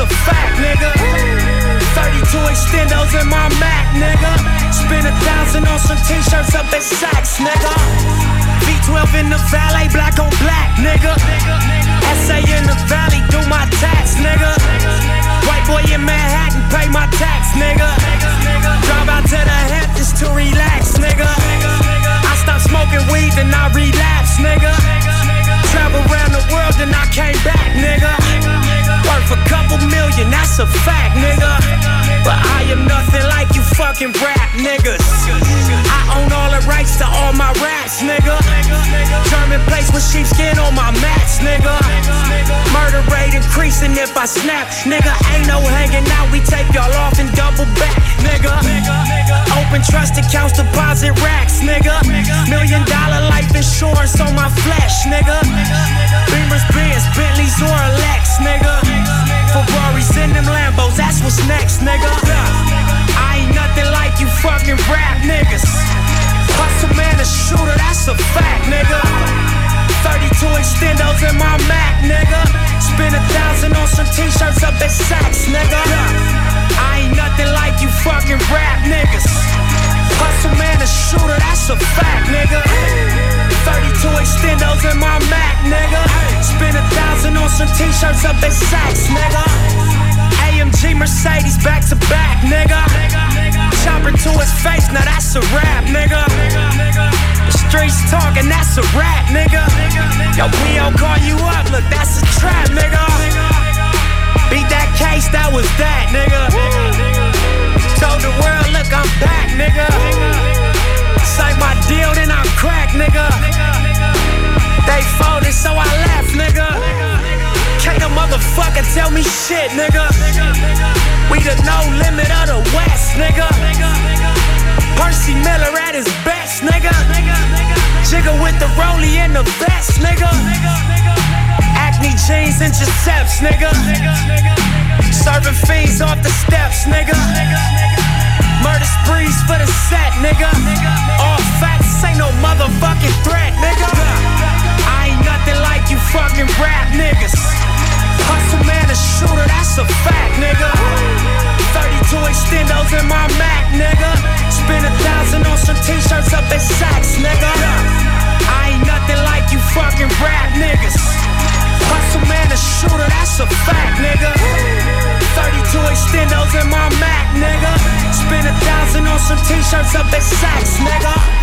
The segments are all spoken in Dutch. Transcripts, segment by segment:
a fact, nigga. 32 extendos in my Mac, nigga. Spend a thousand on some t-shirts up at Saks, nigga. V12 in the valet, black on black, nigga. SA in the valley, do my tax, nigga. White boy in Manhattan, pay my tax, nigga. Drive out to the Hamptons to relax, nigga. I stopped smoking weed, then I relapse, nigga. Travel around the world, then I came back, nigga. Worth a couple million, that's a fact, nigga. But I am nothing like you fucking rap niggas. I own all the rights to all my raps, nigga. German place with sheepskin on my mats, nigga. Murder rate increasing if I snap, nigga. Ain't no hanging out, we take y'all off and double back, nigga. Open trust accounts, deposit racks, nigga. Million dollar life insurance on my flesh, nigga. Beamers, Benz, Bentleys, or Lex, nigga. Ferraris in them Lambos, that's what's next, nigga. I ain't nothing like you fucking rap niggas. Hustle man, a shooter, that's a fact, nigga. 32 extendos in my Mac, nigga. Spend a thousand on some t-shirts up at Saks, nigga. I ain't nothing like you fucking rap niggas. Hustle man, a shooter, that's a fact, nigga. 32 extendos in my Mac, nigga. Spend a thousand on some t-shirts up at Saks, nigga. AMG Mercedes back to back, nigga. Chopper to his face, now that's a rap, nigga. The streets talking, that's a rap, nigga. Yo, we don't call you up, look, that's a trap, nigga. Beat that case, that was that, nigga. Told the world, look, I'm back, nigga. Say my deal, then I'm crack, nigga. They folded, so I left, nigga. Can't a motherfucker tell me shit, nigga. We the no limit of the West, nigga. Percy Miller at his best, nigga. Jigger with the rollie and the vest, nigga. Acne jeans and Giuseppe's, nigga. Serving fiends off the steps, nigga. Murder sprees for the set, nigga. All facts ain't no motherfucking threat, nigga. I ain't nothing like you fucking rap niggas. Hustle man, a shooter, that's a fact, nigga. 32 extendos in my Mac, nigga. Spend a thousand on some t-shirts up at Saks, nigga. I ain't nothing like you fucking rap niggas. Hustle man, a shooter, that's a fact, nigga. 32 extendos in my Mac, nigga. Spend a thousand on some t-shirts up at Saks, nigga.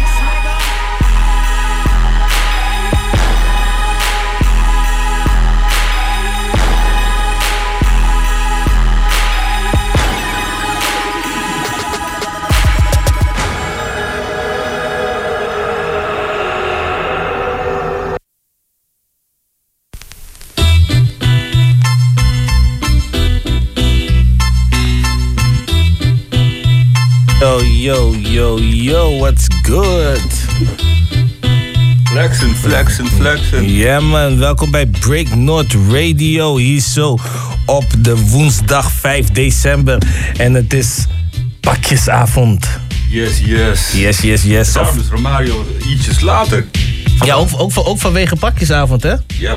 Yo, yo, yo, what's good? Flexen, flexen, flexen. Ja man, welkom bij Break North Radio hier zo op de woensdag 5 december. En het is pakjesavond. Yes, yes. Yes, yes, yes. Daarom is Romario ietsjes later. ja, ook, ook, van- ook vanwege pakjesavond hè? Ja.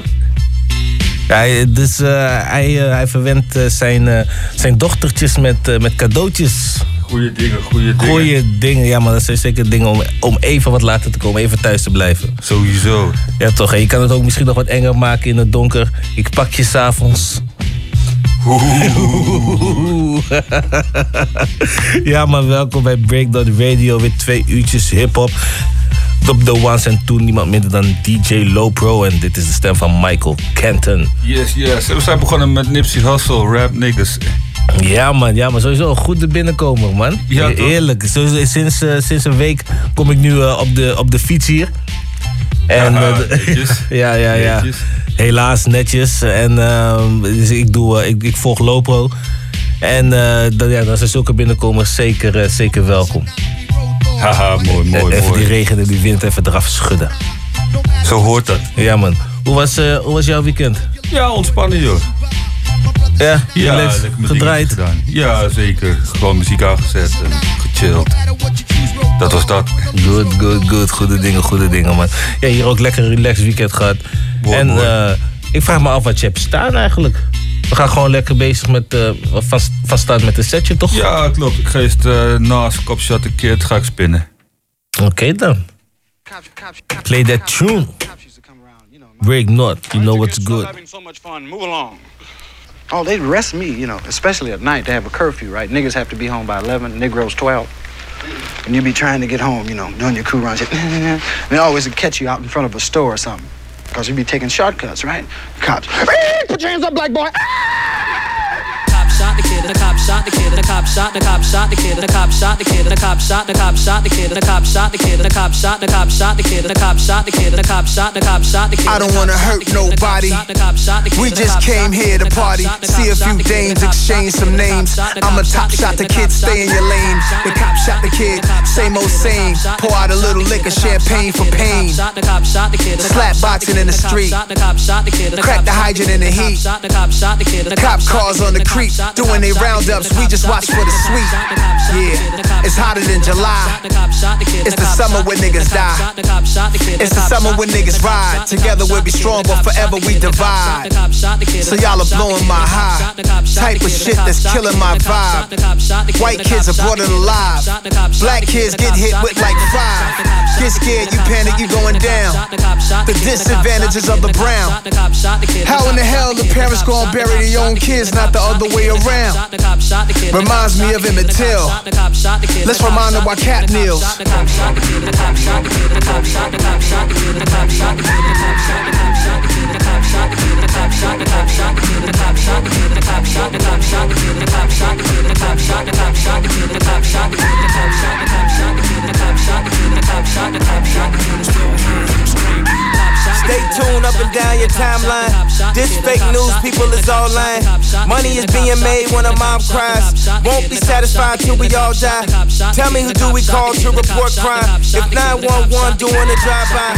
Ja, dus eh, hij, eh, hij verwendt eh, zijn, zijn dochtertjes met, met cadeautjes. Goeie dingen, goeie dingen. Goeie dingen, ja, maar dat zijn zeker dingen om, om even wat later te komen, even thuis te blijven. Sowieso. Ja, toch? En je kan het ook misschien nog wat enger maken in het donker. Ik pak je s'avonds. ja, maar welkom bij Breakdown Radio. Weer twee uurtjes hip-hop. Op de ones en two, niemand minder dan DJ Lopro. En dit is de stem van Michael Kenton. Yes, yes. We zijn begonnen met Nipsey Hussle, rap niggas. Ja, man, ja, maar sowieso een goede binnenkomer, man. Ja, toch? Eerlijk. Sowieso, sinds, eh, sinds een week kom ik nu eh, op, de, op de fiets hier. En, Haha, eh, netjes. ja, ja, ja. Netjes. Helaas netjes. En ehm, dus ik, doe, ik, ik volg Lopro. En dan, ja, dan zijn zulke binnenkomers zeker, zeker welkom. Haha, mooi, mooi, even die regen en die wind even eraf schudden. Zo hoort dat. Ja, man. Hoe was, hoe was jouw weekend? Ja, ontspannen joh. Ja, Ja, gedraaid. Ja, zeker. Gewoon muziek aangezet en gechilled. Dat was dat. Good, good, good. Goede dingen, goede dingen, man. Ja, hier ook lekker een relaxed weekend gehad. En eh, ik vraag me af wat je hebt staan eigenlijk. We gaan gewoon lekker bezig met, eh van, van start met een setje, toch? Ja, klopt. Ik ga eerst uh, naast Kopshot een keer, het ga ik spinnen. Oké dan. Play that tune. Break not, you know what's good. Oh, they'd arrest me, you know, especially at night. They have a curfew, right? Niggas have to be home by 11, Negroes 12. And you'd be trying to get home, you know, doing your crew runs. and they always would catch you out in front of a store or something. Because you'd be taking shortcuts, right? Cops. Put your hands up, black boy. Ah! The kid, the cop shot the kid, the cop shot the cop shot the kid, the cop shot the kid, the cop shot the cop shot the kid, the cop shot the kid, the cop shot the cop shot the kid, the cop shot the kid, the cop shot the cop shot the kid. I don't wanna hurt nobody. We just came here to party, see a few dames, exchange some names. I'm a top shot the kid, stay in your lane. The cop shot the kid, same old same. Pour out a little liquor, champagne for pain. Slap boxing in the street. Crack the hydrant in the heat. Cop cars on the creek, doing they roundups. We just watch for the sweet. Yeah, it's hotter than July. It's the summer when niggas die. It's the summer when niggas ride. Together we'll be strong, but forever we divide. So y'all are blowing my high. Type of shit that's killing my vibe. White kids are brought it alive. Black kids get hit with like five. Get scared, you panic, you going down. The disadvantages of the brown. How in the hell the parents gonna bury their own kids, not the other way around? Reminds me of Emmett Till. Let's remind them why Cap kneels. Stay tuned up and down your timeline. This fake news, people is all lying. Money is being made when a mom cries. Won't be satisfied till we all die. Tell me who do we call to report crime? If 911 doing a drive-by,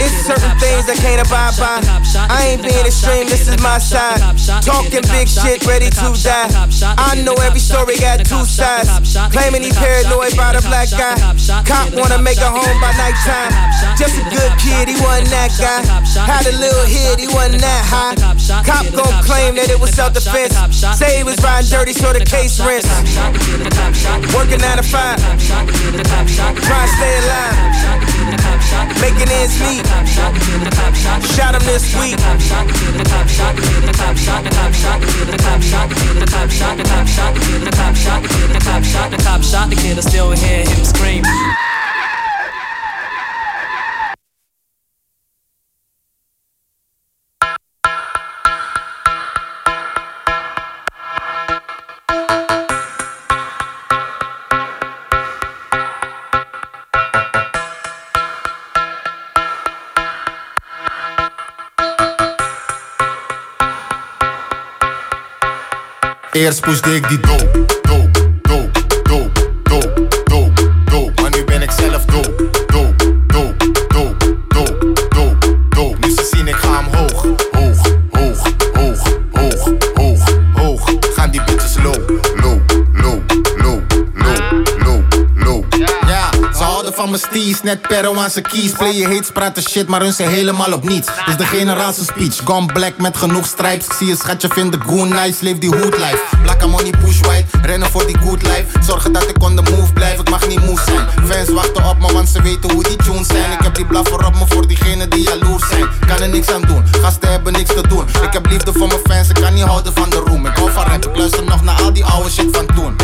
it's certain things I can't abide by. I ain't being extreme, this is my side. Talking big shit, ready to die. I know every story got two sides. Claiming he paranoid by the black guy. Cop wanna make a home by nighttime. Just a good kid, he wasn't that guy. Had a little hit, he wasn't that high. Cop gon' claim that it was self-defense. Say he was riding dirty, so the case rents. Working nine to five. Trying to stay alive. Making ends meet. Shot him this week. The cop shot the kid, I still hear him scream. Eerst pushde ik die dope, dope, dope, steez, net Peruaanse kies. Play je hates, praten shit, maar hun zijn helemaal op niets. Is de generatie speech, gone black met genoeg stripes. Ik zie je schatje, vind de goon nice, leef die hood life. Black money push white, rennen voor die good life. Zorgen dat ik on the move blijf, ik mag niet moe zijn. Fans wachten op me, want ze weten hoe die tunes zijn. Ik heb die blaffer op me voor diegenen die jaloers zijn. Kan er niks aan doen, gasten hebben niks te doen. Ik heb liefde voor mijn fans, ik kan niet houden van de roem. Ik hou van rap, ik luister nog naar al die oude shit van toen.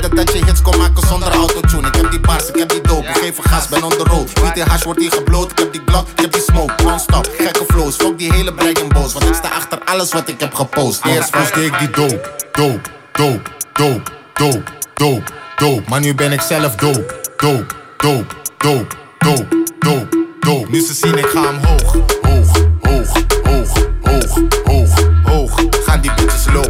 Tijden dat je hits kon maken zonder autotune. Ik heb die bars, ik heb die dope, ik geef een gas, ben on the road. Niet in hash wordt hier gebloot, ik heb die blok, ik heb die smoke, non-stop. Gekke flows, fuck die hele brag en boos. Want ik sta achter alles wat ik heb gepost. Eerst postte ik die dope, dope, dope, dope, dope, dope, dope. Maar nu ben ik zelf dope, dope, dope, dope, dope, dope, dope. Nu ze zien ik ga omhoog, hoog, hoog, hoog, hoog, hoog, hoog. Gaan die bitches low,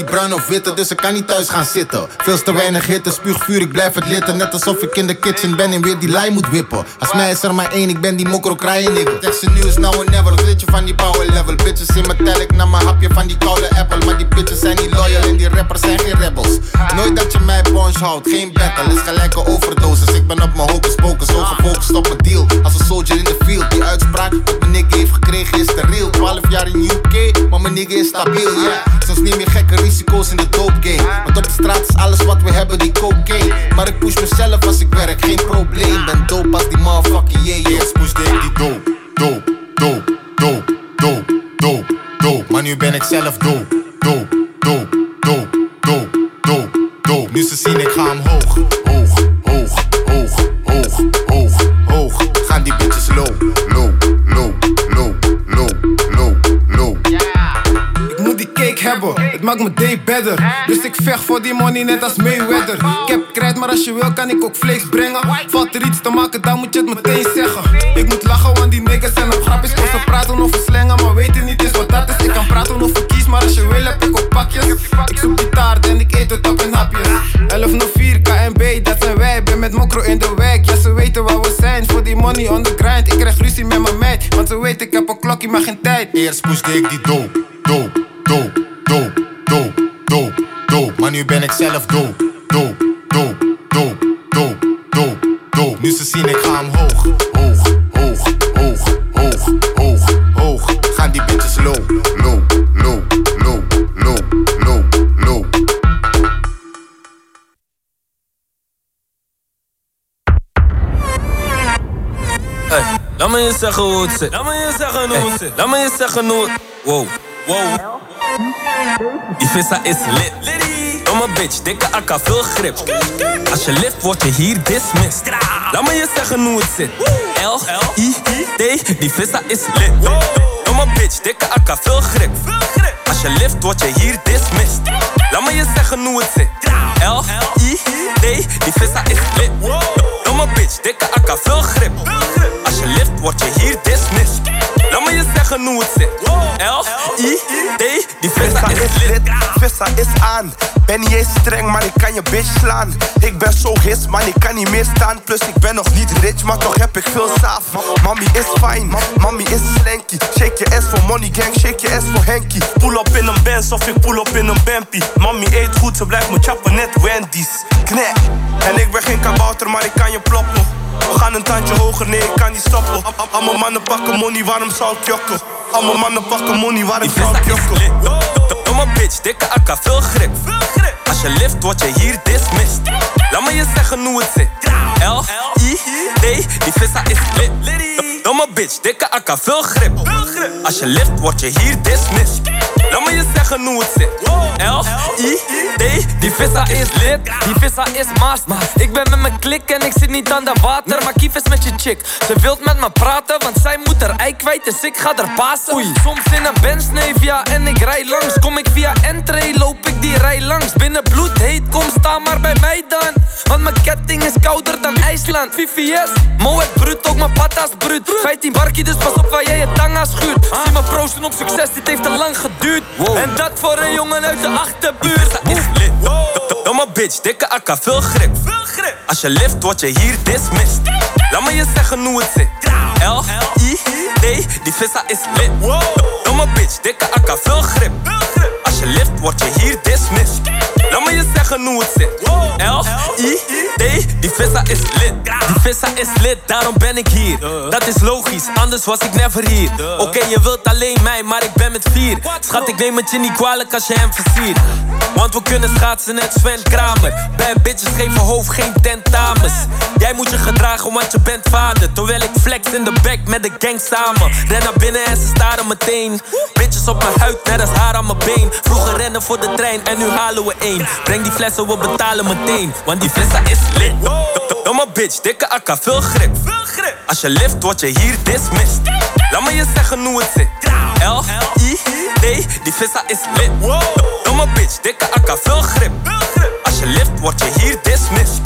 die bruine witten, dus ik kan niet thuis gaan zitten. Veel te weinig hitte, spuugvuur, ik blijf het litten. Net alsof ik in de kitchen ben en weer die lijn moet wippen. Als mij is er maar één, ik ben die mokro kraaien nigga. Teksten nieuws, now or never, weet je van die power level. Bitches in metallic, na mijn hapje van die koude apple. Maar die bitches zijn niet loyal en die rappers zijn geen rebels. Nooit dat je mij punch houdt, geen battle, is gelijke overdosis. Ik ben op mijn hocus pocus, zo gefocust op mijn deal. Als een soldier in de field, die uitspraak wat mijn nigga heeft gekregen is de real. 12 jaar in UK, maar mijn nigga is stabiel, ja. Yeah. Neem je gekke risico's in de dope game. Want op de straat is alles wat we hebben, die cocaine. Maar ik push mezelf als ik werk, geen probleem. Ben dope als die motherfucking yeah, yeah. Eerst pushde ik die dope, dope, dope, dope, dope, dope, dope. Maar nu ben ik zelf dope, dope, Dus ik vecht voor die money net als Mayweather. Ik heb krijt, maar als je wil kan ik ook vlees brengen. Valt er iets te maken, dan moet je het meteen zeggen. Ik moet lachen, want die niggas zijn een grapjes. Kon ze praten over slengen, maar weten niet eens wat dat is. Ik kan praten over kies, maar als je wil heb ik ook pakjes. Ik zoek die taart en ik eet het op in hapjes. 1104 KNB, dat zijn wij. Ben met mokro in de wijk, ja ze weten waar we zijn. Voor die money on the grind, ik krijg ruzie met mijn meid. Want ze weten ik heb een klokje, maar geen tijd. Eerst pushde ik die dope, dope, Maar nu ben ik zelf dope, dope, dope, dope, dope, dope, dope. Nu ze zien ik ga omhoog, hoog, hoog, hoog, hoog, hoog, hoog. Gaan die bitches low, low, low, low, low, low, low. Hey, laat me je zeggen hoe het zit. Laat me je zeggen hoe het zit. Laat me je zeggen hoe het... Wow, wow. Die vissa is lit. Domme bitch, dikke akka, veel grip. Als je lift, word je hier dismissed. Laat me je zeggen hoe het zit. L, I, T, die vissa is lit. Domme bitch, dikke akka, veel grip. Als je lift, word je hier dismissed. Laat me je zeggen hoe het zit. L, I, T, die vissa is lit. Domme bitch, dikke akka, veel grip. Als je lift, word je hier dismissed. Laat me je zeggen hoe het zit. L, I, T, die vissa is lit. Vissa is aan. Ben niet eens streng, maar ik kan je bitch slaan. Ik ben zo his, maar ik kan niet meer staan. Plus ik ben nog niet rich, maar toch heb ik veel saaf. Mami is fijn, mami is slanky. Shake je ass voor money gang, shake je ass voor Henky. Pull op in een Benz of ik pull op in een Bempie. Mami eet goed, ze blijft me chappen net Wendy's. Knek. En ik ben geen kabouter, maar ik kan je ploppen. We gaan een tandje hoger, nee, ik kan niet stoppen. Al- al- Allemaal mannen pakken money, waarom zou ik jokken? Allemaal mannen pakken money, waarom zou ik jokken? Domme bitch, dikke akka, veel grip. Als je lift, word je hier dismissed. Laat me je zeggen hoe het zit. L, I, T, die vissa is lit. Domme bitch, dikke akka, veel grip. Als je lift, word je hier dismissed. Laat me je zeggen hoe het zit. L, I, T, die vissa is lit. Die vissa is master. Ik ben met mijn klik en ik zit niet aan de water. Maar kief is met je chick. Ze wilt met me praten, want zij moet er ei kwijt. Dus ik ga er pasen. Oei. Soms in een Benz, neef, ja, en ik rij langs. Kom ik via entree, loop ik die rij langs. Binnen bloed heet, kom sta maar bij mij dan. Want mijn ketting is kouder dan IJsland. VVS, Moet bruut, ook mijn patas bruut. 15 barkie, dus pas op waar jij je tanga schuurt. Zie me proosten op succes, dit heeft te lang geduurd. En dat voor een jongen uit de achterbuurt. is lit. Domme bitch, dikke akka, veel grip. Als je lift, word je hier dismissed. Laat me je zeggen hoe het zit. L, I, T, die vissa is lit. Domme bitch, dikke akka, veel grip. Als je lift, word je hier dismissed. Laat me je zeggen hoe het zit. L, I, T, die vissa is lit. Die vissa is lit, daarom ben ik hier. Dat is logisch, anders was ik never hier. Oké, je wilt alleen mij, maar ik ben met vier. Schat, ik neem het je niet kwalijk als je hem versiert. Want we kunnen schaatsen net Sven Kramer. Bij bitches geven hoofd geen tentamens. Jij moet je gedragen, want je bent vader. Terwijl ik flex in de back met de gang samen. Ren naar binnen en ze staren meteen. Bitches op mijn huid, net als haar aan mijn been. Vroeger rennen voor de trein en nu halen we één. Breng die flessen, we betalen meteen. Want die vissa is lit. Domme bitch, dikke akka, veel grip. Als je lift, word je hier dismissed. Laat me je zeggen hoe het zit. L, I, T, die vissa is lit. Domme bitch, dikke akka, veel grip. Als je lift, word je hier dismissed.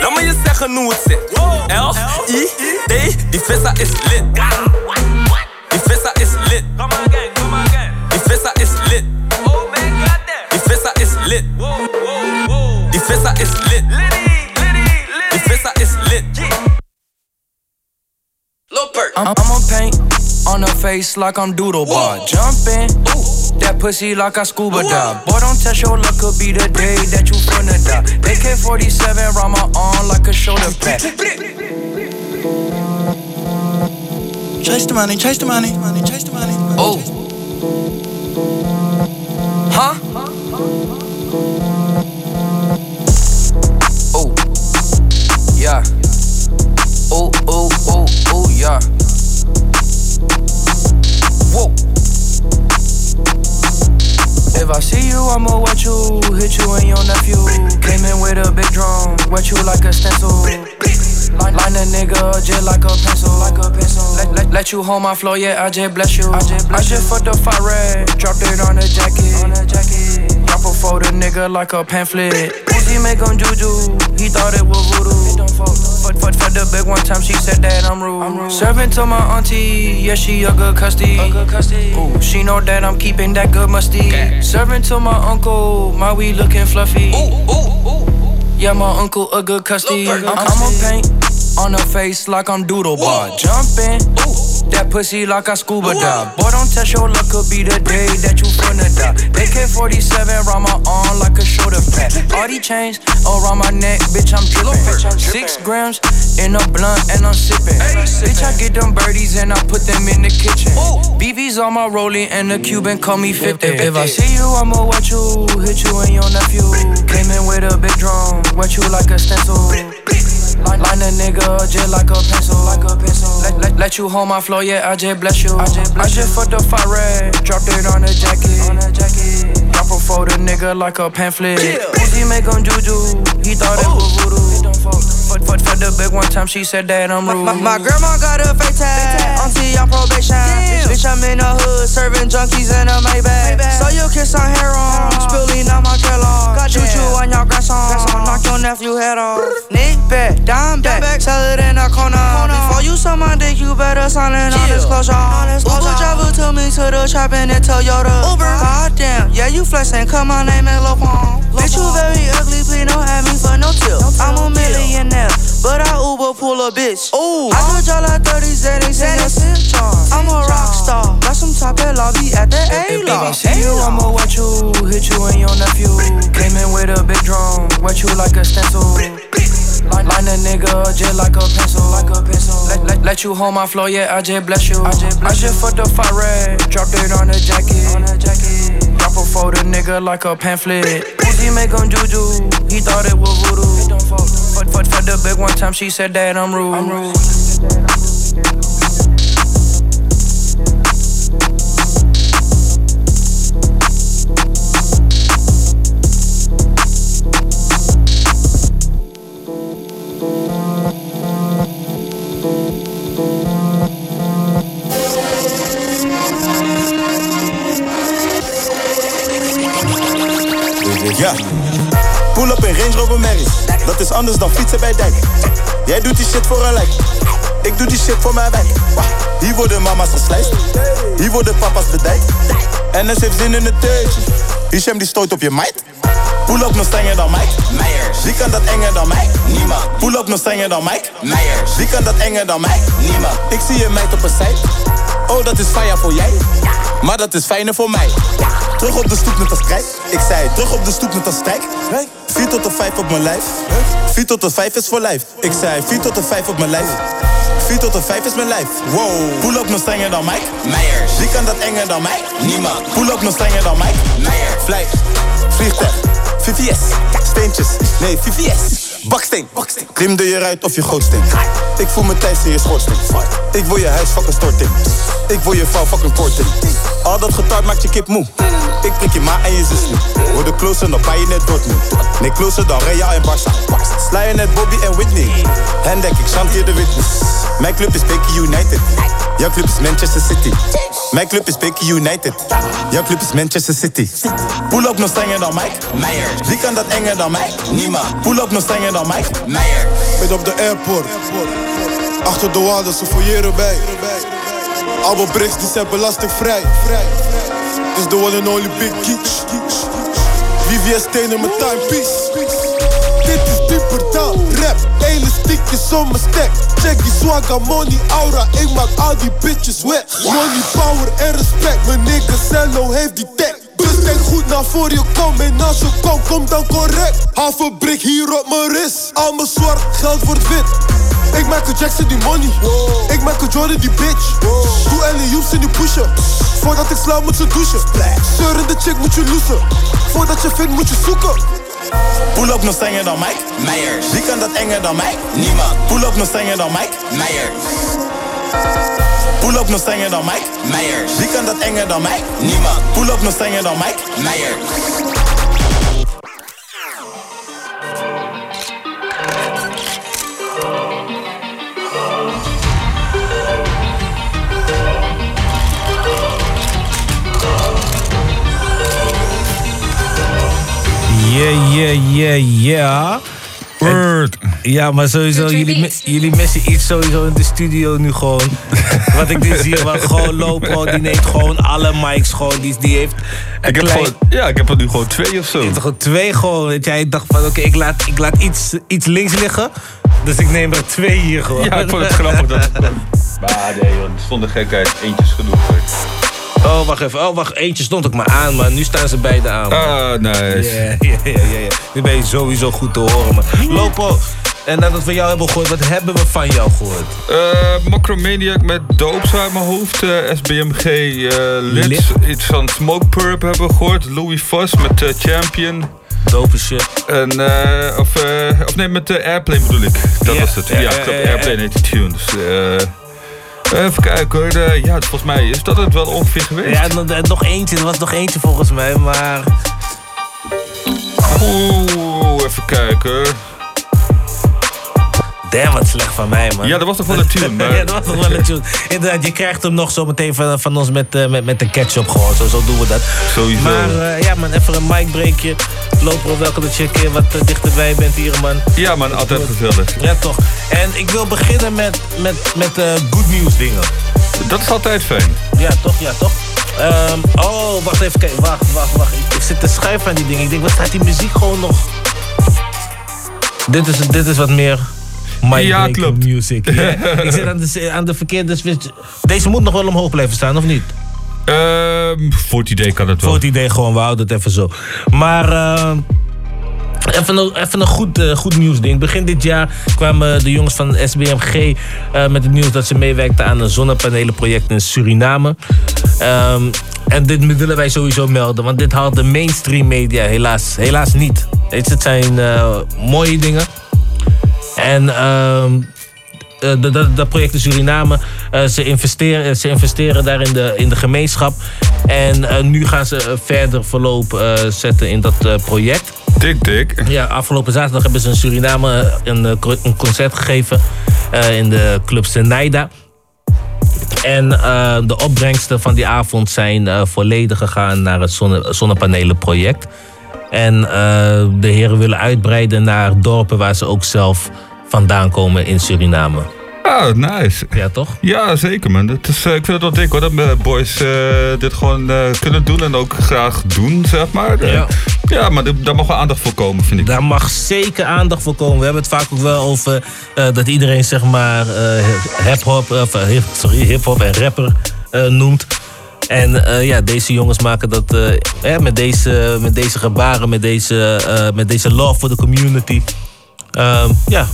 Laat me je zeggen hoe het zit. L, I, lit. Die vissa is lit. Die vissa is lit. Die Fässer ist lit. Die Fässer ist lit. I'm, I'ma paint on her face like I'm doodle bar. Jumping, that pussy like I scuba dive. Boy, don't test your luck, could be the day that you finna die. AK 47 round my arm like a shoulder pad. Chase the money, chase the money, chase the money. money oh. Huh? Yeah. Oh, oh, oh, oh, yeah. Whoa. If I see you, I'ma wet you, hit you and your nephew. Came in with a big drum, wet you like a stencil. Line, line a nigga just like a pencil. Like a pencil. Let, let, let you hold my flow, yeah, I just bless you. I just, bless I just fucked the fire red, dropped it on a jacket. On a jacket. Drop a for the nigga like a pamphlet. Uzi make him juju, he thought it was voodoo. Fuck, fuck, fuck the big one time, she said that I'm rude. I'm rude. Serving to my auntie, yeah, she a good custody. A good custody. Ooh, she know that I'm keeping that good musty. Serving to my uncle, my weed looking fluffy. Ooh, ooh, ooh. Yeah, my uncle a good custody. I'm, I'ma paint on her face like I'm doodle bar. Jumping, that pussy like I scuba dive. Boy, don't test your luck, could be the day that you finna die. AK 47 round my arm like a shoulder pad. All these chains around my neck, bitch, I'm dripping. Six grams in a blunt and I'm sipping. Bitch, I get them birdies and I put them in the kitchen. BB's on my rolling and the Cuban call me 50. If I see you, I'ma wet you, hit you and your nephew. Came in with a big drum, wet you like a stencil. Line, line a nigga just like a pencil. Like a pencil. Let, let, let you hold my flow, yeah, I just bless you. I just, bless I just fucked the fire red, dropped it on a jacket. On a jacket. Drop a the nigga like a pamphlet. Uzi make him juju, he thought it was voodoo. Fuck, fuck, fuck the big one time, she said that I'm rude. My, my grandma got a fake tag, auntie on probation. Bitch, I'm in the hood, serving junkies in a Maybach. So you kiss on hair on, spilling on my Kellogg. Choo choo on your grandson, knock your nephew head off. Nick back, dime back, back, sell it in a corner. Before you suck my dick, you better sign an honest closure. Uber driver took me to the trap in that Toyota. Uber, goddamn, yeah you flexing, cause my name is Lil Pong. Bitch, you very ugly, please don't have me for no tip. I'm a millionaire, but I Uber pull a bitch. Ooh, I could draw like 30 Xanax in your SIM charge. I'm a rock star, got some top at lobby at the I A-Log. see you, I'ma wet you, hit you and your nephew. Came in with a big drum, wet you like a stencil. Line, line a nigga just like a pencil. Like a pencil. Let, let, let you hold my flow, yeah, I just bless you. I just, I just fucked the fire red, dropped it on a jacket. On a jacket. Drop a the nigga like a pamphlet. Uzi make him juju, he thought it was voodoo. Fuck, fuck, fuck the big one time, she said that I'm rude. I'm rude. Merries. Dat is anders dan fietsen bij dijk. Jij doet die shit voor een like. Ik doe die shit voor mijn wijk. Hier worden mama's geslijst. Hier worden papa's bedijkt. NS heeft zin in het teutje. Hisham die stoot op je meid. Pull up nog strenger dan Mike. Meijers. Wie kan dat enger dan mij? Niemand. Pull up nog strenger dan Mike. Meijers. Wie kan dat enger dan mij? Niemand. Ik zie je meid op een site. Oh, dat is fire voor jij. Maar dat is fijner voor mij. Terug op de stoep met als krijt. Ik zei terug op de stoep met als strijk. 4 tot de 5 op mijn lijf. 4 tot de 5 is voor lijf. Ik zei 4 tot de 5 op mijn lijf. 4 tot de 5 is mijn lijf. Wow. Pull up nog strenger dan Mike. Meijers. Wie kan dat enger dan mij? Niemand. Pull up nog strenger dan Mike. Meijers. Vlijt. Vliegtuig. VVS. Steentjes. Nee, VVS. Baksteen. Klim er je uit of je gootsteen. Ik voel me thuis in je schoorsteen. Ik wil je huis fucking storten. Ik wil je vrouw fucking korten. Al dat getart maakt je kip moe. Ik prik je ma en je zus nu. Worden closer dan bij je net Dortmund. Nee, closer dan Real en Barca. Sla je net Bobby en Whitney. Hendek, ik chanteer de witness. Mijn club is Becky United. Jouw club is Manchester City. Mijn club is Becky United. Jouw club is Manchester City. Pull up nog strenger dan Mike. Meijers. Wie kan dat enger dan mij? Niemand. Pull up nog strenger dan Mike. Meijers. Ben op de airport. Achter de wanden, ze fouilleren bij. Alle bricks die zijn belastingvrij. Dus de one and only Big Geeks. VVS stenen mijn timepiece. Dit is dieper dan rap. Elastiekjes om mijn stek. Check die swagger, money, aura. Ik maak al die bitches weg. Money, power en respect, mijn nigga Cello heeft die tech. Dus kijk goed naar voor je komt en als je komt, kom dan correct. Half een brik hier op mijn wrist, al mijn zwart, geld wordt wit. Ik maak een Jackson die money, ik maak een Jordan die bitch. Doe Ellie Joeps in die pushen, voordat ik sla moet ze douchen. Zeurende chick moet je loesen, voordat je vindt moet je zoeken. Pull up nog strenger dan mij? Meijers. Wie kan dat enger dan mij? Niemand. Pull up nog strenger dan mij? Meijers. Pull up nog strenger dan mij? Meijers. Wie kan dat enger dan mij? Niemand. Pull up nog strenger dan mij? Meijers. Yeah, yeah, yeah, yeah. Word. Ja, maar sowieso, jullie, jullie missen iets sowieso in de studio nu gewoon. Wat ik dus zie, wat gewoon Lopo, die neemt gewoon alle mics gewoon. Die, die heeft Ik heb gewoon, ja, ik heb er nu gewoon twee of zo. Gewoon twee gewoon. Weet jij, ik dacht van oké, ik laat, ik laat iets, iets links liggen. Dus ik neem er twee hier gewoon. Ja, ik vond het grappig dat. Maar nee, joh, zonder gekheid, eentjes genoeg. Oh, wacht even. Oh, wacht. Eentje stond ook maar aan, maar nu staan ze beide aan. Ah, nice. Ja, ja, ja. Nu ben je sowieso goed te horen, man. Lopo, en nadat we van jou hebben gehoord, wat hebben we van jou gehoord? Eh Macromaniac met Dopes uit mijn hoofd. eh, SBMG eh Lids. Lid. Iets van Smoke Purp hebben we gehoord. Louis Voss met Champion. Dope shit. En, eh, of, eh, of nee, met de Airplane bedoel ik. Dat was het. ja, ik. Airplane heet die tune. Dus, eh, even kijken hoor. Ja, volgens mij is dat het wel ongeveer geweest. Ja, nog, eh, nog eentje. Er was nog eentje volgens mij, maar... Oeh, even kijken. Damn, wat slecht van mij, man. Ja, dat was toch wel een tune, maar- ja, dat was toch wel een tune. Inderdaad, je krijgt hem nog zo meteen van, van ons met, eh, met, met de ketchup gewoon. Zo, zo doen we dat. Sowieso. Maar eh, ja, man, even een micbreakje. Lopen welke dat je een keer wat eh, dichterbij bent hier, man. Ja, man, altijd gezellig. Ja, toch. En ik wil beginnen met, met, met good news dingen. Dat is altijd fijn. Ja, toch? Ja, toch? Ehm, oh, wacht even. Kijk, wacht, wacht, wacht. Ik, ik zit te schuiven aan die dingen. Ik denk, wat staat die muziek gewoon nog? Dit is, dit is wat meer... My Ja, klopt. Music. Ja. ik zit aan de, aan de verkeerde switch. Deze moet nog wel omhoog blijven staan, of niet? Ehm voor het idee kan het wel. Voor het idee gewoon, we houden het even zo. Maar... ehm, Even een, even een goed, eh, goed nieuwsding. Begin dit jaar kwamen de jongens van SBMG eh, met het nieuws dat ze meewerkten aan een zonnepanelenproject in Suriname. Ehm, en dit willen wij sowieso melden, want dit haalt de mainstream media helaas, helaas niet. Weet je, het zijn eh, mooie dingen. En ehm, eh, dat- project in Suriname, eh, ze, investeren, ze investeren daar in de, in de gemeenschap. En eh, nu gaan ze verder verloop zetten in dat project. Dik, dik. Ja, afgelopen zaterdag hebben ze in Suriname een, een concert gegeven in de club Senaida. En de opbrengsten van die avond zijn volledig gegaan naar het zonne, zonnepanelenproject. En de heren willen uitbreiden naar dorpen waar ze ook zelf vandaan komen in Suriname. Ah, nice. Ja, toch? Ja, zeker man. Dat is, eh, ik vind het wel dik hoor, dat boys eh, dit gewoon eh, kunnen doen en ook graag doen, zeg maar. Ja. ja, maar daar mag wel aandacht voor komen, vind ik. Daar mag zeker aandacht voor komen. We hebben het vaak ook wel over dat iedereen zeg maar hip-hop, sorry, hip-hop en rapper noemt. En ja, deze jongens maken dat eh, ja, met, deze, met deze gebaren, met deze, met deze love voor de community. Ehm, ja,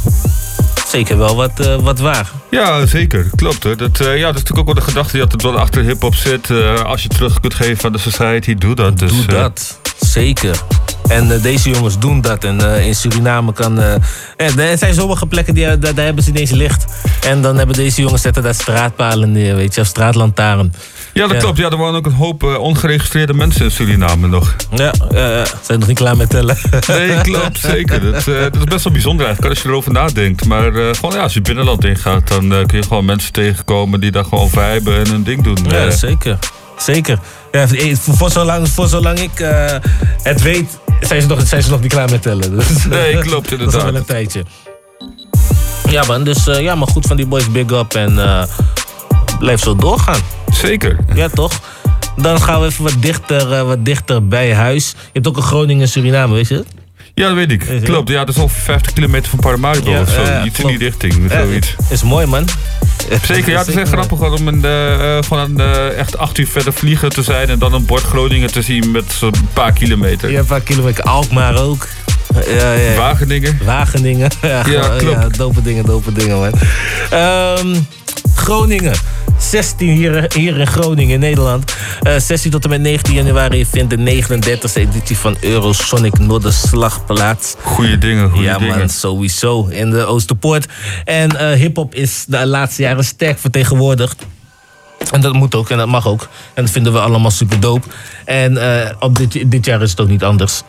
zeker wel wat, eh, wat waar. Ja, zeker. Klopt hoor. Dat, eh, ja, dat is natuurlijk ook wel de gedachte die altijd wel achter hip-hop zit. Eh, als je terug kunt geven aan de society, doe dat. Dus, Doe dat, zeker. En deze jongens doen dat. En in Suriname kan... er zijn sommige plekken, die, daar, daar hebben ze ineens licht. En dan hebben deze jongens zetten daar straatpalen neer, weet je. Of straatlantaarn. Ja, dat klopt. Ja, er wonen ook een hoop eh, ongeregistreerde mensen in Suriname nog. Ja, zijn nog niet klaar met tellen. Nee, klopt. Zeker. Dat, eh, dat is best wel bijzonder eigenlijk, als je erover nadenkt. Maar eh, gewoon, ja, als je binnenland ingaat, dan kun je gewoon mensen tegenkomen die daar gewoon viben en hun ding doen. Ja, zeker. Zeker. Ja, voor, zolang, voor zolang ik het weet, zijn ze, nog, zijn ze nog niet klaar met tellen. Dus, Nee, klopt, Dat is wel inderdaad. een tijdje. Ja man, dus ja, maar goed van die boys big up en blijf zo doorgaan. Zeker. Ja, toch? Dan gaan we even wat dichter, eh, wat dichter bij huis. Je hebt ook een Groningen en Suriname, weet je? Ja, dat weet ik. Klopt. Ja, dat is ongeveer 50 kilometer van Paramaribo Ja, of zo. Iets in die richting. Ja, zoiets. Is mooi man. Zeker, ja, het is echt grappig om een, eh, eh, gewoon eh, echt acht uur verder vliegen te zijn en dan een bord Groningen te zien met zo'n paar kilometer. Ja, een paar kilometer. Alkmaar ook. Ja, ja. Wageningen. Wageningen. Ja, Ja, klopt. dope dingen, dope dingen, man. Ehm, Groningen. 16 hier, hier in Groningen, in Nederland. Eh 16 tot en met 19 januari vindt de 39e editie van Eurosonic Noorderslag plaats. Goeie dingen, goede ja, dingen. man, sowieso. In de Oosterpoort. En eh hip-hop is de laatste jaren sterk vertegenwoordigd. En dat moet ook en dat mag ook. En dat vinden we allemaal super dope. En eh, op dit, dit jaar is het ook niet anders.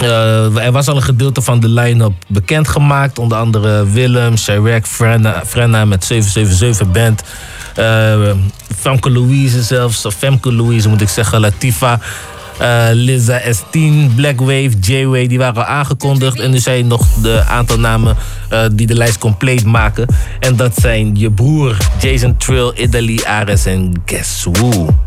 Eh, er was al een gedeelte van de line-up bekendgemaakt. Onder andere Willem, Chirac, Frenna, met 777 Band. eh Femke Louise zelfs, of Femke Louise moet ik zeggen, Latifa. eh Liza S10, Blackwave, J-Way, die waren aangekondigd. En nu zijn nog de aantal namen eh, die de lijst compleet maken. En dat zijn je broer, Jason Trill, Italy, Ares en Guess Who.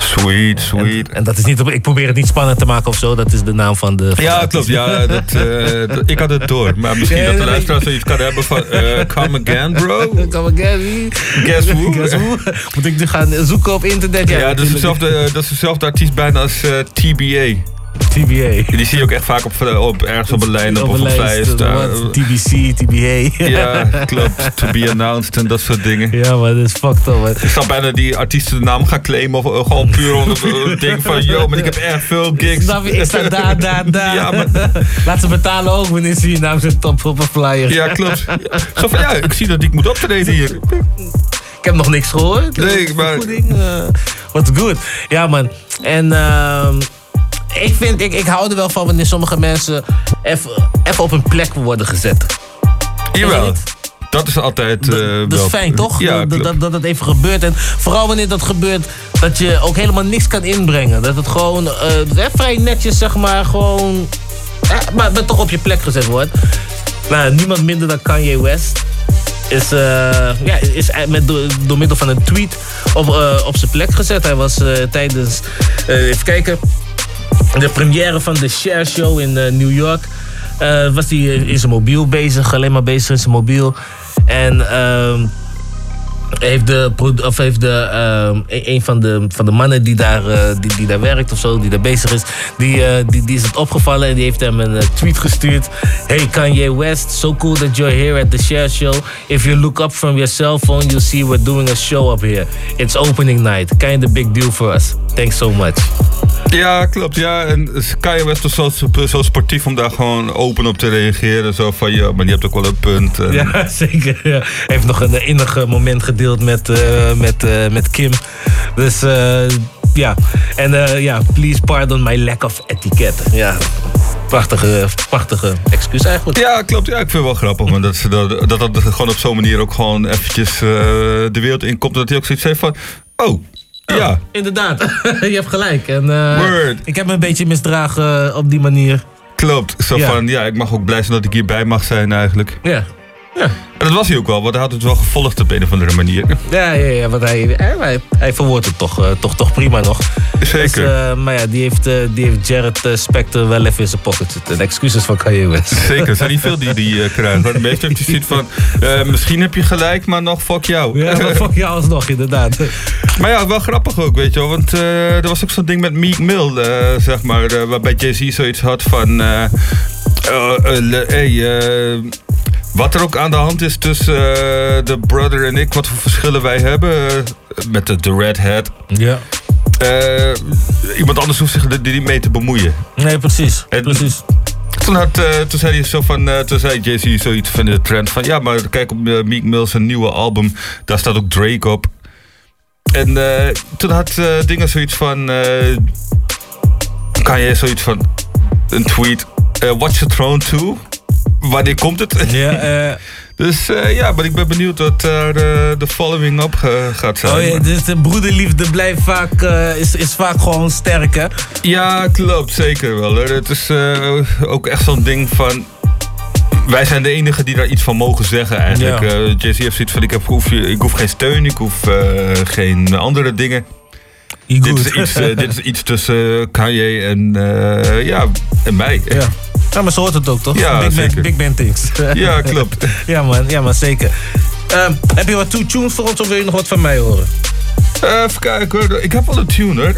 Sweet, sweet. En, en dat is niet, ik probeer het niet spannend te maken of zo. Dat is de naam van de. van Ja, klopt. Ja, dat, eh, dat- ik had het door. Maar misschien Ja, dat de nee, luisteraar zoiets kan hebben van... eh, come again, bro? Come again? Guess who? Guess who? Moet ik nu gaan zoeken op internet? Ja, dat, is dezelfde, eh, dat is dezelfde artiest bijna als TBA. TBA. Die zie je ook echt vaak op, op, ergens op een lijn of op een lijst. eh, wat, TBC, TBA. Ja, klopt. To be announced en dat soort dingen. Ja, maar dat is fucked up. man. Ik zou bijna die artiesten de naam gaan claimen. Of eh, gewoon puur onder het ding van... Yo, maar ik heb echt veel gigs. Snap je? Ik sta daar, daar, daar. Ja, maar, Laat ze betalen ook wanneer ze je naam zit top op een flyer. ja, klopt. Zo van, ja, ik zie dat ik moet optreden hier. Ik heb nog niks gehoord. Nee, maar- eh, What's good. Ja, man. En ehm, ik, vind, ik, ik hou er wel van wanneer sommige mensen even even op een plek worden gezet. Jawel. Dat is altijd eh, Dat wel... is fijn, toch? Ja, dat, dat, dat het even gebeurt. En vooral wanneer dat gebeurt, dat je ook helemaal niks kan inbrengen. Dat het gewoon eh, vrij netjes, zeg maar, gewoon... eh, maar, maar toch op je plek gezet wordt. Nou, niemand minder dan Kanye West. Is, eh, ja, is met, door, door middel van een tweet op, op zijn plek gezet. Hij was tijdens, even kijken, de première van de Share Show in eh, New York. eh, was hij in zijn mobiel bezig, alleen maar bezig in zijn mobiel. En ehm, heeft de, of heeft de, ehm, een- een van de, van de mannen die daar, eh, die, die daar werkt of zo, die daar bezig is, die, die, die is het opgevallen en die heeft hem een tweet gestuurd. Hey Kanye West, so cool that you're here at the Share Show. If you look up from your cell phone, you'll see we're doing a show up here. It's opening night. Kind of big deal for us. Thanks so much. Ja, klopt. Ja, en Kanye West was zo, zo sportief om daar gewoon open op te reageren. Zo van, ja, maar je hebt ook wel een punt. En- Ja, zeker. Ja. Hij heeft nog een innig moment gedeeld met, eh, met, eh, met Kim. Dus eh, ja. En eh, ja, please pardon my lack of etiquette. Ja, prachtige, prachtige excuus eigenlijk. Ja, klopt. Ja, ik vind het wel grappig. Maar dat, ze dat, dat dat gewoon op zo'n manier ook gewoon eventjes eh, de wereld inkomt. Dat hij ook zoiets heeft van, oh, ja. Inderdaad, je hebt gelijk. En, eh, Word. Ik heb me een beetje misdragen eh, op die manier. Klopt. Zo Ja. van, ja, ik mag ook blij zijn dat ik hierbij mag zijn eigenlijk. Ja. En dat was hij ook wel, want hij had het wel gevolgd op een of andere manier. Ja, ja, ja want hij, hij, hij, verwoordt het toch, eh, toch, toch prima nog. Zeker. Dus, eh, maar ja, die heeft, eh, die heeft Jared Spector wel even in zijn pocket zitten. De excuses van Kanye West. Zeker, er zijn niet veel die die krijgen. hoor. De meeste heeft ziet van, misschien heb je gelijk, maar nog fuck jou. Ja, maar fuck jou alsnog, inderdaad. Maar ja, wel grappig ook, weet je wel. Want er was ook zo'n ding met Meek Mill, zeg maar. waarbij Jay-Z zoiets had van... eh, hey, eh, wat er ook aan de hand is tussen eh, de brother en ik... wat voor verschillen wij hebben eh, met de, de Red Hat. Ja. Eh, iemand anders hoeft zich er niet mee te bemoeien. Nee, precies. precies. Toen, had, toen zei hij zo van, toen zei Jay-Z zoiets van de trend van, ja, maar kijk op Meek Mill zijn nieuwe album, daar staat ook Drake op. En toen had dingen zoiets van, kan je zoiets van, een tweet, Watch the Throne 2? Wanneer komt het? Ja, eh. Dus eh, ja, maar ik ben benieuwd wat daar de, de following op eh, gaat zijn. Oh ja, dus de broederliefde blijft vaak, eh, is, is vaak gewoon sterk, hè? Ja, klopt. Zeker wel. Hoor. Het is eh, ook echt zo'n ding van... Wij zijn de enigen die daar iets van mogen zeggen eigenlijk. Ja. Eh, heeft zoiets van, ik, heb, hoef, ik hoef geen steun, ik hoef eh, geen andere dingen. Dit is, iets, eh, dit is iets tussen Kanye en, eh, ja, en mij. Ja. Ja, maar zo hoort het ook, toch? Ja, big, man, zeker. big man things. Ja, klopt. ja, man, ja, maar zeker. Ehm, heb je wat two tunes voor ons of wil je nog wat van mij horen? Eh, even kijken. Ik heb wel een tune hoor.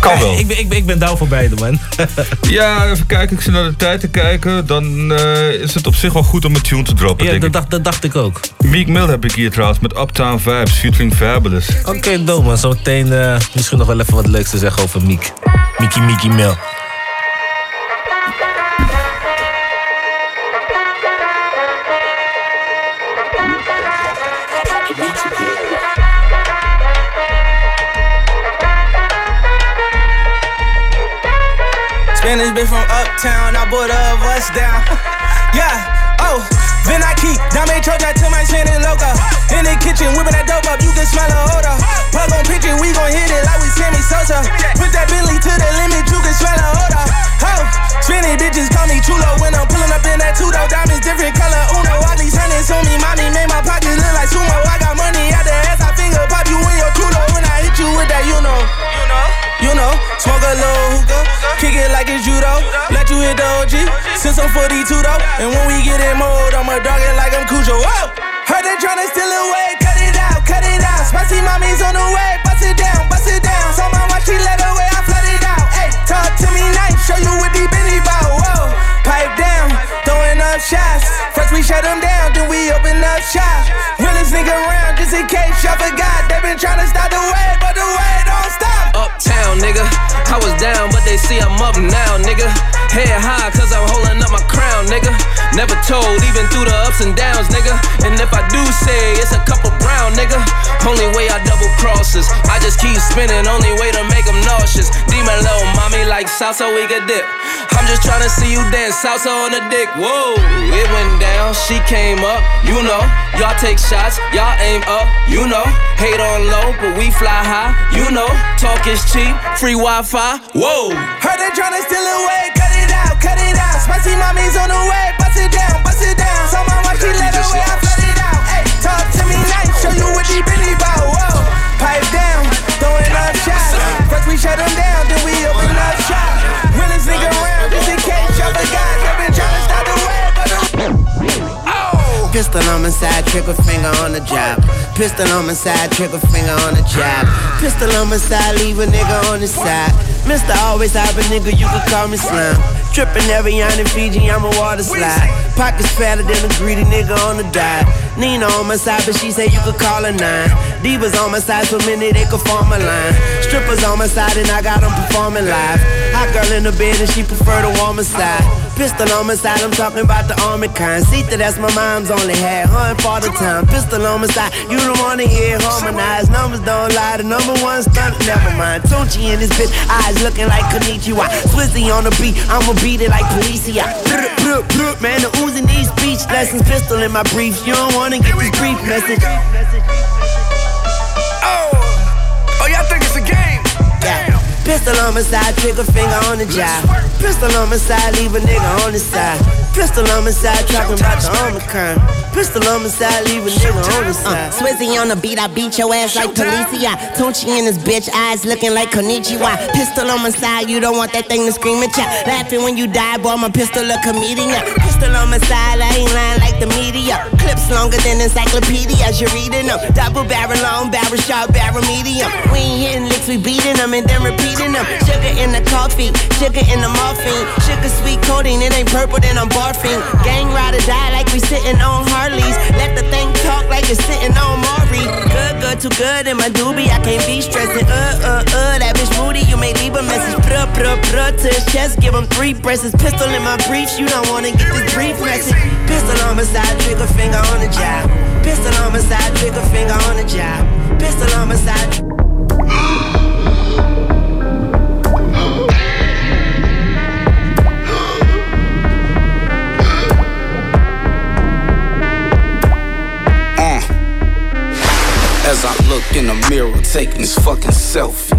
Kan wel. Ik ben, ik ben, ik ben down voor beide, man. Ja, even kijken. Ik zit naar de tijd te kijken. Dan eh, is het op zich wel goed om een tune te droppen, Ja, denk dat ik. dacht, dat dacht ik ook. Meek Mill heb ik hier trouwens met Uptown Vibes featuring Fabulous. Oké, dope man. Zometeen eh, misschien nog wel even wat leuks te zeggen over Miek. Mickey Mickey Mill. Spanish bitch from uptown, I bought a bus down. yeah, oh, then I keep Dame Troja to my Spanish loca. In the kitchen, whipping that dope up, you can smell the odor. Plug on picture, we gon' hit it like we Sammy Sosa. Put that Billy to the limit, you can smell a odor. Oh, Spanish bitches call me chulo when I'm pulling up in that two-door diamonds, different color. Uno, all these hundreds on me, mommy made my pockets look like sumo. I got money out the ass, I finger pop you in your culo when I hit you with that, you know. You know. You know, smoke a little hookah, kick it like it's judo. Let you hit the OG, since I'm 42 though. And when we get in mode, I'ma dog it like I'm Cujo. Whoa! Heard they tryna steal away, cut it out, cut it out. Spicy mommy's on the way, bust it down, bust it down. So my watch, she let away, I flood it out. Hey, talk to me nice, show you what the bow. Whoa, pipe down, throwing up shots. First we shut them down, then we open up shop. Realest nigga around, just in case y'all forgot. They been tryna stop the wave, but the wave don't stop. Uptown, nigga. I was down, but they see I'm up now, nigga. Head high, cause I'm holding up my crown, nigga. Never told, even through the ups and downs, nigga. And if I do say it's a couple brown, nigga. Only way I double crosses. I just keep spinning, only way to make them nauseous. Demon low, mommy like salsa, we could dip. I'm just tryna see you dance salsa on the dick. Whoa, it went down, she came up, you know. Y'all take shots, y'all aim up, you know. Hate on low, but we fly high, you know. Talk is cheap, free Wi Fi, whoa. Heard they tryna steal away, on my side, trigger finger on the job. Pistol on my side, trigger finger on the job. Pistol on my side, leave a nigga on the side. Mister always have a nigga, you can call me slime. Trippin' every on in Fiji, I'm a water slide. Pockets fatter than a greedy nigga on the dive. Nina on my side, but she say you could call her nine. Divas on my side, so many they could form a line. Strippers on my side, and I got them performing live. Hot girl in the bed, and she prefer the warmer side. Pistol on my side, I'm talking about the army kind. Sita, that's my mom's only had. Her and father time. Pistol on my side, you don't wanna hear harmonized. Numbers don't lie, the number one stunt, never mind. Tunchi in this bitch, eyes looking like Konichiwa. Swizzy on the beat, I'ma beat it like Policia. Man, the Uzi needs speech lessons. Pistol in my briefs, you don't wanna get this brief message. Pistol on my side, trigger finger on the job. Pistol on my side, leave a nigga on the side. Pistol on my side, talking about the Omicron. Pistol on my side, leave a nigga on the side. Uh, Swizzy on the beat, I beat your ass like Policia. Tunchi in his bitch, eyes looking like Konichiwa. Pistol on my side, you don't want that thing to scream at ya. Laughing when you die, boy, my pistol a comedian. Pistol on my side, I ain't lying like the media. Clips longer than encyclopedias, you're reading them. Double barrel long, barrel short, barrel medium. We ain't hitting licks, we beating them and then repeating them. Sugar in the coffee, sugar in the morphine. Sugar sweet coating, it ain't purple, then I'm barfing. Gang ride or die like we sitting on Harleys. Let the thing talk like it's sitting on Maury. Good, good, too good in my doobie. I can't be stressing. Uh, uh, uh, that bitch moody. You may leave a message. Pruh, pruh, pruh to his chest. Give him three breasts. Pistol in my briefs. You don't wanna get this brief message. Pistol on my side, trigger finger on the job. Pistol on my side, trigger finger on the job. Pistol on my side. As I look in the mirror, taking this fucking selfie.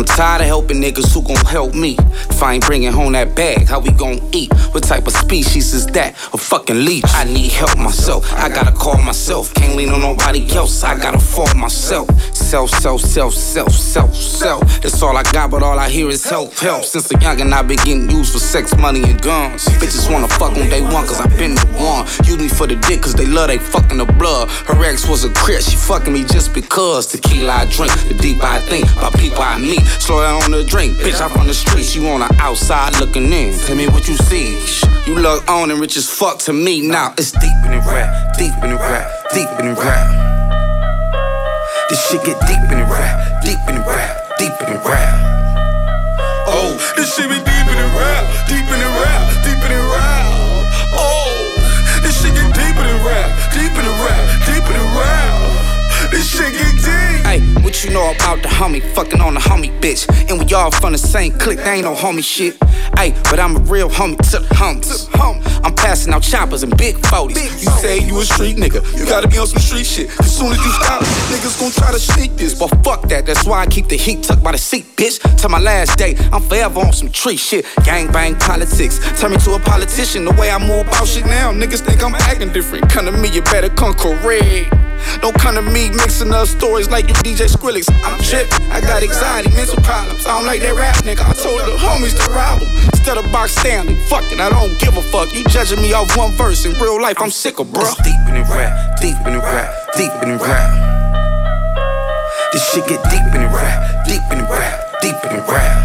I'm tired of helping niggas who gon' help me. If I ain't bringing home that bag, how we gon' eat? What type of species is that? A fucking leech. I need help myself. I gotta call myself. Can't lean on nobody else. I gotta fall myself. self, self, self, self, self, self. That's all I got, but all I hear is help, help. Since a youngin', i been getting used for sex, money, and guns. Bitches wanna fuck on day one, cause I been the one. Use me for the dick, cause they love they fucking the blood. Her ex was a crit, she fucking me just because. Tequila I drink, the deep I think, by people I meet. Slow down on the drink, bitch, I'm from the streets. You on the outside looking in. Tell me what you see. You look on and rich as fuck to me. Now it's deep in the rap, deep in the rap, deep in the rap. This shit get deep in the rap, deep in the rap, deep in the rap. Oh, this shit be deep in the rap, deep in the rap, deep in the rap. Oh, this shit get deep in the rap, deep in the rap, deep in the rap. This shit get deep. Hey, what you know about the homie? Fucking on the homie, bitch. And we all from the same clique, they ain't no homie shit. Hey, but I'm a real homie to the homies. I'm passing out choppers and big 40s. You say you a street nigga, you gotta be on some street shit. As soon as you stop, niggas gon' try to sneak this. But fuck that, that's why I keep the heat tucked by the seat, bitch. To my last day, I'm forever on some tree shit. Gang bang politics, turn me to a politician. The way I move about shit now, niggas think I'm acting different. Come to me, you better come correct. Don't come to me mixing up stories like you DJ Skrillex. I'm trippin', I got anxiety, mental problems. I don't like that rap nigga. I told the homies to rob him. Instead of box Stanley, fuck it, I don't give a fuck. You judging me off one verse. In real life, I'm sick of bruh. Deep in the rap, deep in the rap, deep in the rap. This shit get deep in the rap, deep in the rap, deep in the rap.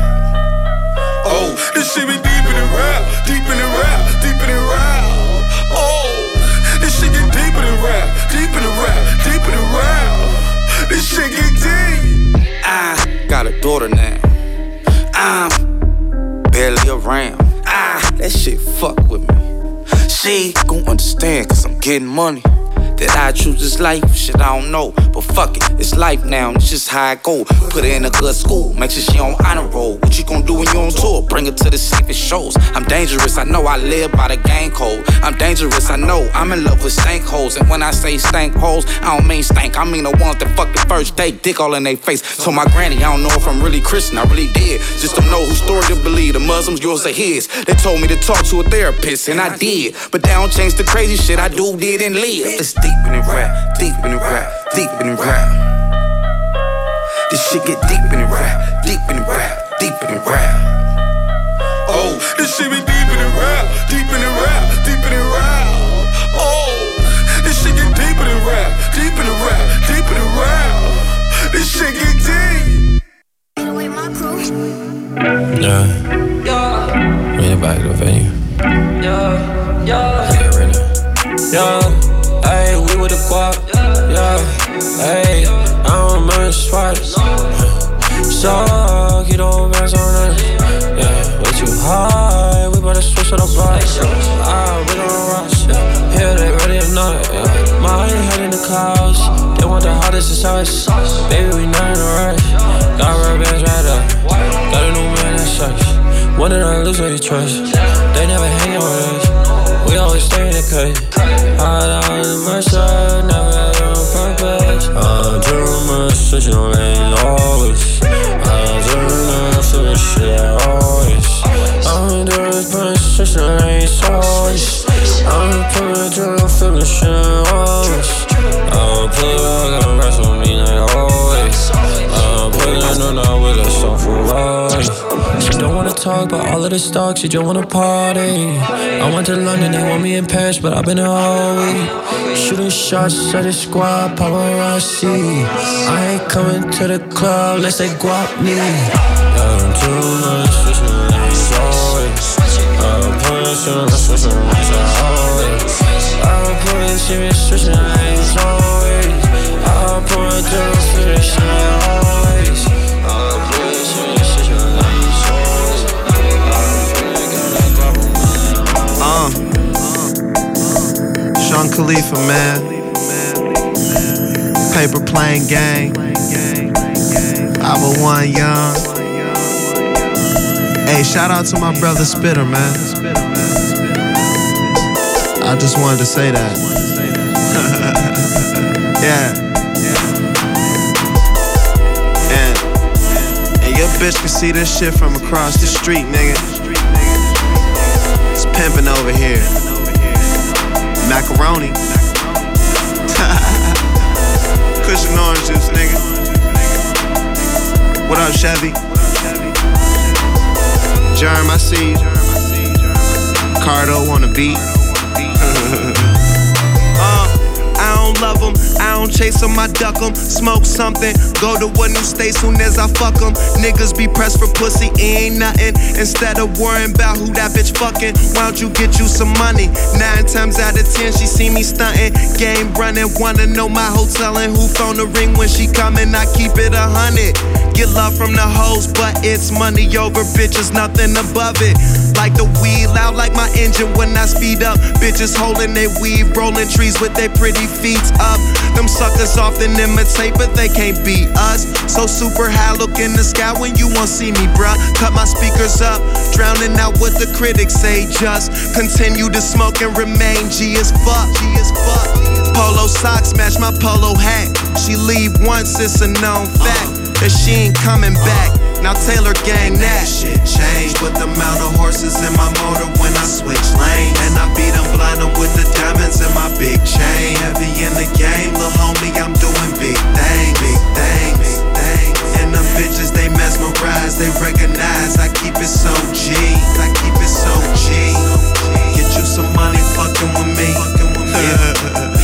Oh, this shit be deep in the rap, deep in the rap, deep in the rap. Oh, this shit get deep in the rap, deep in the rap, in the. This shit get deep. I got a daughter now. I'm barely around. Ah, that shit fuck with me. She gon' understand, cause I'm getting money. That I choose this life, shit I don't know. But fuck it, it's life now, it's just how I go. Put her in a good school, make sure she on honor roll. What you gon' do when you on tour? Bring her to the safest shows. I'm dangerous, I know I live by the gang code. I'm dangerous, I know I'm in love with stank holes. And when I say stank holes, I don't mean stank, I mean the ones that fuck the first day, dick all in their face. So my granny, I don't know if I'm really Christian, I really did. Just don't know whose story to believe. The Muslims, yours or his. They told me to talk to a therapist, and I did. But that don't change the crazy shit I do, did, and live. Deep in the rap, deep in the rap, deep in the rap. This shit get deep in the rap, deep in the rap, deep in the rap. Oh, this shit be deep in the rap, deep in the rap, deep in the rap. Oh, this shit get deep in the rap, deep in the rap, deep in the rap. This shit get deep. Yeah. Bring it back to the venue. Yeah, yeah. Yeah, with the guap. Yeah, ayy, I don't remember swipes. So, keep on bands on us. Yeah, way too high, we to switch to the block. Ah, we gon' rush. Yeah, yeah they ready or not. Yeah. My head in the clouds, they want the hottest is us. Baby, we not in a rush. Got rubber bands right up. Got a new man that sucks. One of them lose what you trust. They never hang with us. We always stay in the cut. Hard out in the mercer, never on purpose. I'm doing my switching lanes always. I'm doing my switching shit always. I'm doing my switching lanes always. I'm pulling through the feeling shit always. I'm pulling up, rest on me like always. I'm pulling on out talk about all of the stocks, she just wanna party. I went to London, they want me in Paris, but I've been all week. Shooting shots at the squad, paparazzi. I ain't coming to the club unless they guap me. I'm too much, switching lanes oh, always. I'm pushing, switching lanes oh, always. I'm serious, switching lanes oh, always. I'm putting through, switching lanes always. Uh. Sean Khalifa, man. Paper plane gang. 501 Young. Hey, shout out to my brother Spitter, man. I just wanted to say that. yeah. And, and your bitch can see this shit from across the street, nigga. Pimping over here. Macaroni. Cushion orange juice, nigga. What up, Chevy? Germ, I see. Cardo on the beat. Love them, I don't chase them, I duck them. Smoke something, go to a new state soon as I fuck them. Niggas be pressed for pussy, ain't nothing. Instead of worrying about who that bitch fucking, why don't you get you some money? Nine times out of ten, she see me stunting. Game running, wanna know my hotel and who phone the ring when she coming. I keep it a hundred. Get love from the hoes, but it's money over bitches, nothing above it. Like the weed, loud like my engine when I speed up. Bitches holding their weed, rolling trees with their pretty feet up. Them suckers often imitate, but they can't beat us. So super high, look in the sky when you won't see me, bruh. Cut my speakers up, drowning out what the critics say. Just continue to smoke and remain G as fuck. G as fuck. Polo socks match my polo hat. She leave once, it's a known fact that she ain't coming back. Now Taylor gang that shit changed with the amount of horses in my motor when I switch lanes. And I beat them blind them with the diamonds in my big chain. Heavy in the game, little homie, I'm doing big things, big things, big things. And them bitches, they mesmerize, they recognize. I keep it so G, I keep it so G. Get you some money fucking with me. Yeah.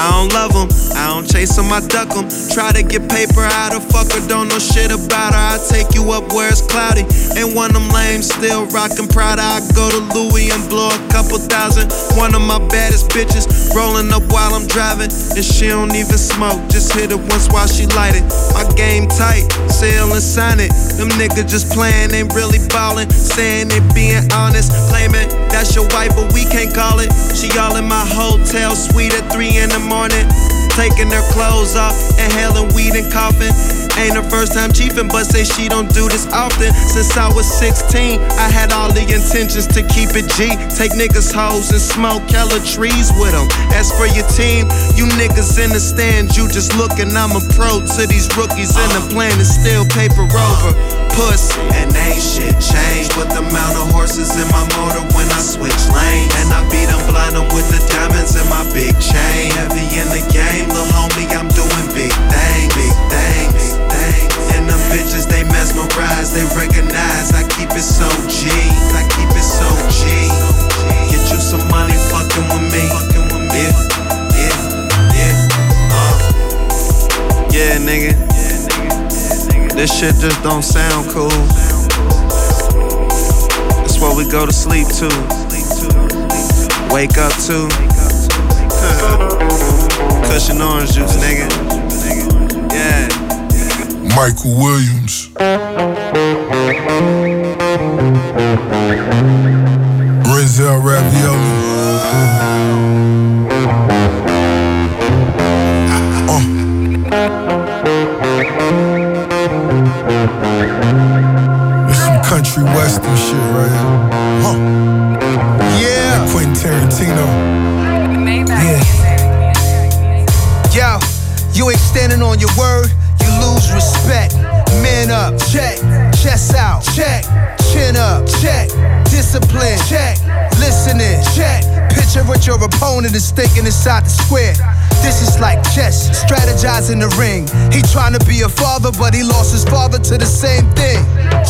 I don't love them, I don't chase them, I duck them. Try to get paper out of fucker, don't know shit about her. I take you up where it's cloudy. Ain't one of them lame, still rockin' Prada. I go to Louis and blow a couple thousand. One of my baddest bitches rolling up while I'm driving. And she don't even smoke, just hit it once while she light it. My game tight, sell and sign it. Them niggas just playing, ain't really ballin'. Saying they being honest, claiming that's your wife, but we can't call it. She all in my hotel suite at 3 in the morning. Taking their clothes off, inhaling weed and coughing. Ain't her first time chiefing, but say she don't do this often. Since I was 16, I had all the intentions to keep it G. Take niggas' hoes and smoke hella trees with them. As for your team, you niggas in the stand, you just looking. I'm a pro to these rookies, and the plan is still paper over. Pussy. And ain't shit changed with the amount of horses in my motor when I switch lanes. And I beat them blind them with the diamonds in my big chain. Heavy in the game, little homie, I'm doing big things, big things, big things. And them bitches, they mesmerize, they recognize. I keep it so G, I keep it so G. Get you some money fucking with me. Yeah, yeah, yeah. Uh. Yeah, nigga. This shit just don't sound cool. That's what we go to sleep to. Wake up to. Cushion orange juice, nigga. Yeah. Michael Williams. Renzel Ravioli. Is inside the square. This is like chess, strategizing the ring. He trying to be a father, but he lost his father to the same thing.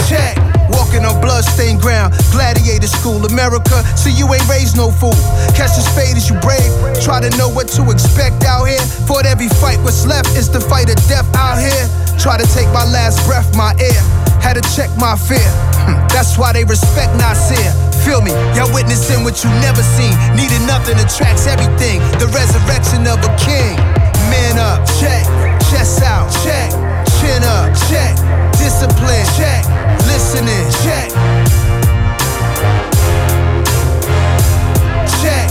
Check. Walking on bloodstained ground, gladiator school, America. See, you ain't raised no fool. Catch the spade as you brave. Try to know what to expect out here. Fought every fight, what's left is the fight of death out here. Try to take my last breath, my air. Had to check my fear. Hmm, That's why they respect Nasir. Feel me? Y'all witnessing what you never seen. Needed nothing attracts everything. The resurrection of a king. Man up, check. Chest out, check. Chin up, check. Discipline, check. Listening, check. Check.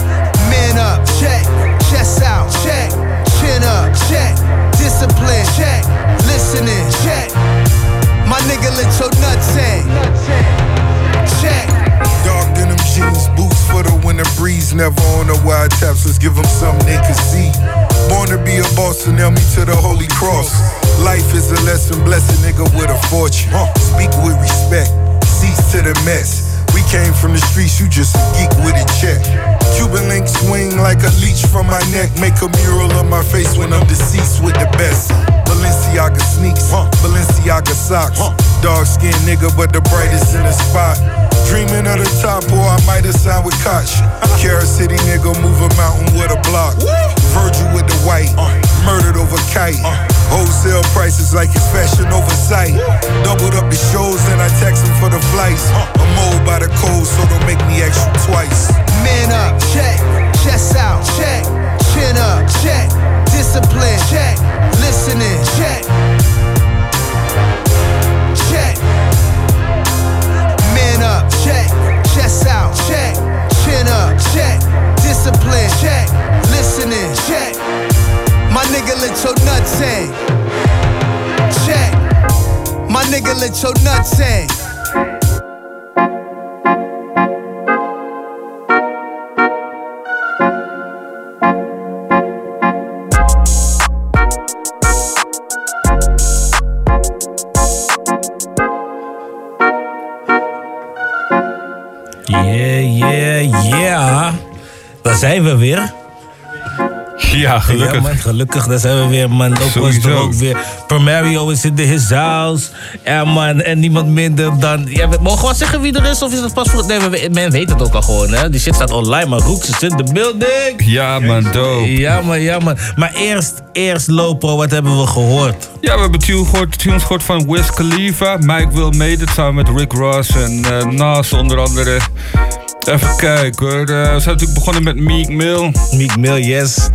Man up, check. Chest out, check. Chin up, check. Discipline, check. Listening, check. My nigga let your nuts hang. Check. Dark denim jeans, boots for the winter breeze. Never on the wide taps, let's give them something they can see. Born to be a boss and nail me to the holy cross. Life is a lesson, bless a nigga with a fortune. Speak with respect, cease to the mess. We came from the streets, you just a geek with a check. Cuban link swing like a leech from my neck. Make a mural of my face when I'm deceased with the best. Balenciaga sneaks, Balenciaga socks. Dark skinned nigga, but the brightest in the spot. Dreaming of the top, or I might have signed with Koch. Carrot City nigga, move a mountain with a block. Virgil with the white, murdered over kite. Wholesale prices like it's fashion oversight. Doubled up the shows, and I tax him for the flights. I'm old by the code, so don't make me ask you twice. Man up, check. Chest out, check. Chin up, check. Discipline, check. Listening. Check. Chest out, check. Chin up, check. Discipline, check. Listening, check. My nigga let your nuts hang. Check. My nigga let your nuts hang. Ja, gelukkig. Ja, man, gelukkig, daar zijn we weer, man. Loco is er ook weer. Primario is in de his house. Ja, man, en niemand minder dan... Ja, we mogen we wel zeggen wie er is, of is dat pas voor... Nee, we- men weet het ook al gewoon, hè. Die shit staat online, maar Rooks is in de building. Ja, man, dope. Ja, man, ja, man. Maar eerst, eerst Lopo, wat hebben we gehoord? Ja, we hebben tune gehoord, tunes gehoord van Wiz Khalifa. Mike Will Made It samen met Rick Ross en eh, Nas onder andere. Even kijken hoor. Eh, we zijn natuurlijk begonnen met Meek Mill. Meek Mill, yes.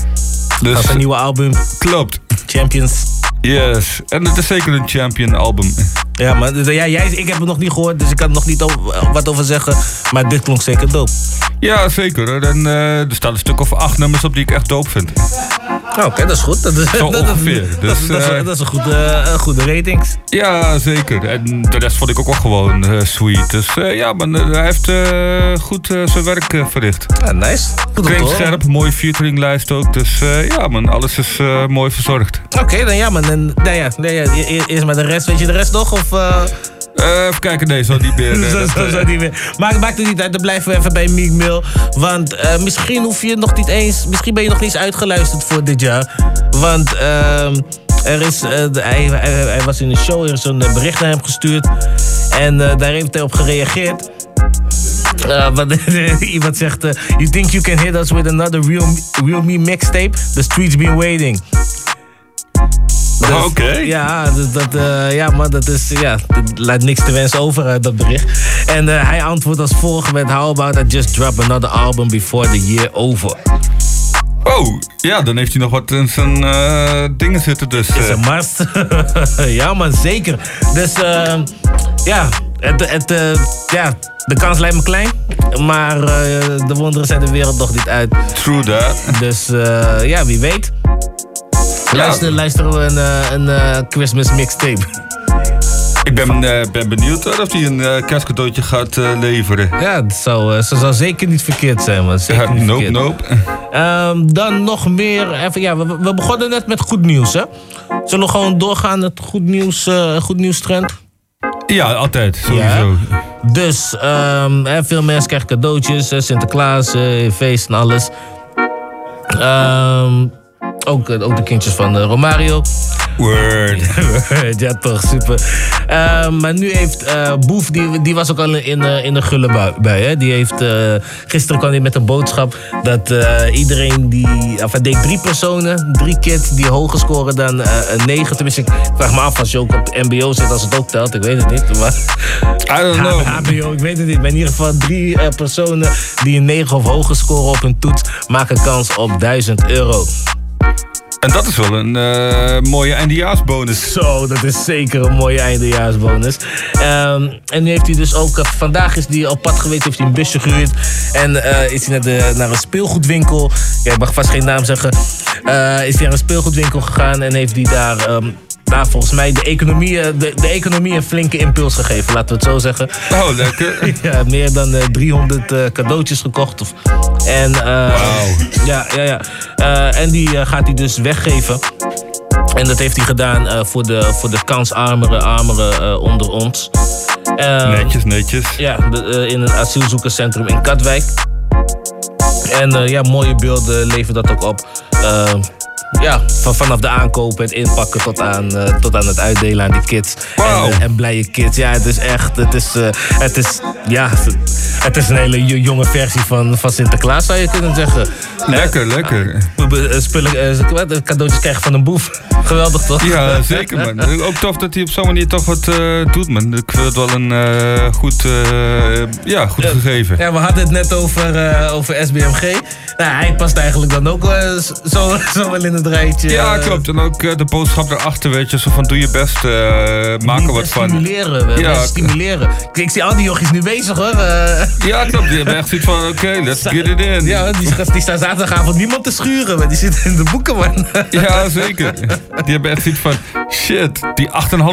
Dus, Dat is een nieuwe album. Klopt. Champions. Yes. En het is zeker een champion album. Ja, maar dus, ja, jij, ik heb het nog niet gehoord, dus ik kan er nog niet over- wat over zeggen. Maar dit klonk zeker dope. Ja, zeker. En eh, er staan een stuk of acht nummers op die ik echt dope vind. Oh, Oké, dat is goed. Dat is, Zo dat- ongeveer. Dat, Dus, dat, eh, dat is een goede, eh, goede ratings. Ja, zeker. En de rest vond ik ook wel gewoon eh, sweet. Dus ja, man, eh, hij heeft goed zijn werk verricht. Ja, nice. Goed Klinkt scherp, mooie featuringlijst ook. Dus ja, man, alles is mooi verzorgd. Oké, dan ja, man. Dan, nou ja, nou ja, e- e- eerst maar de rest. Weet je de rest nog? Of, eh, even kijken, nee, zo niet meer. zo, eh, zo niet meer. Maar maakt het niet uit, dan blijven we even bij Meek Mill. Want eh, misschien hoef je nog niet eens... Misschien ben je nog niet eens uitgeluisterd voor dit jaar. Want ehm, er is, hij, hij, hij was in een show, er is een bericht naar hem gestuurd. En daar heeft hij op gereageerd. Uh, wat iemand zegt, you think you can hit us with another Real, real Me mixtape? The streets been waiting. Oké. Ja, dat, dat, eh, ja, maar dat is, ja, dat laat niks te wensen over, eh, dat bericht. En eh, hij antwoordt als volgt met, how about I just drop another album before the year over? Oh, ja, dan heeft hij nog wat in zijn dingen zitten. Dus, Is een must. ja, man, zeker. Dus eh, ja, het, het, ja, de kans lijkt me klein. Maar de wonderen zijn de wereld nog niet uit. True that. Dus ja, wie weet. Luister, luisteren we een, eh, een eh, Christmas mixtape. ik ben, eh, ben benieuwd of hij een kerstcadeautje gaat leveren. Ja, dat zou, dat zou zeker niet verkeerd zijn, man. Zeker niet nope, verkeerd. nope. Ehm, dan nog meer. Even, ja, we, we begonnen net met goed nieuws, hè? Zullen we gewoon doorgaan met goed nieuws, goed nieuws trend? Ja, altijd, sowieso. Dus ehm, hè, veel mensen krijgen cadeautjes, Sinterklaas, feest en alles. Ehm, ook, eh, ook de kindjes van eh, Romario. Word. ja, toch, super. Ehm, maar nu heeft eh Boef, die, die was ook al in, eh, in de gulle bui. bui, hè? Die heeft, eh, gisteren kwam hij met een boodschap dat eh, iedereen die... Of hij deed drie personen, drie kids die hoger scoren dan eh, een negen. Tenminste, ik vraag me af als je ook op mbo zit, als het ook telt. Ik weet het niet, maar... I don't know. HBO, ik weet het niet. Maar in ieder geval drie eh, personen die een 9 of hoger scoren op hun toets... maken kans op 1000 euro. En dat is wel een eh, mooie eindejaarsbonus. Zo, dat is zeker een mooie eindejaarsbonus. Ehm, en nu heeft hij dus ook... eh, vandaag is hij op pad geweest, heeft hij een busje gehuurd. En eh, is hij naar, naar een speelgoedwinkel. Ik mag vast geen naam zeggen. Is hij naar een speelgoedwinkel gegaan en heeft hij daar... ehm, nou, volgens mij de economie, eh, de, de economie een flinke impuls gegeven, laten we het zo zeggen. Oh, lekker. ja, meer dan eh, 300 eh, cadeautjes gekocht. Of, en, eh, Ja, ja, ja. En die gaat hij dus weggeven. En dat heeft hij gedaan voor, de, voor de kansarmere armeren eh, onder ons. Eh, Netjes, netjes. Ja, de, in een asielzoekerscentrum in Katwijk. En eh, ja, mooie beelden leveren dat ook op. Eh, ja, van, vanaf de aankopen, het inpakken tot aan, eh, tot aan het uitdelen aan die kids. En, eh, en blije kids. Ja, het is echt, het is, het is, ja, het is een hele jo- jonge versie van, van Sinterklaas zou je kunnen zeggen. Lekker, lekker. Spullen, cadeautjes krijgen van een boef. Geweldig toch? Ja, zeker man. Ook tof dat hij op zo'n manier toch wat doet man. Ik vind het wel een goed, ja, goed gegeven. Ja, we hadden het net over, over Nou, hij past eigenlijk dan ook eh, zo, zo wel in het rijtje. Ja, klopt. En ook eh, de boodschap erachter, weet je. Zo van, doe je best, eh, maak er wat van. Stimuleren, we Ja, stimuleren. Ik, ik zie al die jochies nu bezig hoor. Ja, klopt. Die hebben echt zoiets van, oké, let's get it in. Ja, die, die staan zaterdagavond niemand te schuren, maar die zitten in de boeken, man. Ja, zeker. Die hebben echt zoiets van, shit, die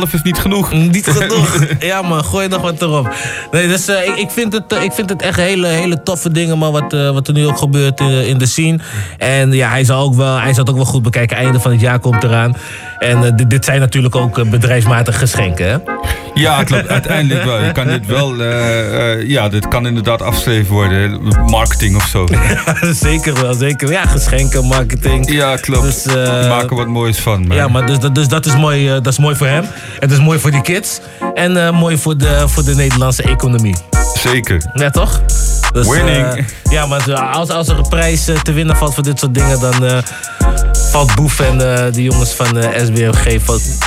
8,5 is niet genoeg. Niet genoeg. Ja, man, gooi nog wat erop. Nee, dus ik, ik, vind het, ik vind het echt hele, hele toffe dingen, man, wat, wat er nu ook gebeurt in, in de scene. En ja, hij zal, ook wel, hij zal het ook wel goed bekijken. Einde van het jaar komt eraan. En eh, dit, dit zijn natuurlijk ook eh, bedrijfsmatige geschenken, hè? Ja, klopt. Uiteindelijk wel. Je kan dit wel, eh, eh, ja, dit kan inderdaad afgeschreven worden. Marketing of zo. zeker wel, zeker. Ja, geschenken, marketing. Ja, klopt. Dus, eh, Maak er wat moois van. Maar. Ja, maar dus, dat- dus dat, is mooi, eh, dat is mooi voor hem. Het is mooi voor die kids. En eh, mooi voor de, voor de Nederlandse economie. Zeker. Ja, toch? Dus, Winning. eh, ja, maar als, als er een prijs eh, te winnen valt voor dit soort dingen, dan eh, valt Boef en de jongens van SBMG valt-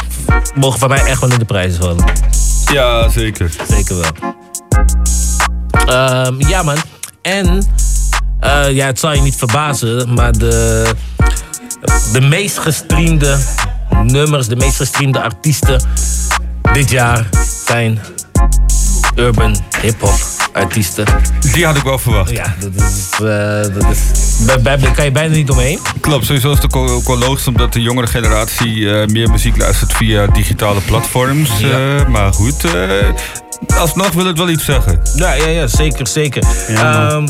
mogen van mij echt wel in de prijzen vallen. Ja, zeker. Zeker wel. Ehm, ja, man. En, ja, het zal je niet verbazen, maar de, de meest gestreamde nummers, de meest gestreamde artiesten dit jaar zijn urban hip-hop artiesten. Die had ik wel verwacht. Ja, dat is. eh, dat is bij, bij, daar kan je bijna niet omheen. Klopt, sowieso is het ook wel logisch omdat de jongere generatie eh, meer muziek luistert via digitale platforms. eh, maar goed, alsnog wil het wel iets zeggen. Ja, ja, ja zeker, zeker. Ja, Ehm,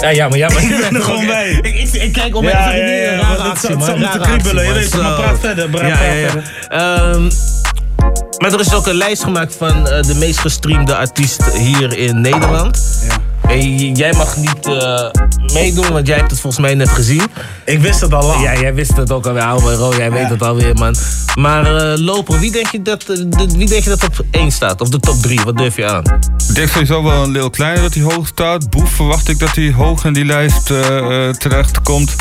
ja, ja, maar ja, maar Ik ben er gewoon bij. Ik, ik, ik kijk om Ja, even ja, ja, een ja, rare het actie, man. zat me te kriebelen, je weet, maar praat verder, praat- ja, praat ja, ja. verder. Ehm, maar er is ook een lijst gemaakt van eh, de meest gestreamde artiest hier in Nederland. En j- jij mag niet eh, meedoen, want jij hebt het volgens mij net gezien. Ik wist het al lang. Ja, jij wist het ook alweer, Ro, jij weet het alweer, man. Maar eh, loper, wie denk, je dat, de- wie denk je dat op 1 staat? Of de top 3? Wat durf je aan? Ik denk sowieso wel een Lil Kleine dat hij hoog staat. Boef verwacht ik dat hij hoog in die lijst terecht komt.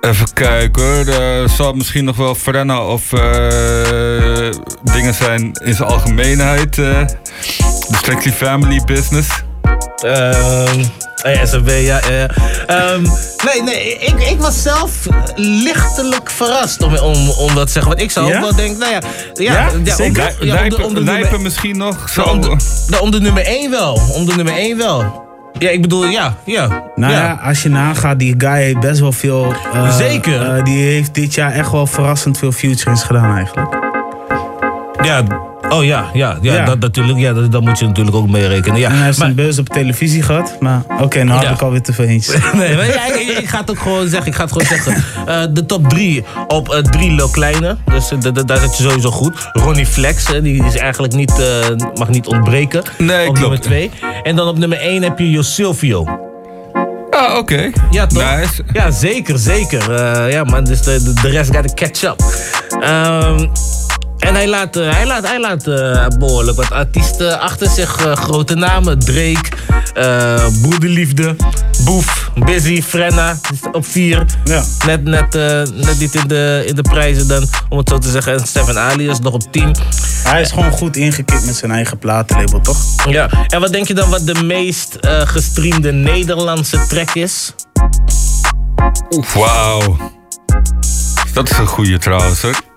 Even kijken hoor. Er zal misschien nog wel Frenna of eh, dingen zijn in zijn algemeenheid. eh de Strictly Family Business. Ehm eh, SFB, ja. ja. Ehm, nee, nee, ik, ik was zelf lichtelijk verrast om, om, om dat te zeggen. Want ik zou Ja? ook wel denken, nou ja... Ja, ja, om de- zeker. ja, om de- om de Lijpen nummer- misschien nog. Nou, om, de, nou, om de nummer 1 wel. Om de nummer 1 wel. Ja, ik bedoel, ja, ja. Nou ja. als je nagaat, die guy heeft best wel veel... eh, Zeker. eh, die heeft dit jaar echt wel verrassend veel featurings gedaan eigenlijk. Ja, oh ja, ja, ja, Ja. Dat, natuurlijk, ja dat, dat moet je natuurlijk ook meerekenen. Ja, en hij heeft zijn beurs op televisie gehad. Maar oké, nou had Ja. ik alweer te veel eens. nee, maar ja, ik, ik ga het ook gewoon zeggen. Ik ga het gewoon zeggen. Eh, de top 3 op eh, drie Lil Kleine. Dus eh, da- da- daar zit je sowieso goed. Ronnie Flex, hè, die is eigenlijk niet, eh, mag niet ontbreken. Nee, op klopt. nummer 2. En dan op nummer 1 heb je Jo Silvio. Ah, oké. Ja, toch? Ja, zeker, zeker. Eh, ja, man, dus de, de, de rest gaat catch up. Ehm, en hij laat, eh, hij laat, hij laat eh, behoorlijk wat artiesten achter zich. eh, grote namen. Drake, eh Broederliefde, Boef, Busy, Frenna. Op vier. Ja. Net, net, eh, net niet in de, in de prijzen dan, om het zo te zeggen. En Stefan Alias nog op 10. Hij is gewoon goed ingekikt met zijn eigen platenlabel, toch? Ja, en wat denk je dan wat de meest eh, gestreamde Nederlandse track is? Oef, wauw. Dat is een goede trouwens hoor.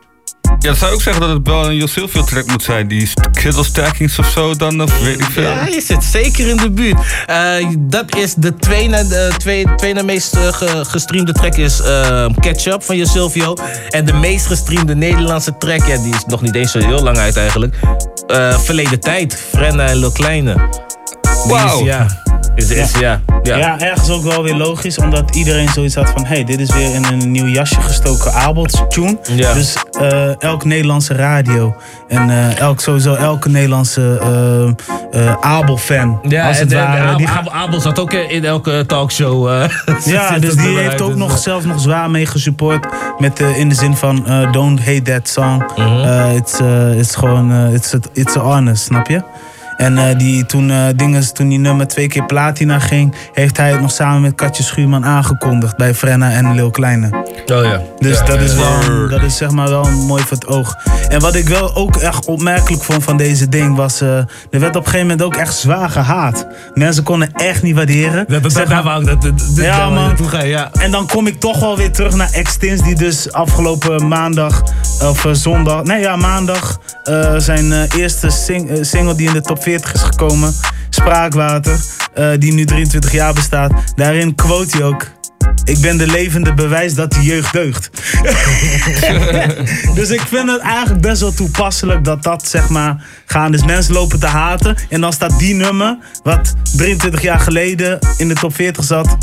Ja, zou ook zeggen dat het wel een Jos Silvio track moet zijn. Die Kiddle Stackings of zo dan, of weet ik veel. Ja, je zit zeker in de buurt. Eh, dat is de twee na, de twee, twee na meest eh, ge- gestreamde track is eh, Catch Up van je Silvio. En de meest gestreamde Nederlandse track, ja, die is nog niet eens zo heel lang uit eigenlijk. Verleden Tijd, Frenna en Lil Kleine. Is, ja, Is, is, ja. Ja. Ja. ergens ook wel weer logisch, omdat iedereen zoiets had van: hey, dit is weer in een nieuw jasje gestoken Abels tune. Ja. Dus eh, elk Nederlandse radio en eh, elk, sowieso elke Nederlandse eh, Abel-fan, Ja, als het de, ware. de, die Abel, Abel zat ook in elke talkshow. Ja, dus die eruit, heeft ook dus, nog zelf nog zwaar mee gesupport. Met, in de zin van don't hate that song. Mhm. Eh, it's, it's gewoon, it's, it's honest, snap je? En eh, die, toen, dinges, toen die nummer twee keer platina ging, heeft hij het nog samen met Katje Schuurman aangekondigd bij Frenna en Lil Kleine. Oh ja. Dus Ja, dat, ja, is wel, dat is zeg maar wel mooi voor het oog. En wat ik wel ook echt opmerkelijk vond van deze ding was... eh, er werd op een gegeven moment ook echt zwaar gehaat. Mensen konden echt niet waarderen. Dat, dat, Zeg daar maar- wou dat, dat, dat- ja, man. naartoe gaan, ja. En dan kom ik toch wel weer terug naar Extins, die dus afgelopen maandag, of zondag, nee ja, maandag, eh, zijn eerste sing- single die in de top 40 is gekomen, Spraakwater, eh, die nu 23 jaar bestaat. Daarin quote hij ook. Ik ben de levende bewijs dat de jeugd deugt. dus ik vind het eigenlijk best wel toepasselijk dat dat zeg maar gaan. Dus mensen lopen te haten. En dan staat die nummer, wat 23 jaar geleden in de top 40 zat.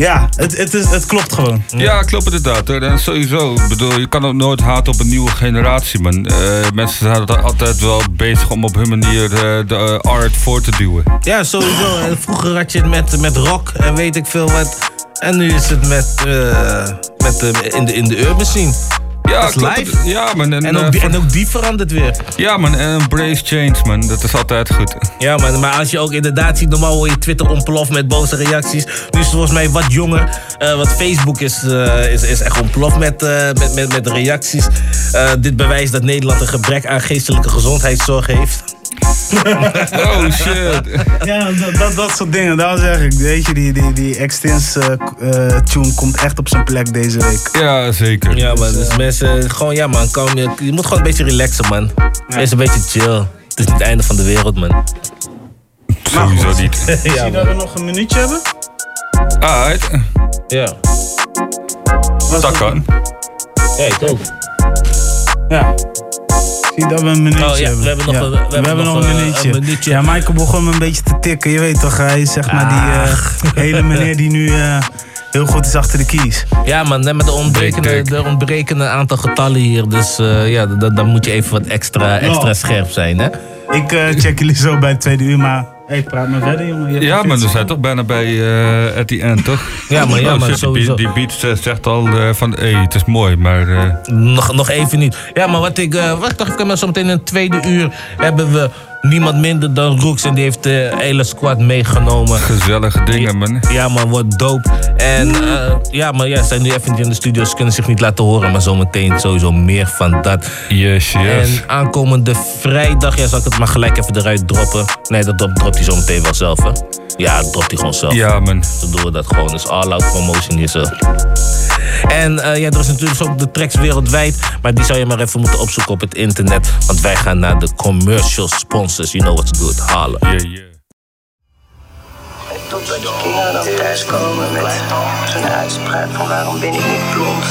Ja, het, het, is, het klopt gewoon. Ja, klopt inderdaad. En sowieso, ik bedoel, je kan ook nooit haten op een nieuwe generatie, man. Eh, mensen zijn altijd- wel bezig om op hun manier eh, de eh, art voor te duwen. Ja, sowieso. En Vroeger had je het met, met rock en weet ik veel wat. En nu is het met, met in, de, in de urban scene. Ja, Dat is klopt. live. Ja, man. En, En ook, eh, die, en ook die verandert weer. Ja, man. En embrace change, man. Dat is altijd goed. Ja, man, maar als je ook inderdaad ziet, normaal hoor je Twitter ontploft met boze reacties. Nu is het volgens mij wat jonger. Eh, wat Facebook is, eh, is, is echt ontploft met, met, met, met reacties. Dit bewijst dat Nederland een gebrek aan geestelijke gezondheidszorg heeft. Oh shit. Ja, dat, dat, dat soort dingen. Daarom zeg ik, weet je, die, die, die Extins eh, eh, tune komt echt op zijn plek deze week. Ja, zeker. Ja, man, dus mensen, gewoon, ja, man, kalm, je, je moet gewoon een beetje relaxen, man. Wees een beetje chill. Het is niet het einde van de wereld, man. Sowieso niet. Zie je dat we nog een minuutje hebben? Ah, uit. Ja. Dat kan. Ja, ik ook. Ja. Zie dat we een minuutje Oh, ja, hebben? we hebben nog Ja, een- we hebben nog nog een- minuutje. een minuutje. Ja, Michael begon me een beetje te tikken. Je weet toch, hij is zeg maar die eh, hele meneer die nu eh, heel goed is achter de keys. Ja, man, net met de ontbrekende, de ontbrekende aantal getallen hier. Dus eh, ja, dan, moet je even wat extra, extra scherp zijn, hè? Ik eh, check jullie zo bij het tweede uur, maar hey, praat maar verder, jongen. Ja, maar we zijn toch bijna bij eh at the end, toch? Ja, maar- ja, Oh, maar sowieso. beat- Die beat zegt al eh, van, hé, het is mooi, maar... eh, Nog, nog even niet. Ja, maar wat ik, eh, wat ik dacht, ik maar zometeen in het tweede uur hebben we niemand minder dan Rooks. En die heeft de hele squad meegenomen. Gezellige dingen, man. Ja, man, wordt dope. En eh, ja, maar ja, ze zijn nu even niet in de studio. Ze kunnen zich niet laten horen. Maar zometeen sowieso meer van dat. Yes, yes. En aankomende vrijdag, ja, zal ik het maar gelijk even eruit droppen. Nee, dat drop- dropt hij zometeen wel zelf, hè? Ja, dat dropt hij gewoon zelf. Ja, man. Dan doen we dat gewoon. Dus all-out promotion hier zo. En eh, ja, er is natuurlijk ook de tracks wereldwijd. Maar die zou je maar even moeten opzoeken op het internet. Want wij gaan naar de commercial sponsors. You know what to do, het halen. Yeah, yeah. Totdat je kinderen dan thuiskomen met zo'n uitspraak van waarom ben ik niet blond.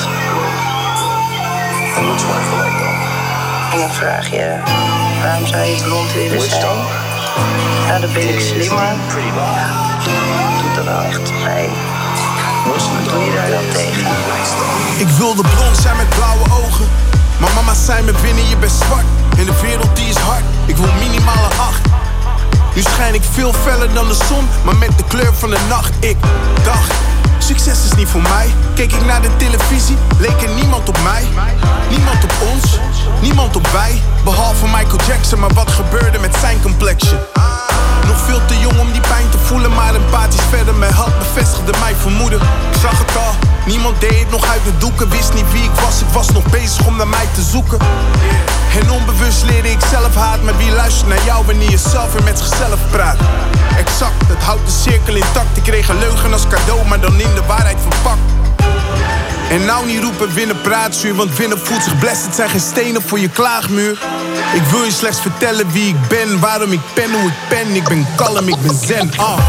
En dan vraag je, waarom zou je blond willen zijn? Nou, dan ben ik slimmer. Ja, doet er wel echt pijn. Wat doe je daar? Ik zijn met blauwe ogen. Maar mama zei me binnen je bent zwart. En de wereld die is hard. Ik wil minimale acht. Nu schijn ik veel feller dan de zon. Maar met de kleur van de nacht. Ik dacht, succes is niet voor mij. Keek ik naar de televisie, leek er niemand op mij. Niemand op ons, niemand op wij. Behalve Michael Jackson, maar wat gebeurde met zijn complexion? Nog veel te jong om die pijn te voelen, maar empathisch verder. Mijn hart bevestigde mijn vermoeden. Ik zag het al, niemand deed het nog uit de doeken. Wist niet wie ik was, ik was nog bezig om naar mij te zoeken. En onbewust leerde ik zelf haat, maar wie luistert naar jou wanneer je zelf weer met zichzelf praat? Exact, het houdt de cirkel intact. Ik kreeg een leugen als cadeau, maar dan de waarheid verpakt. En nou niet roepen winnen praatzuur, want winnen voelt zich blessed. Het zijn geen stenen voor je klaagmuur. Ik wil je slechts vertellen wie ik ben, waarom ik pen, hoe ik pen. Ik ben kalm, ik ben zen. Ah.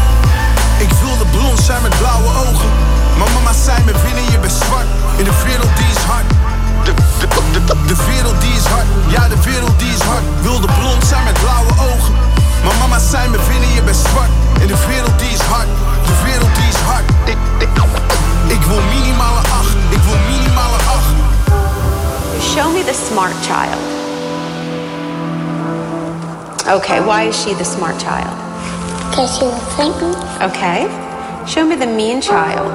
Ik wilde blond zijn met blauwe ogen. Maar mama zei me winnen, je bent zwart. In de wereld die is hard. De, de, de, de, de wereld die is hard. Ja, de wereld die is hard. Wilde blond zijn met blauwe ogen. Maar mama zei me winnen, je bent zwart. In de wereld die is hard. wil minimale acht. Ik wil minimale acht. Show me the smart child. Okay, why is she the smart child? Because she was. Okay. Show me the mean child.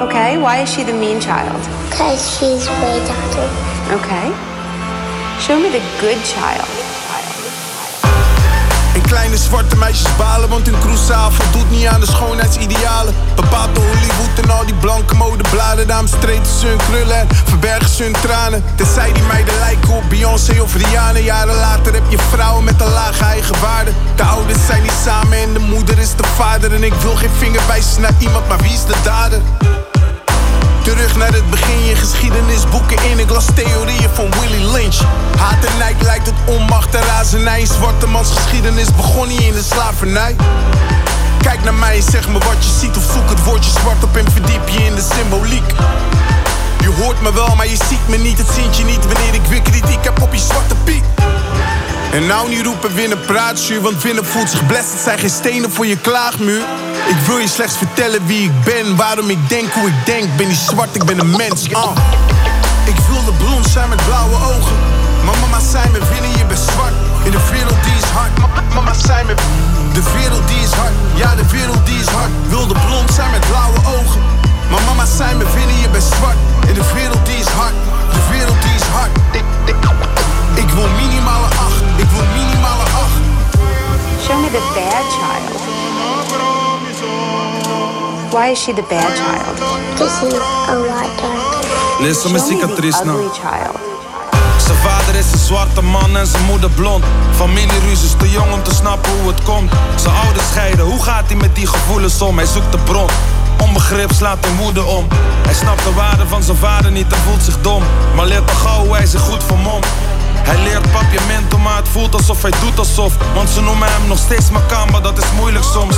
Okay, why is she the mean child? Because she's way daughter. Okay. Show me the good child. Kleine zwarte meisjes balen, want hun cruisaal voldoet niet aan de schoonheidsidealen. Bepaald door Hollywood en al die blanke modebladen. Daarom streten ze hun krullen en verbergen ze hun tranen. Tenzij die meiden lijken op Beyoncé of Rihanna. Jaren later heb je vrouwen met een lage eigenwaarde. De ouders zijn niet samen en de moeder is de vader. En ik wil geen vinger wijzen naar iemand, maar wie is de dader? Terug naar het begin, je geschiedenisboeken in. Ik las theorieën van Willie Lynch. Haat en nijd lijkt het onmacht en razernij. Zwarte mans geschiedenis begon niet in de slavernij. Kijk naar mij en zeg me wat je ziet. Of zoek het woordje zwart op en verdiep je in de symboliek. Je hoort me wel, maar je ziet me niet. Het ziet je niet wanneer ik weer kritiek heb op je zwarte piek. En nou niet roepen winnen praatje, want winnen voelt zich blessed. Het zijn geen stenen voor je klaagmuur. Ik wil je slechts vertellen wie ik ben, waarom ik denk hoe ik denk. Ben niet zwart, ik ben een mens. Ah. Ik wilde blond zijn met blauwe ogen. Maar mama zei me winnen, je bent zwart. In de wereld die is hard. Ma- Mama zei me, Why is she the bad child? Because she's a lot darker. Listen, mijn Show me the cicatrice nou. ugly child. Zijn vader is een zwarte man en zijn moeder blond. Familieruzie is te jong om te snappen hoe het komt. Zijn ouders scheiden, hoe gaat hij met die gevoelens om? Hij zoekt de bron. Onbegrip slaat in woede om. Hij snapt de waarde van zijn vader niet en voelt zich dom. Maar leert al gauw hoe hij zich goed vermomt. Hij leert papiamento, maar het voelt alsof hij doet alsof. Want ze noemen hem nog steeds Makamba, dat is moeilijk soms.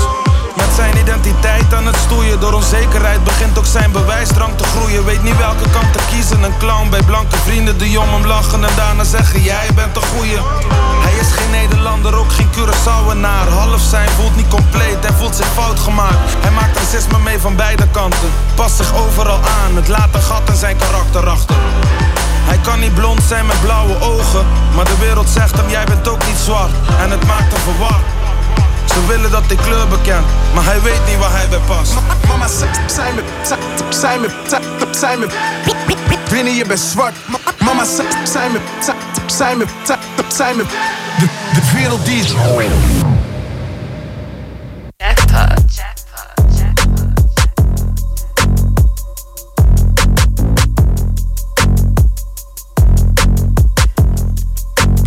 Met zijn identiteit aan het stoeien, door onzekerheid begint ook zijn bewijsdrang te groeien. Weet niet welke kant te kiezen, een clown bij blanke vrienden die om hem lachen en daarna zeggen: Jij bent een goeie. Hij is geen Nederlander, ook geen Curaçaoenaar. Half zijn voelt niet compleet, hij voelt zich fout gemaakt. Hij maakt racisme mee van beide kanten, past zich overal aan. Het laat een gat in zijn karakter achter. Hij kan niet blond zijn met blauwe ogen, maar de wereld zegt hem: Jij bent ook niet zwart. En het maakt hem verward. Ze willen dat hij kleur bekent, maar hij weet niet waar hij bij past. Mama zei me, zei- zei me, zei- zei me. Binnen je bent zwart. Ma- Mama zei zei me, zei- zei me, me. De, de wereld die is.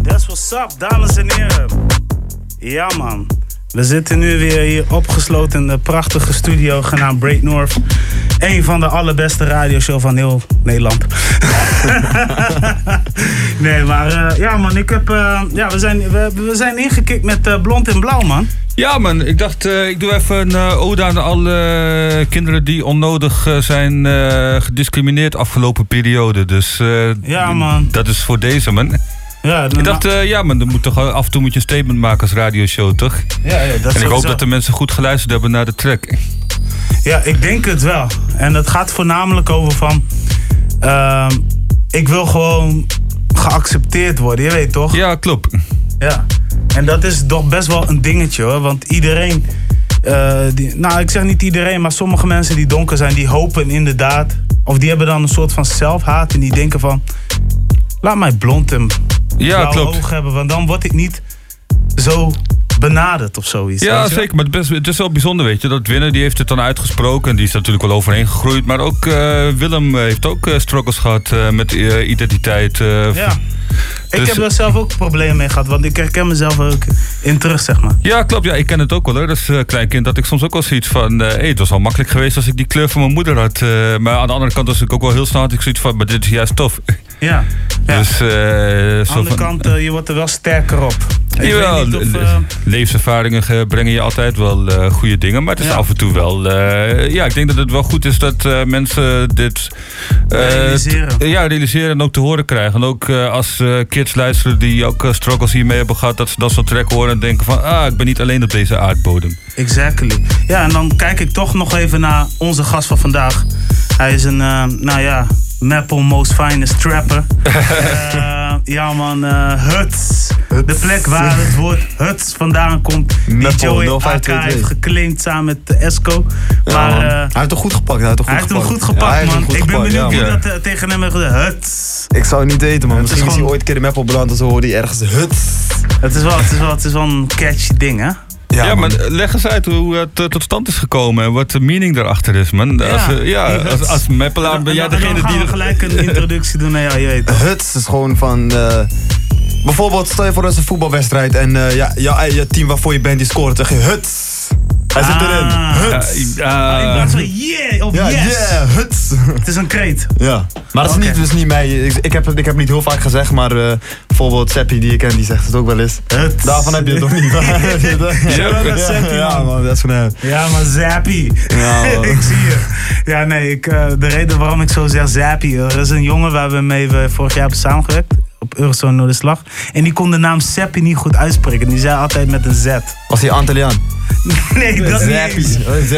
That's what's up, dames en heren. Ja man, we zitten nu weer hier opgesloten in de prachtige studio genaamd Break North. Een van de allerbeste radioshow van heel Nederland. nee, maar eh, ja man, ik heb, eh, ja, we, zijn, we, we zijn ingekikt met eh, blond en blauw man. Ja man, ik dacht ik doe even een ode aan alle kinderen die onnodig zijn gediscrimineerd afgelopen periode. Dus Ja, man. dat is voor deze man. Ja, ik dacht, eh, ja man, dan moet toch af en toe moet je een statement maken als radioshow, toch? Ja, ja, dat en ik hoop dat de mensen goed geluisterd hebben naar de track. Ja, ik denk het wel. En het gaat voornamelijk over van... ehm, ik wil gewoon geaccepteerd worden, je weet toch? Ja, klopt. Ja. En dat is toch best wel een dingetje hoor. Want iedereen... eh, die, nou, ik zeg niet iedereen, maar sommige mensen die donker zijn... die hopen inderdaad... of die hebben dan een soort van zelfhaat... en die denken van... laat mij blond en Ja, klopt. hebben... want dan word ik niet zo benaderd of zoiets. Ja, zeker. Maar het, best- het is wel bijzonder, weet je. Dat Winnen die heeft het dan uitgesproken. En die is natuurlijk wel overheen gegroeid. Maar ook eh, Willem eh, heeft ook eh, struggles gehad eh, met identiteit. Ja. Ik Dus- heb er zelf ook problemen mee gehad, want ik herken mezelf ook in terug, zeg maar. Ja, klopt. Ja, ik ken het ook wel hoor. Dat is uh, klein kind. Dat ik soms ook wel zoiets van. eh hey, het was wel makkelijk geweest als ik die kleur van mijn moeder had. maar aan de andere kant was ik ook wel heel snel. Had ik zoiets van. Maar dit is juist tof. Ja. Dus. eh Aan de zo kant, eh, je wordt er wel sterker op. Ik Jawel, weet niet of, eh, levenservaringen brengen je altijd wel goede dingen. Maar het is Ja. af en toe wel... ja, ik denk dat het wel goed is dat mensen dit... Realiseren. ja, realiseren en ook te horen krijgen. En ook als kids luisteren die ook struggles hiermee hebben gehad... dat ze dat soort track horen en denken van... ah, ik ben niet alleen op deze aardbodem. Exactly. Ja, en dan kijk ik toch nog even naar onze gast van vandaag. Hij is een, nou ja, Maple Most Finest Trapper. Eh, ja man, eh, Huts. De plek waar het woord Huts vandaan komt. Die Maple, Joey AK 0522. heeft geclaimd samen met de Esco. Maar Ja, eh, hij heeft hem goed gepakt. Hij heeft hem hij goed heeft hem gepakt. goed gepakt man. goed Ik ben gepakt, benieuwd ja, wie dat tegen hem heeft gezegd. Huts. Ik zou het niet weten, man. Het is Misschien is hij ooit een keer in Meppel beland en zo hoorde hij ergens huts. Het is wel, het is wel, het is wel een catchy ding hè. Ja, maar leg eens uit hoe het eh, tot stand is gekomen en wat de meaning daarachter is, man. Als, eh, ja, als, als meppelaar ben jij degene dan gaan die... we gelijk een introductie doen naar jou, je weet? Huts is gewoon van... eh, bijvoorbeeld, stel je voor dat is een voetbalwedstrijd en eh, ja, ja, je team waarvoor je bent, die scoort. Dan je huts. Hij zit erin. Huts. Ah, in plaats van yeah of Ja, yes. yeah, huts. Het is een kreet. Ja, maar dat is niet, dus niet mij. Ik, ik, heb, het- ik heb het niet heel vaak gezegd, maar eh, bijvoorbeeld Seppi die ik ken, die zegt het ook wel eens. Daarvan heb je het toch niet? Seppi, ja, man. dat is van hem. Ja, maar Zappy. Ja, ik zie je. Ja, nee, ik, eh, de reden waarom ik zo zeg Zappy. Er is een jongen waar we mee we vorig jaar hebben samengewerkt. Op Eurozone Noorderslag. En die kon de naam Seppi niet goed uitspreken. Die zei altijd met een Z. Was hij Antilliaan? Nee, dat niet. Oh, is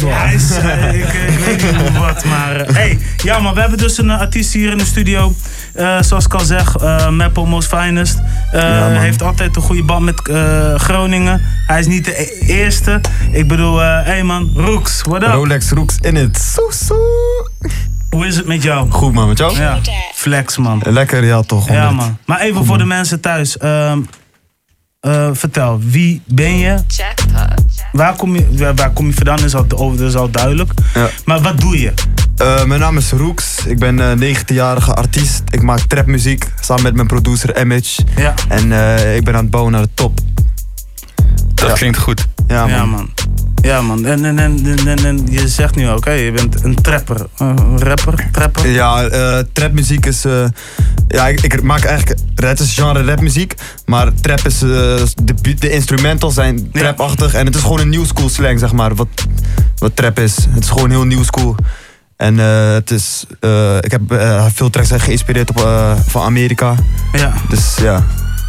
wel. Ja, hij is, eh, ik, ik weet niet wat, maar... eh, hey, ja, maar we hebben dus een artiest hier in de studio. Zoals ik al zeg, Maple Most Finest. Ja, man. heeft altijd een goede band met Groningen. Hij is niet de e- eerste. Ik bedoel, eh hey man, Roeks, what up? Rolex Rooks in het. Soe, soe. Hoe is het met jou? Goed man, met jou? Ja, flex man. Lekker, ja toch. Ja 100. man. Maar even voor de mensen thuis. ehm, eh, vertel, wie ben je? Waar kom je, waar, waar kom je vandaan is al, dat is al duidelijk. Ja. Maar wat doe je? Eh, mijn naam is Rooks. Ik ben eh 19-jarige artiest. Ik maak trapmuziek samen met mijn producer Image. Ja. En eh, ik ben aan het bouwen naar de top. Dat klinkt goed. Ja, man. Ja, man. Ja, man. En, en, en, en, en- en je zegt nu, oké, je bent een trapper. Eh, Een rapper, trapper. Ja, eh, trapmuziek is. eh, ja, ik, ik maak eigenlijk. Het is genre rapmuziek. Maar trap is. de, de instrumentals zijn trapachtig. En het is gewoon een new school slang, zeg maar. Wat, wat trap is. Het is gewoon heel new school. En het is. ik heb veel tracks zijn geïnspireerd op, van Amerika. Ja. Dus ja.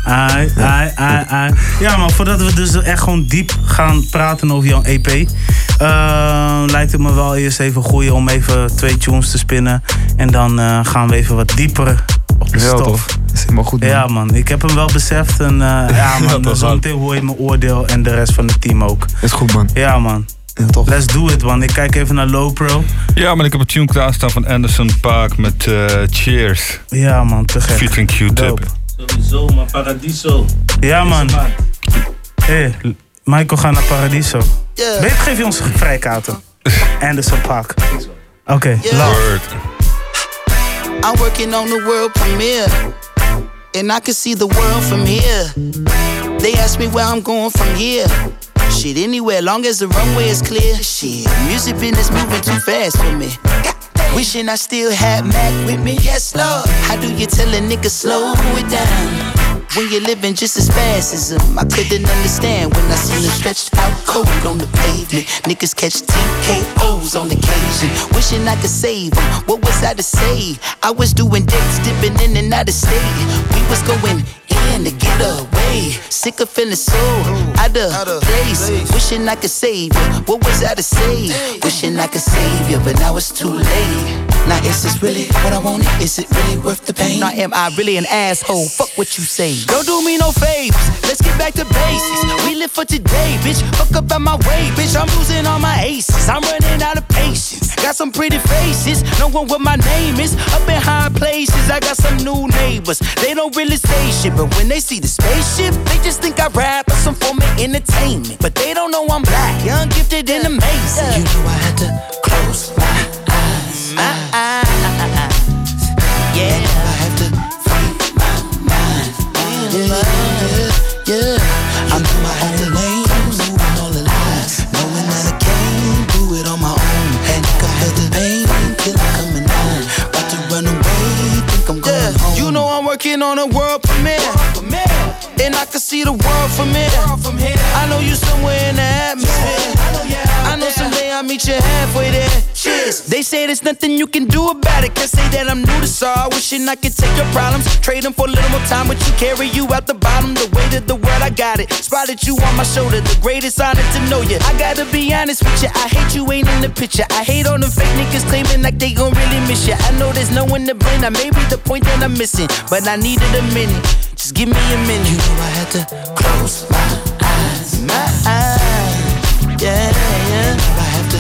Ai, ai, ai, ai. Ja, maar voordat we dus echt gewoon diep gaan praten over jouw EP, eh, lijkt het me wel eerst even goed om even twee tunes te spinnen. En dan eh, gaan we even wat dieper op de Ja, stof. Dat is helemaal goed, man. Ja, man. Ik heb hem wel beseft. En eh, ja, man. toch, Zometeen hoor je mijn oordeel en de rest van het team ook. Is goed, man. Ja, man. Ja, toch. Let's do it, man. Ik kijk even naar Low Pro. Ja, maar ik heb een tune klaarstaan van Anderson Park met eh, Cheers. Ja, man. Te gek. Featuring Q-Tip. Sowieso, maar Paradiso. Ja, man. Hé, hey, Michael gaat naar Paradiso. Weet geef je ons vrijkaarten. Anderson Park. Oké, love. I'm working on the world premiere. And I can see the world from here. They ask me where I'm going from here. Shit, anywhere, long as the runway is clear. Shit, music business moving too fast for me. Wishing I still had Mac with me. Yes, Lord. How do you tell a nigga slow it down? When you're living just as fast as them. I couldn't understand when I seen them stretched out cold on the pavement. Niggas catch TKOs on occasion. Wishing I could save. What was I to say? I was doing dates, dipping in and out of state. We was going in. Sick of feeling so out of place. Wishing I could save you. What was I to say? Wishing I could save you, but now it's too late. Now is this really what I wanted? Is it really worth the pain? Now am I really an asshole? Fuck what you say. Don't do me no favors. Let's get back to basics. We live for today, bitch. Fuck up out my way, bitch. I'm losing all my aces. I'm running out of patience. Got some pretty faces. No one what my name is. Up in high places. I got some new neighbors. They don't really say shit, but when they see the spaceship, they just think I rap or some form of entertainment. But they don't know I'm black, young, gifted, and amazing. You know I had to close my eyes. My eyes. Yeah. I have to free my mind. Yeah, yeah, yeah. I'm in my own lane, moving all the lies. Knowing that I can't do it on my own. And I can feel the pain, killer coming on. About to run away, think I'm going home. You know I'm working on a world premiere. And I can see the world from here. I know you somewhere in the atmosphere. I I know someday I'll meet you halfway there. Cheers. They say there's nothing you can do about it. Can't say that I'm new to sorrow. Wishing I could take your problems, trade them for a little more time, but you carry you out the bottom. The weight of the world, I got it. Spotted you on my shoulder, the greatest honor to know you. I gotta be honest with you, I hate you ain't in the picture. I hate all the fake niggas claiming like they gon' really miss you. I know there's no one to blame, that may be the point that I'm missing, but I needed a minute. Just give me a minute. You know I had to close my eyes, my eyes, yeah.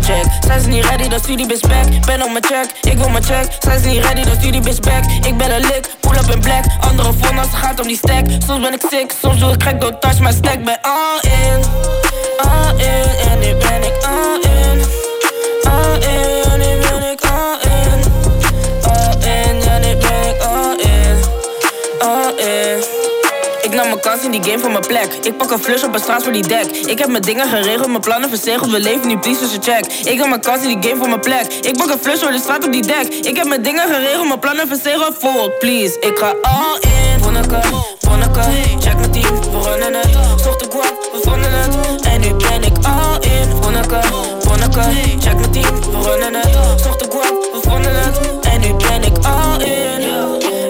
mijn check. Zijn ze niet ready, dan stuur die bitch back. Ben op mijn check, ik wil mijn check. Zijn ze niet ready, dan stuur die bitch back. Ik ben een lik, pull up in black. Andere phone als het gaat om die stack. Soms ben ik sick, soms doe ik gek Don't touch my stack, ben all in. All in, en nu ben ik all in in die game van mijn plek. Ik pak een flush op een straat voor die dek. Ik heb mijn dingen geregeld, mijn plannen verzegeld. We leven nu, please, dus je check. Ik nam mijn kans in die game van mijn plek. Ik pak een flush voor de straat op die dek. Ik heb mijn dingen geregeld, mijn plannen verzegeld. Vol, please, ik ga all in. Vonneke, Vonneke, check mijn team, we runnen het. Zocht de guap, we vonden het. En nu ben ik all in. Vonneke, Vonneke, check mijn team, we runnen het. Zocht de guap, we vonden het. En nu ben ik all in.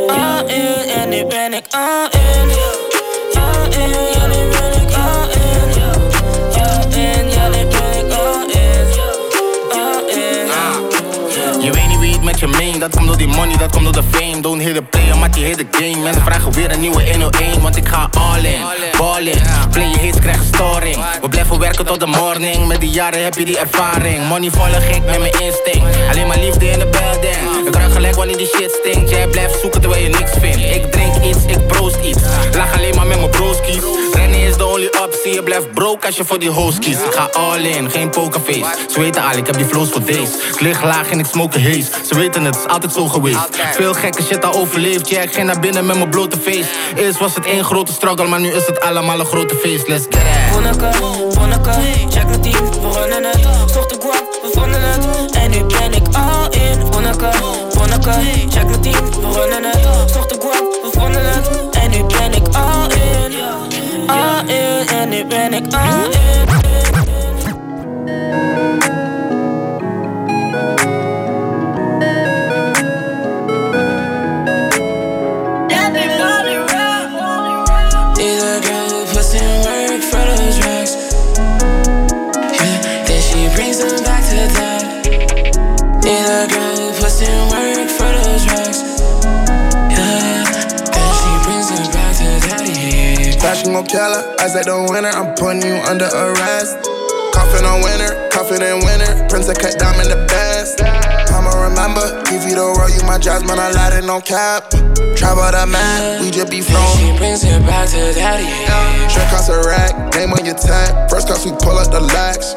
All in, en nu ben ik all in. Dat komt door die money, dat komt door de fame. Don't hit the player, maar die hit the game. Mensen vragen weer een nieuwe 101, want ik ga all in. Ball in, play je hits, krijg storing. We blijven werken tot de morning, met die jaren heb je die ervaring. Money volg ik met mijn instinct, alleen maar liefde in de building. Ik ruik gelijk wanneer die shit stinkt, jij blijft zoeken terwijl je niks vindt. Ik drink iets, ik proost iets, lach alleen maar met mijn broskies. Je blijft broke als je voor die host kiest. Ik ga all in, geen pokerface. Ze weten al, ik heb die flows voor days. Ik lig laag en ik smoke haze. Ze weten het, is altijd zo geweest. Veel gekke shit al overleefd, ja, ik ging naar binnen met mijn blote face. Eerst was het één grote struggle, maar nu is het allemaal een grote feest. Let's get it. Vonneke, Vonneke, check mijn team, we runnen het. Zocht de guap, we vonden het. En nu ben ik all in. Vonneke, Vonneke, check mijn team, we runnen het. Zocht de guap, we vonden het. Nu ben ik all in. Fashion gon' kill her. I said the winner, I'm putting you under arrest. Coughing on winner, confident winner. Prince of cut diamond the best. I'ma remember, give you don't roll, you my jasmine, I light it, no cap. Travel the map, we just be flown. She brings it back to daddy. Shirt cost a rack, name on your tag. First class, we pull up the lax.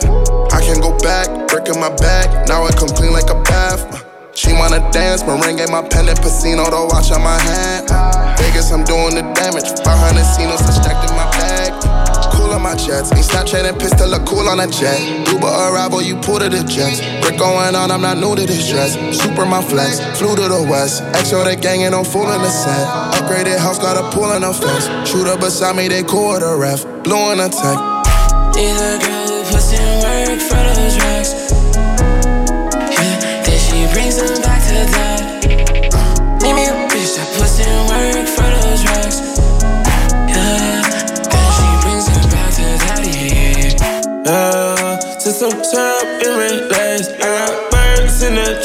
I can go back, breaking my back. Now I come clean like a bath. She wanna dance, my ring ain't my pendant, Casino, the watch on my hand. Vegas, I'm doing the damage. 500 Cinos, stacked in my bag. Cool on my chest, ain't Snapchatting pistol, look cool on a jet. Uber arrival, you pull to the jets. Brick going on, I'm not new to this dress. Super my flex, flew to the west. XO the gang and I'm full in the set. Upgraded house, got a pool in the fence. Shooter beside me, they cool with a ref. Blue in a tech. Who puts in work for those racks. Yeah, brings them back to that. Name me a bitch that puts in work for those racks. Yeah, then she brings them back to daddy. Uh, to some syrup and relax. I got birds in the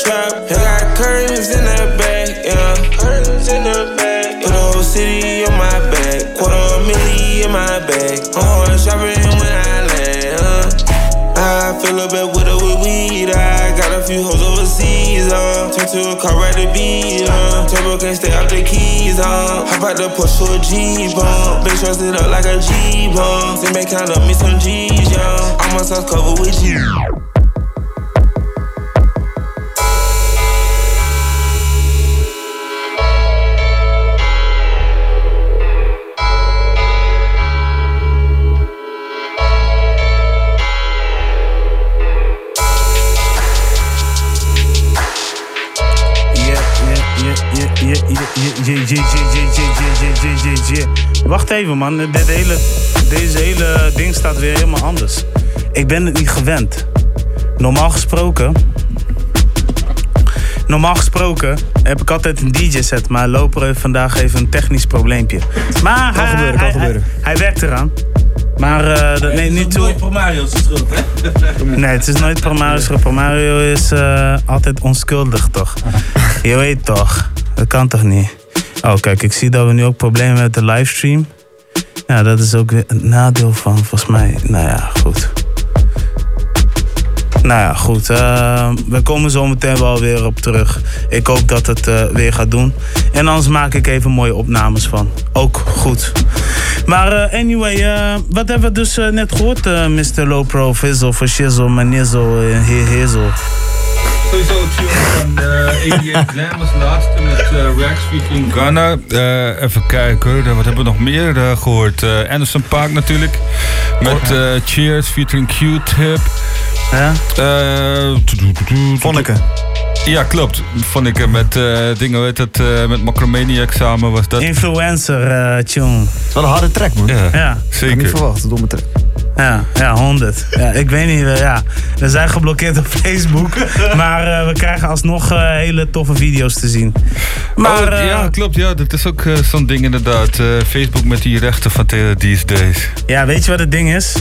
a car right to beat on. Turbo can't stay off the keys on. Hop out the push to a G bomb. Bitch trust it up like a G bomb. Say make count up me some G's, young. I'm on sauce cover with G. Wacht even man, Dit hele, deze hele ding staat weer helemaal anders. Ik ben het niet gewend. Normaal gesproken. Normaal gesproken heb ik altijd een DJ-set, maar Loper heeft vandaag even een technisch probleempje. Maar Kan hij, gebeuren, kan hij, gebeuren. Hij, hij werkt eraan. Maar eh, dat neemt niet toe. Nooit Mario's schuld, hè? Nee, het is nooit Promario's schuld. Promario is eh, altijd onschuldig, toch? Je weet toch? Dat kan toch niet? Oh, kijk, ik zie dat we nu ook problemen hebben met de livestream. Ja, dat is ook weer een nadeel van, volgens mij. Nou ja, goed. Nou ja, goed. eh, we komen zo meteen wel weer op terug. Ik hoop dat het eh, weer gaat doen. En anders maak ik even mooie opnames van. Ook goed. Maar eh, anyway, wat hebben we dus net gehoord, eh, Mr. Low Pro, Fizzle, for Shizzle, Manizzle, en Heer? Sowieso een tune van uh, 88 Glam als laatste met uh, Rex featuring Ghana. Eh, even kijken, wat hebben we nog meer eh, gehoord? Eh, Anderson Park natuurlijk. Met eh, Cheers featuring Q-Tip. Ja? Vonneke. Ja, klopt. Vonneke met eh, dingen, weet het, eh, met Macromaniac samen was dat. Influencer eh, tune. Wat een harde track, man. Ja, Ja. zeker. Niet verwacht, domme track. Ja, ja, 100. Ja, ik weet niet, eh, ja. We zijn geblokkeerd op Facebook. maar eh, we krijgen alsnog eh, hele toffe video's te zien. Maar, Oh, ja, klopt. Ja, dat is ook zo'n ding inderdaad. Facebook met die rechten van de- these days. Ja, weet je wat het ding is?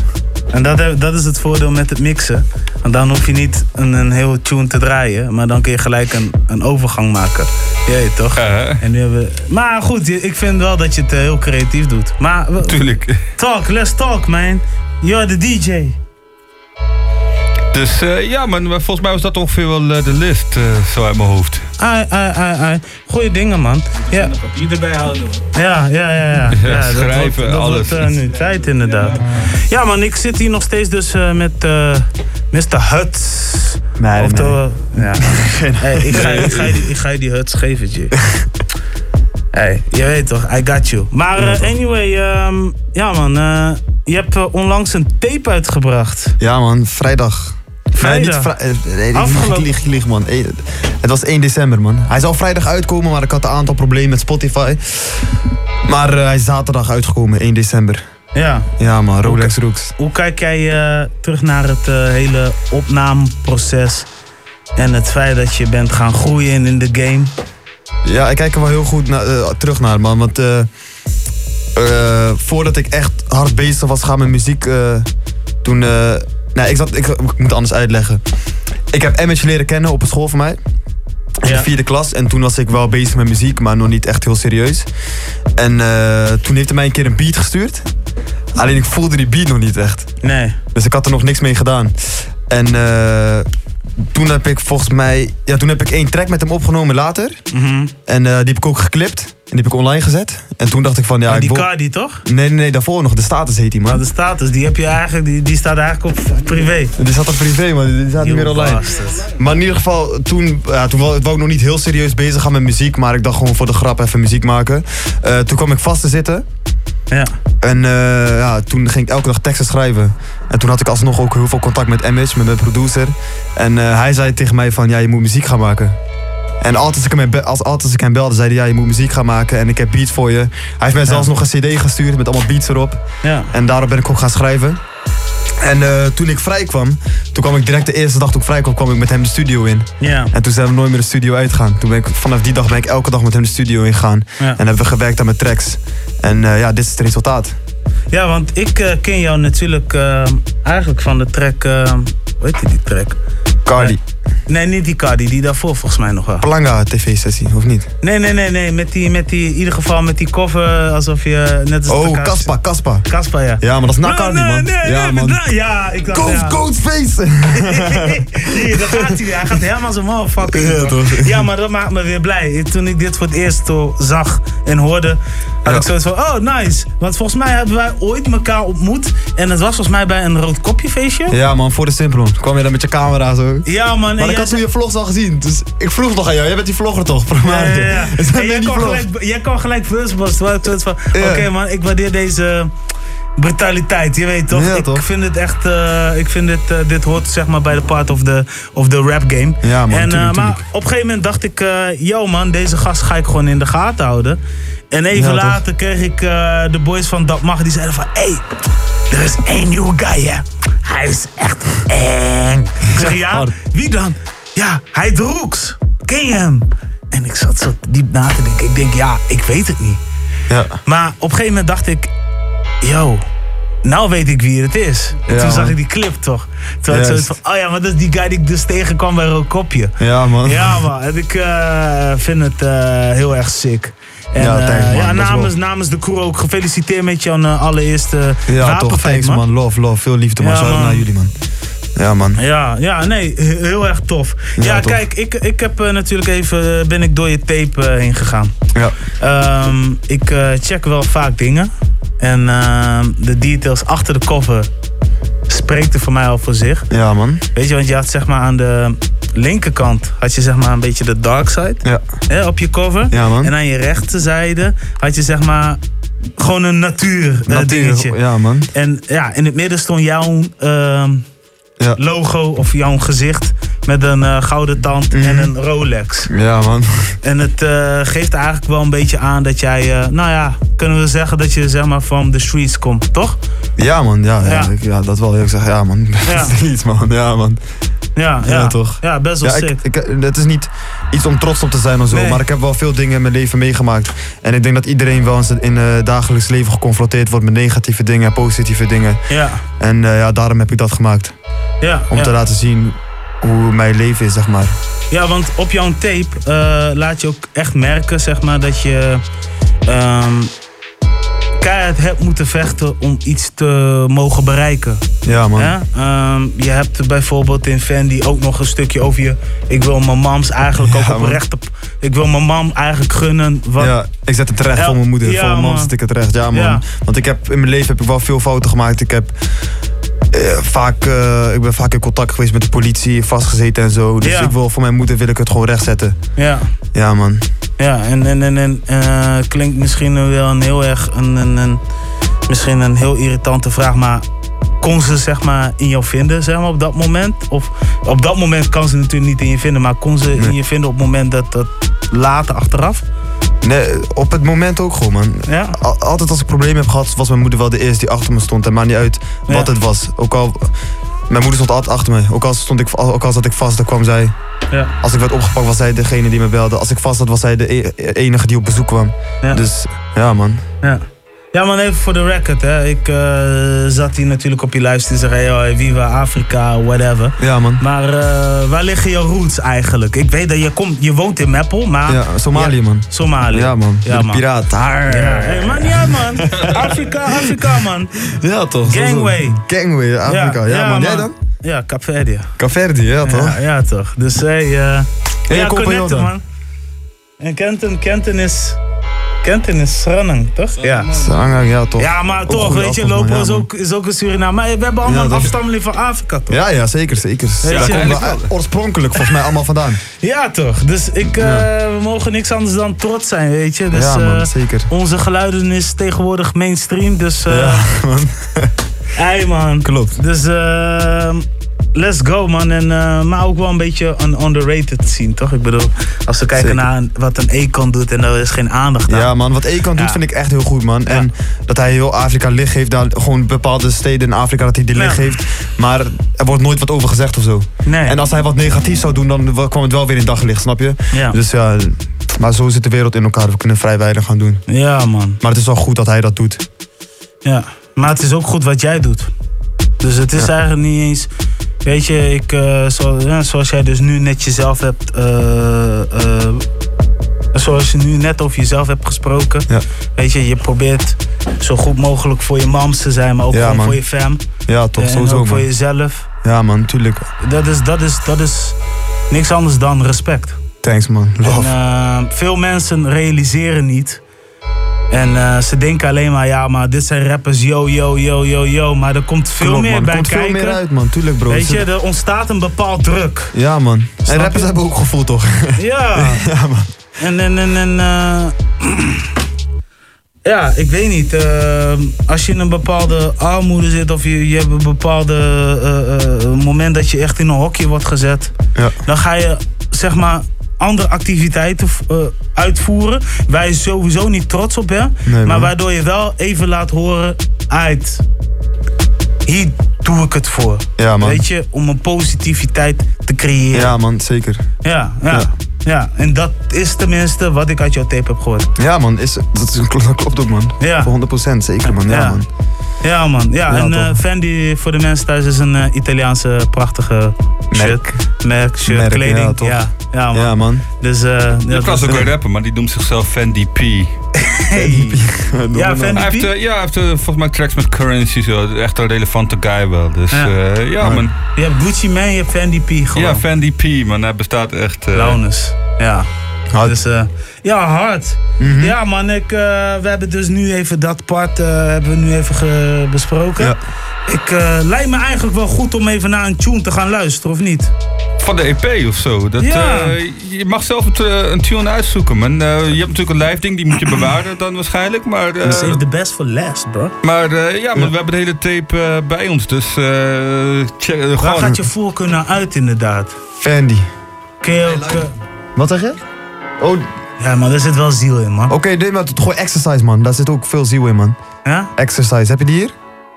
En dat, dat is het voordeel met het mixen. Want dan hoef je niet een, een heel tune te draaien, maar dan kun je gelijk een, een overgang maken. Jee, toch? En nu hebben we... Maar goed, ik vind wel dat je het heel creatief doet. Maar, Tuurlijk. Talk, let's talk, man. You're the DJ. Dus eh, ja, man, maar volgens mij was dat ongeveer wel eh, de list, eh, zo uit mijn hoofd. Ai, ai, ai, ai. Goeie dingen, man. Ja. Papier erbij houden. Ja, ja, ja. ja. Ja, dat schrijven, wordt, dat alles. wordt, nu tijd, inderdaad. Ja, man, ik zit hier nog steeds dus eh, met eh Mr. Huts. Nee, nee, Oftewel, ja. Hey, ik, ga, ik, ga je die, ik ga je die Huts geven. Hey, je weet toch, I got you. Maar eh, anyway, ehm, ja man, eh, je hebt eh, onlangs een tape uitgebracht. Ja, man, vrijdag. Vrijdag? Nee, niet vrij- nee, ik- Afgelopen- ik lieg, ik lieg, man. Het was 1 december, man. Hij zou vrijdag uitkomen, maar ik had een aantal problemen met Spotify. Maar hij is zaterdag uitgekomen, 1 december. Ja. Ja, man, Rolex Rooks. Hoe kijk jij eh, terug naar het hele opnameproces en het feit dat je bent gaan groeien in de game? Ja, ik kijk er wel heel goed na- eh, terug naar, man. Want eh, eh, voordat ik echt hard bezig was gaan met muziek, toen... nee, ik, zat, ik, ik moet anders uitleggen. Ik heb Image leren kennen op een school van mij. In de vierde klas. En toen was ik wel bezig met muziek, maar nog niet echt heel serieus. En toen heeft hij mij een keer een beat gestuurd. Alleen ik voelde die beat nog niet echt. Nee. Dus ik had er nog niks mee gedaan. En eh, toen heb ik volgens mij... Ja, toen heb ik één track met hem opgenomen later. Mhm. En eh, die heb ik ook geklipt. En die heb ik online gezet. En toen dacht ik van ja... Ik die wil- Cardi toch? Nee, nee, nee, daarvoor nog. De status heet die, man. de status, die, heb je eigenlijk, die, die staat eigenlijk op privé. Die zat op privé, man. Die staat niet meer online. bastard. Maar in ieder geval, toen, ja, toen wou, wou ik nog niet heel serieus bezig gaan met muziek. Maar ik dacht gewoon voor de grap even muziek maken. Eh, toen kwam ik vast te zitten. Ja. En eh, ja, toen ging ik elke dag teksten schrijven. En toen had ik alsnog ook heel veel contact met Image, met mijn producer. En eh, hij zei tegen mij van, ja, je moet muziek gaan maken. En altijd als ik hem, als, altijd als ik hem belde, zei hij, ja, je moet muziek gaan maken. En ik heb beats voor je. Hij heeft mij zelfs nog een cd gestuurd met allemaal beats erop. Ja. En daarop ben ik ook gaan schrijven. En eh, toen ik vrij kwam, toen kwam ik direct de eerste dag toen ik vrij kwam, kwam ik met hem de studio in. Ja. En toen zijn we nooit meer de studio uitgegaan. Toen ben ik, vanaf die dag ben ik elke dag met hem de studio ingegaan. Ja. En hebben we gewerkt aan mijn tracks. En eh, ja, dit is het resultaat. Ja, want ik eh, ken jou natuurlijk eigenlijk van de track. hoe heet die track? Cardi. Nee, niet die Cardi, die daarvoor volgens mij nog wel. Planga tv-sessie, of niet? Nee, nee, nee, nee. Met die, met die, in ieder geval met die cover alsof je net als Oh, Kaspa, Kaspa. Kaspa, ja. Ja, maar dat is na Cardi, Nee, man. nee, nee, ja, man. Ja, ik dacht... Cold, ja. cold face. nee, daar gaat hij. Hij gaat helemaal zijn motherfucker. Ja, Ja, toch? ja, maar dat maakt me weer blij. Toen ik dit voor het eerst zo zag en hoorde, had ik zoiets van, oh nice. Want volgens mij hebben wij ooit elkaar ontmoet. En het was volgens mij bij een rood kopjefeestje. Ja, man, voor de Simplon. Kwam je dan met je camera zo? Ja, man. en Maar ik had toen je vlogs al gezien. Dus ik vroeg nog aan jou. Jij bent die vlogger toch? Ja, ja, jij, vlog? gelijk, jij kan gelijk first was. Ik van, oké man, ik waardeer deze brutaliteit. Je weet toch? Ja, ik toch? vind het echt, eh, ik vind dit, eh, dit hoort zeg maar bij de part of the, of the rap game. Ja, man, En, eh, tuurlijk, maar op een gegeven moment dacht ik, yo man, deze gast ga ik gewoon in de gaten houden. En even Ja, toch? later kreeg ik eh, de boys van Dat Mag, die zeiden van, hé, hey, er is één nieuwe guy hè. Hij is echt eng. Ik zeg, ja, wie dan? Ja, hij drooks. Ken je hem? En ik zat zo diep na te denken. Ik denk, ja, ik weet het niet. Ja. Maar op een gegeven moment dacht ik, yo, nou weet ik wie het is. En Ja, toen zag man. ik die clip toch. Toen had ik zoiets van, oh ja, maar dat is die guy die ik dus tegenkwam bij Rookopje. Ja, man. Ja, man. En ik eh, vind het eh, heel erg sick. En, Ja, eh, thanks, man. ja, Dat is namens, de crew ook gefeliciteerd met jouw eh, allereerste Ja, wapenfeit, toch. Thanks, man. Love, love. Veel liefde, man. Ja, Shout-out man. naar jullie, man. Ja, man. Ja, ja, nee, he- heel erg tof. Ja, Ja, tof. kijk, ik, ik heb eh, natuurlijk even, ben ik door je tape heen gegaan. Ja. Ehm, ik check wel vaak dingen. En ehm, de details achter de cover spreekt er voor mij al voor zich. Ja, man. Weet je, want je had zeg maar aan de linkerkant had je zeg maar een beetje de dark side Ja. hè, op je cover. Ja, man. En aan je rechterzijde had je zeg maar gewoon een natuur, eh, Natuur, dingetje. ja, man. En ja, in het midden stond jouw ehm, Ja. logo of jouw gezicht met een eh, gouden tand Mhm. en een Rolex. Ja, man. En het eh, geeft eigenlijk wel een beetje aan dat jij, eh, nou ja, kunnen we zeggen dat je zeg maar van de streets komt, toch? Ja, man. Ja, ja. Ja. ik- ja dat wel. Ik zeg, ja, man. Ja. Man. Ja, man. Ja, ja. Ja, toch? Ja, best wel Ja, sick. ik, ik, het is niet iets om trots op te zijn of zo, Nee. maar ik heb wel veel dingen in mijn leven meegemaakt. En ik denk dat iedereen wel eens in het dagelijks leven geconfronteerd wordt met negatieve dingen en positieve dingen. Ja, En ja, daarom heb ik dat gemaakt. Ja. Om ja. te laten zien hoe mijn leven is, zeg maar. Ja, want op jouw tape eh, laat je ook echt merken, zeg maar, dat je ehm keihard hebt moeten vechten om iets te mogen bereiken. Ja, man. Hè? Ehm, je hebt bijvoorbeeld in Fendi ook nog een stukje over je. Ik wil mijn mams eigenlijk ook Ja, op man. recht. op- Ik wil mijn mam eigenlijk gunnen. Wat, Ja, ik zet het terecht Ja, voor mijn moeder. ja, voor mijn mam zet ik het terecht. Ja, man. Ja. Want ik heb, in mijn leven heb ik wel veel fouten gemaakt. Ik heb eh, vaak, eh, ik ben vaak in contact geweest met de politie, vastgezeten en zo. Dus Ja. ik wil, voor mijn moeder wil ik het gewoon rechtzetten. ja. Ja, man. Ja, en, en, en, en eh, klinkt misschien wel een heel erg een, een, een, misschien een heel irritante vraag, maar kon ze zeg maar in jou vinden zeg maar, op dat moment? Of op dat moment kan ze natuurlijk niet in je vinden, maar kon ze in je vinden op het moment dat dat later achteraf? Nee, op het moment ook gewoon, man. Ja. Al- Altijd als ik problemen heb gehad, was mijn moeder wel de eerste die achter me stond. En maakt niet uit wat Ja. het was. Ook al, mijn moeder stond altijd achter me. Ook al, stond ik, ook al zat ik vast, dan kwam zij. Ja. Als ik werd opgepakt, was zij degene die me belde. Als ik vast zat, was zij de e- enige die op bezoek kwam. Dus ja, man. Ja. Ja, man, even voor de record. Hè. Ik eh, zat hier natuurlijk op je luister en zeggen: hey, Viva Afrika, whatever. Ja, man. Maar eh, waar liggen je roots eigenlijk? Ik weet dat je, komt, je woont in Meppel, maar. Ja, Somalië, man. Somalië. Ja, man. Ja, man. piraat. Ja, hey, man, ja, man. Afrika, Afrika, man. Ja, toch? Gangway. Gangway, Afrika. Ja, man. Jij dan? Ja, Capverdi. Caverdi, ja, toch? Ja, ja, toch. Dus hey, eh Hey, ja, connecten, man. En Kenton, Kenton is. Kenton is Sranang, toch? Ja. Zangang, ja, toch? Ja, maar toch, weet je. Lopo Ja, is ook, is ook een Suriname. Maar we hebben allemaal Ja, een afstammeling van Afrika, toch? Ja, ja, zeker, zeker. Daar komen oorspronkelijk volgens mij allemaal vandaan. Ja, toch. Dus ik, eh, we mogen niks anders dan trots zijn, weet je. Dus, Ja, man, eh, zeker. Onze geluiden is tegenwoordig mainstream, dus... eh Ja, man. Hey, man. Klopt. Dus, eh, let's go, man. En, eh, maar ook wel een beetje een underrated scene, toch? Ik bedoel, als we kijken Zeker. naar wat een Econ doet en er is geen aandacht aan. Ja, man. Wat Ekan doet vind ik echt heel goed, man. En dat hij heel Afrika licht geeft. Daar gewoon bepaalde steden in Afrika dat hij die licht geeft. Maar er wordt nooit wat over gezegd of zo. Nee. En als hij wat negatief zou doen, dan wa- kwam het wel weer in daglicht, snap je? Ja. Dus ja, maar zo zit de wereld in elkaar. We kunnen vrij weinig gaan doen. Ja, man. Maar het is wel goed dat hij dat doet. Ja, maar het is ook goed wat jij doet. Dus het is eigenlijk niet eens. Weet je, ik, eh, zo, ja, zoals jij dus nu net jezelf hebt. eh, eh, zoals je nu net over jezelf hebt gesproken. Weet je, je probeert zo goed mogelijk voor je mams te zijn, maar ook Ja, voor je fam. Ja, toch, en sowieso, ook voor man. jezelf. Ja man, tuurlijk. Dat is, dat, is, dat is niks anders dan respect. Thanks man, love. En, veel mensen realiseren niet. En eh, ze denken alleen maar, ja, maar dit zijn rappers, yo, yo, yo, yo, yo. Maar er komt veel Klopt, meer man. Er bij komt veel kijken. meer uit, man. Tuurlijk, bro. Weet je, er ontstaat een bepaald druk. Ja man. En rappers je? hebben ook gevoel toch? Ja. ja man. En, en, en, en eh, ja, ik weet niet. eh, als je in een bepaalde armoede zit of je, je hebt een bepaalde moment dat je echt in een hokje wordt gezet, dan ga je zeg maar andere activiteiten eh, uitvoeren waar je sowieso niet trots op bent, Nee, maar waardoor je wel even laat horen uit. Hier doe ik het voor. Ja, man. Weet je, om een positiviteit te creëren. Ja man, zeker. Ja, ja, ja. En dat is tenminste wat ik uit jouw tape heb gehoord. Ja man, is, dat, is, dat klopt ook man. Ja. Voor 100% zeker man. Ja, Ja. man. Ja, man. Ja, Ja, en eh Fendi voor de mensen thuis is een eh, Italiaanse prachtige shirt. Merk, shirt, Merk, kleding. ja, Ja, toch. ja, man. Ja, man. Dus, eh Ik dat was ook een rapper, maar die noemt zichzelf Fendi P. Hey. Ja, Fendi hij P? heeft, ja, hij heeft volgens mij tracks met Currency, zo. echt een relevante guy wel. Dus Ja. ja, ja man. Je hebt Gucci Mane, je hebt Fendi P gewoon. Ja, Fendi P, man. Hij bestaat echt... eh, Launus. Ja. Dus, eh, ja, hard. Mhm. Ja, man, ik, eh, we hebben dus nu even dat part eh, hebben we nu even besproken. Ik eh, lijkt me eigenlijk wel goed om even naar een tune te gaan luisteren, of niet? Van de EP of zo. Dat, Ja. eh, je mag zelf het, een tune uitzoeken, man. Eh, je hebt natuurlijk een live ding, die moet je bewaren dan waarschijnlijk. Maar, eh, Save the best for last, bro. maar eh, ja, maar we hebben de hele tape bij ons. Dus eh check, Waar gewoon... gaat je voorkeur naar uit, inderdaad? Fendi. Kun je ook... eh, Wat zeg je? Oh. Ja, maar daar zit wel ziel in, man. Oké, nee, maar gewoon exercise man. Daar zit ook veel ziel in man. Ja? Exercise, heb je die hier?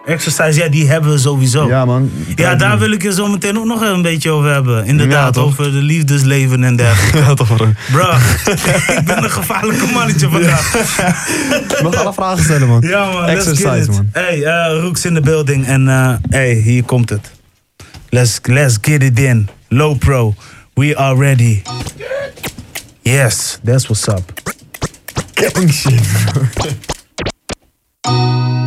Exercise, ja, die hebben we sowieso. Ja, man. Ja, daar wil ik je zo meteen ook nog een beetje over hebben. Inderdaad, over de liefdesleven en dergelijke. Ja, toch bro. Bro, ik ben een gevaarlijke mannetje vandaag. Je mag alle vragen stellen man. Ja, man. Exercise man. Hey, eh Roeks in the building. En eh hey, hier komt het. Let's, let's get it in. Low pro. We are ready. Yes, that's what's up. Gang shit.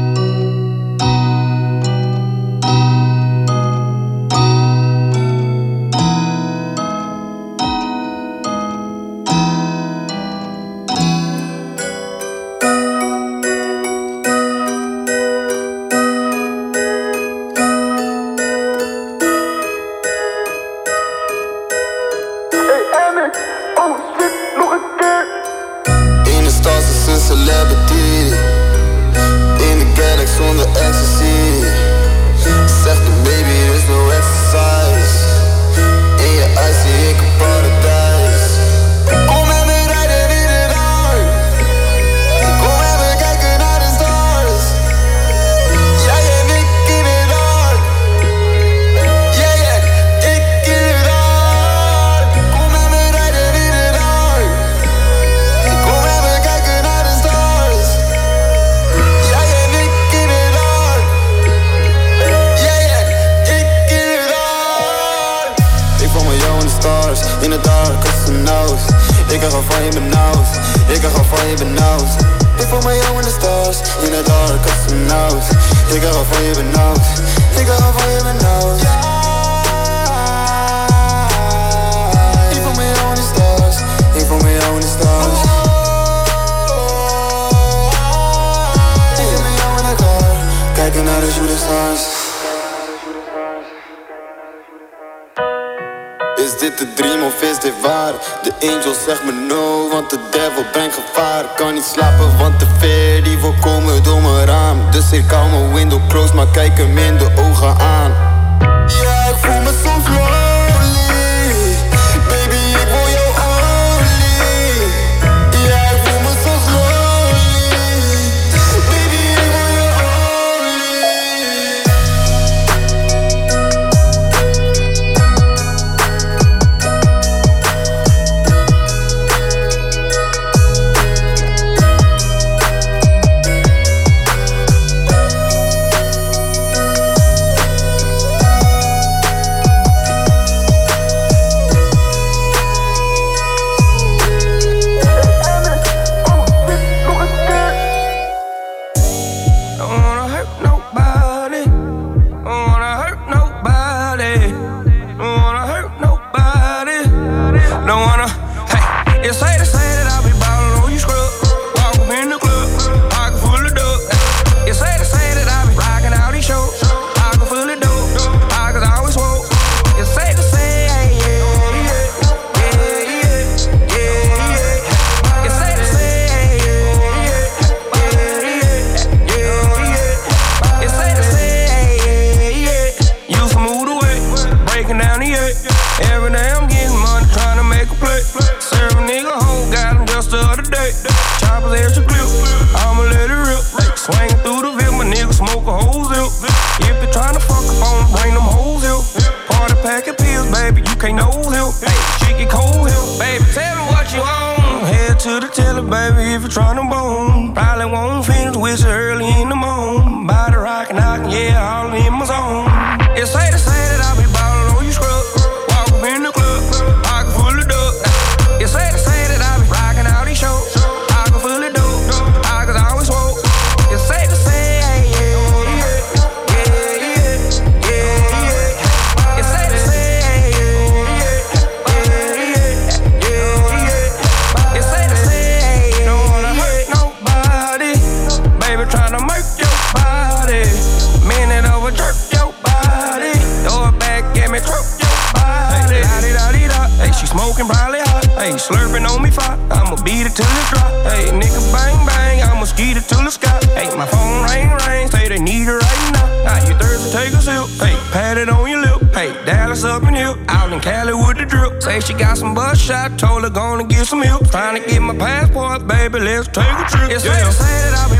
shot, told her gonna get some help. Trying to get my passport, baby, let's take a trip. It's safe to say that I be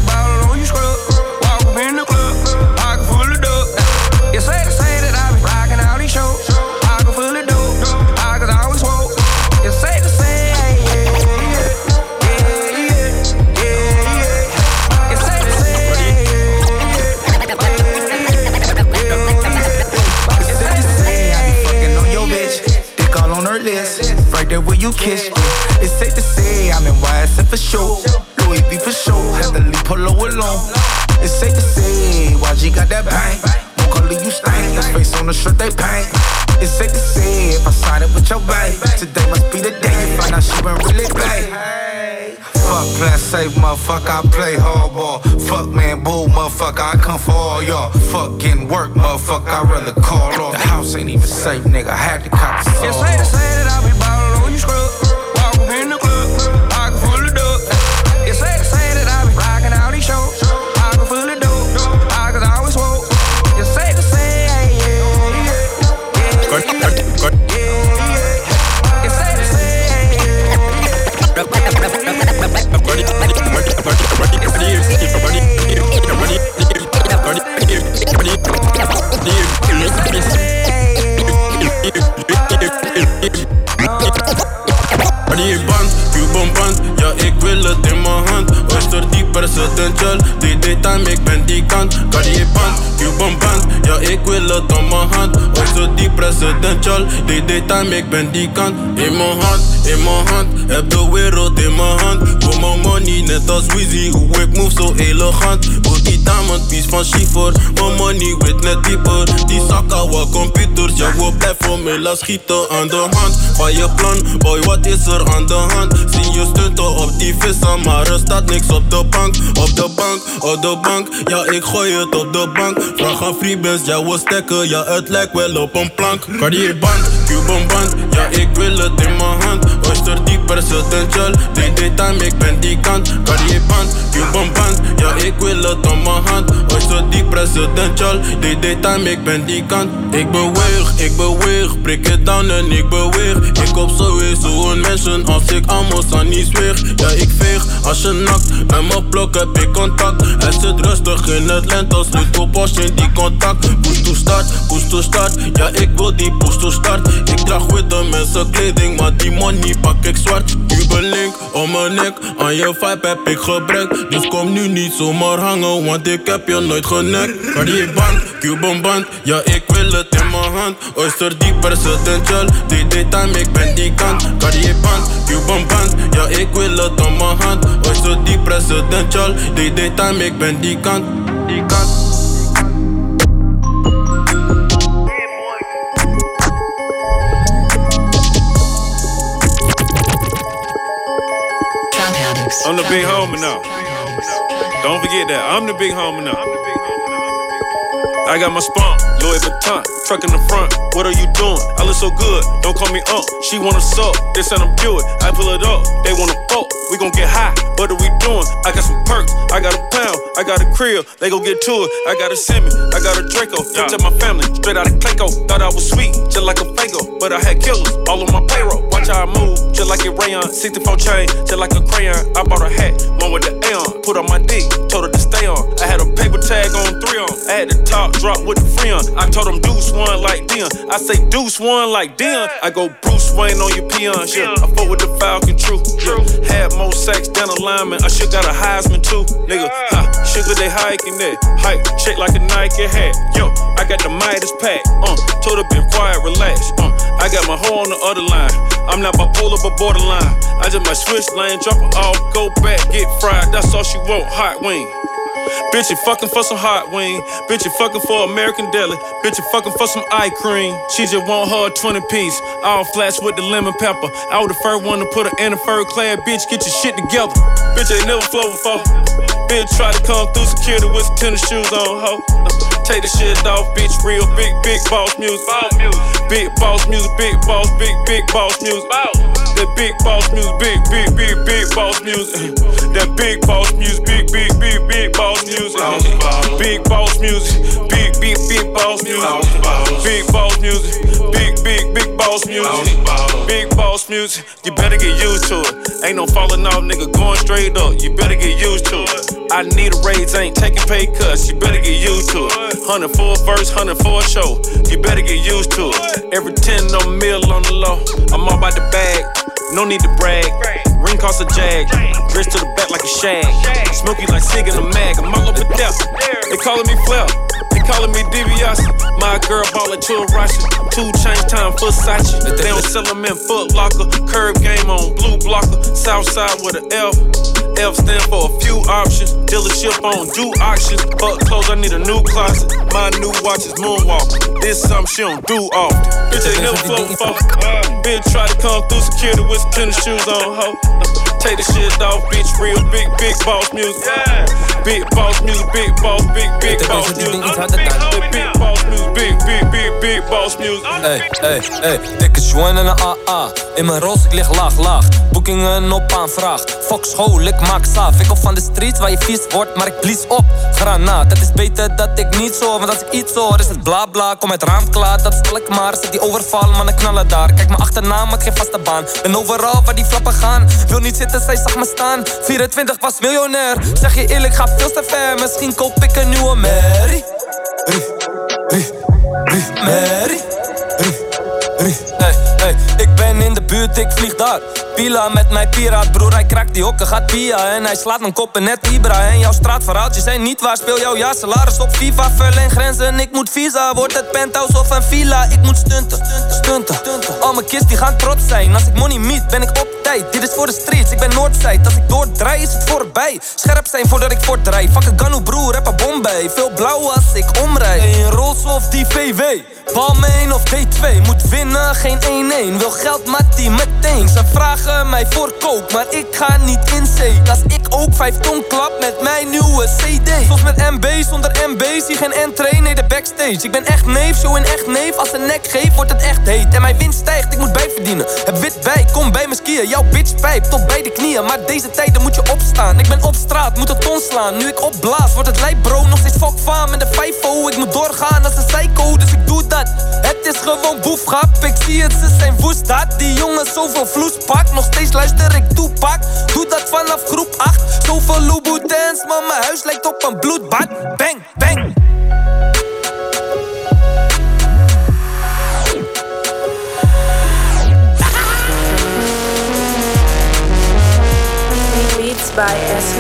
motherfucker, I play hardball. Fuck man, bull, motherfucker, I come for all y'all. Fuck getting work, motherfucker, I rather call off. The house ain't even safe, nigga, I had to time ik ben die kant Cartier band, Cuban band, ja ik wil het in mijn hand Oyster die presidential, DD time ik ben die kant In mijn hand, in mijn hand, heb de wereld in mijn hand Voor mijn money net als Weezy, hoe ik move zo elegant Voor die diamond piece van Schiefer, mijn money weet net dieper Die zakken wat computers, ja we blijven me laat schieten aan de hand Van je plan, boy wat is er aan de hand? Zie je stunten op die vissen, maar er staat niks op de bank. Op de bank, op de bank, ja ik gooi het op de bank. Vraag aan freebase, ja we stekken, ja het lijkt wel op een plank. Cartier band, Cuban band, ja ik wil het in mijn hand Oyster die presidential, DD time ik ben die kant Cartier band, Cuban band, ja ik wil het op mijn hand Oyster die presidential, DD time ik ben die kant Ik beweeg, ik beweeg, prik het down en ik beweeg Ik op sowieso een mensen als ik aan niet zweeg. Ja ik veeg, als je nakt, met mijn blok heb ik contact. Hij zit rustig in het lente, als niet op als in die contact. Push start, push start, ja ik wil die push start. Ik draag witte mensen kleding, maar die money pak ik zwart Jubelink om mijn nek, aan je vibe heb ik gebrek Dus kom nu niet zomaar hangen, want ik heb je nooit genekt Cartier band, Cuban band, ja ik wil het in mijn hand. Oyster die presidential, DD time ik ben die kant. Cartier band, Cuban band, ja ik wil het in mijn hand. Oyster die presidential, DD time ik ben die kant. Die kant I'm the big homie now. Don't forget that. I'm the big homie now. I got my spunk, Louis Vuitton, truck in the front. What are you doing? I look so good, don't call me up. She wanna suck, they said I'm Buick. I pull it up, they wanna fuck. We gon' get high, what are we doing? I got some perks, I got a pound, I got a crib, they gon' get to it. I got a Semi, I got a Draco. Don't tell my family, straight out of Clayco. Thought I was sweet, just like a Fago, but I had killers all on my payroll. Watch how I move, just like it rayon. 64 chain, just like a crayon. I bought a hat, one with the A on. Put on my dick, told her to stay on. I had a paper tag on three on. I had to top drop with the free on. I told him deuce one like Dion. I say deuce one like Dion. I go Bruce Wayne on your peons, yeah. I fought with the Falcon, true. Yeah. Had more sex than a lineman. I should got a Heisman too, nigga. Ha, sugar they hiking that. Hike, shake like a Nike hat. Yo, I got the Midas pack. Uh, told her been quiet, relax. Uh, I got my hoe on the other line. I'm not bipolar, but borderline. I just might switch lane, drop her off, go back, get fried. That's all she want, hot wing. Bitch, you fucking for some hot wing. Bitch, you fucking for American deli. Bitch, you fucking for some eye cream. She just want her 20 piece. All flats with the lemon pepper. I was the first one to put her in a fur clad bitch. Get your shit together. Bitch, ain't never flow before. Bitch, try to come through security with tennis shoes on, ho. Take the shit off, bitch. Real big, big boss music. Big boss music, big boss, big, big boss music. That big boss music, big, big, big, big boss music. That big boss music, big, big, big, big boss music. Big boss music, big, big, big boss music. Big boss music, big, big, big boss music. Big boss music, you better get used to it. Ain't no falling off, nigga, going straight up. You better get used to it. I need a raise, ain't taking pay cuts. You better get used to it. 100 for a verse, 100 for a show. You better get used to it. Every 10 on mill on the low. I'm all about the bag, no need to brag. Ring cost a jag, wrist to the back like a shag. Smoky like Sig in the mag, I'm all over death. They calling me Flair. They calling me DiBiase. My girl ballin' to a. Two change time for Sachi. They don't sell them in Foot Locker. Curb game on blue blocker. South side with an F. F stand for a few options. Dealership on do auctions. Fuck clothes, I need a new closet. My new watch is Moonwalk. This something she don't do often. Uh, bitch ain't never flow before. Bitch try to come through security with tennis shoes on, ho. Take the shit off, bitch. Real big, big boss music. Big boss music, big boss, big, big boss music. Big, big boss music, big, big, big, big boss music. Ey, ey, ey, dikke joint en een AA. In mijn roos, ik lig laag, laag. Boekingen op aanvraag. Fuck school, ik maak saaf. Ik kom van de streets waar je vies wordt, maar ik blies op. Granaat, het is beter dat ik niet zo. Want als ik iets hoor, is het bla bla. Kom uit raam klaar, dat stel ik maar. Zet die overval, mannen knallen daar. Kijk me achterna, maar geen vaste baan. Ben overal waar die flappen gaan. Wil niet zitten, zij zag me staan. 24 was miljonair. Zeg je eerlijk, ga veel te ver. Misschien koop ik een nieuwe Mary. Mary. Hey, ik ben in de buurt, ik vlieg daar. Pila met mijn piraat, broer, hij kraakt die hokken, gaat pia. En hij slaat mijn koppen net Ibra. En jouw straatverhaaltjes zijn niet waar, speel jouw ja, salaris op FIFA. Verleen grenzen, ik moet visa. Wordt het penthouse of een villa, ik moet stunten. Stunten, al mijn kids die gaan trots zijn. Als ik money meet, ben ik op tijd. Dit is voor de streets, ik ben Noordzijde. Als ik doordraai, is het voorbij. Scherp zijn voordat ik voortdraai. Fuck een Ganu, broer, heb een bom bij. Veel blauw als ik omrijd. Een Rolls of die VW. Balmain of D2, moet winnen, geen 1-1. Wil geld, Mattie, meteen. Ze vragen mij voor kook, maar ik ga niet in zee. Als ik ook vijf ton klap met mijn nieuwe CD. Soms met MB, zonder MB, zie geen entree, nee de backstage. Ik ben echt neef, show in echt neef. Als een nek geeft, wordt het echt heet. En mijn winst stijgt, ik moet bijverdienen. Heb wit bij, kom bij me skiën. Jouw bitch pijp tot bij de knieën. Maar deze tijden moet je opstaan. Ik ben op straat, moet een ton slaan. Nu ik opblaas, wordt het lijp bro. Nog steeds fuck van met de 5 Ik moet doorgaan als een psycho, dus ik doe dat. Het is gewoon boefgrap, ik zie het, ze zijn woest dat Die jongen zoveel vloes pakt, nog steeds luister ik toepak Doe dat vanaf groep 8, zoveel Louboutins Maar mijn huis lijkt op een bloedbad. Bang, bang. Beats by Esco.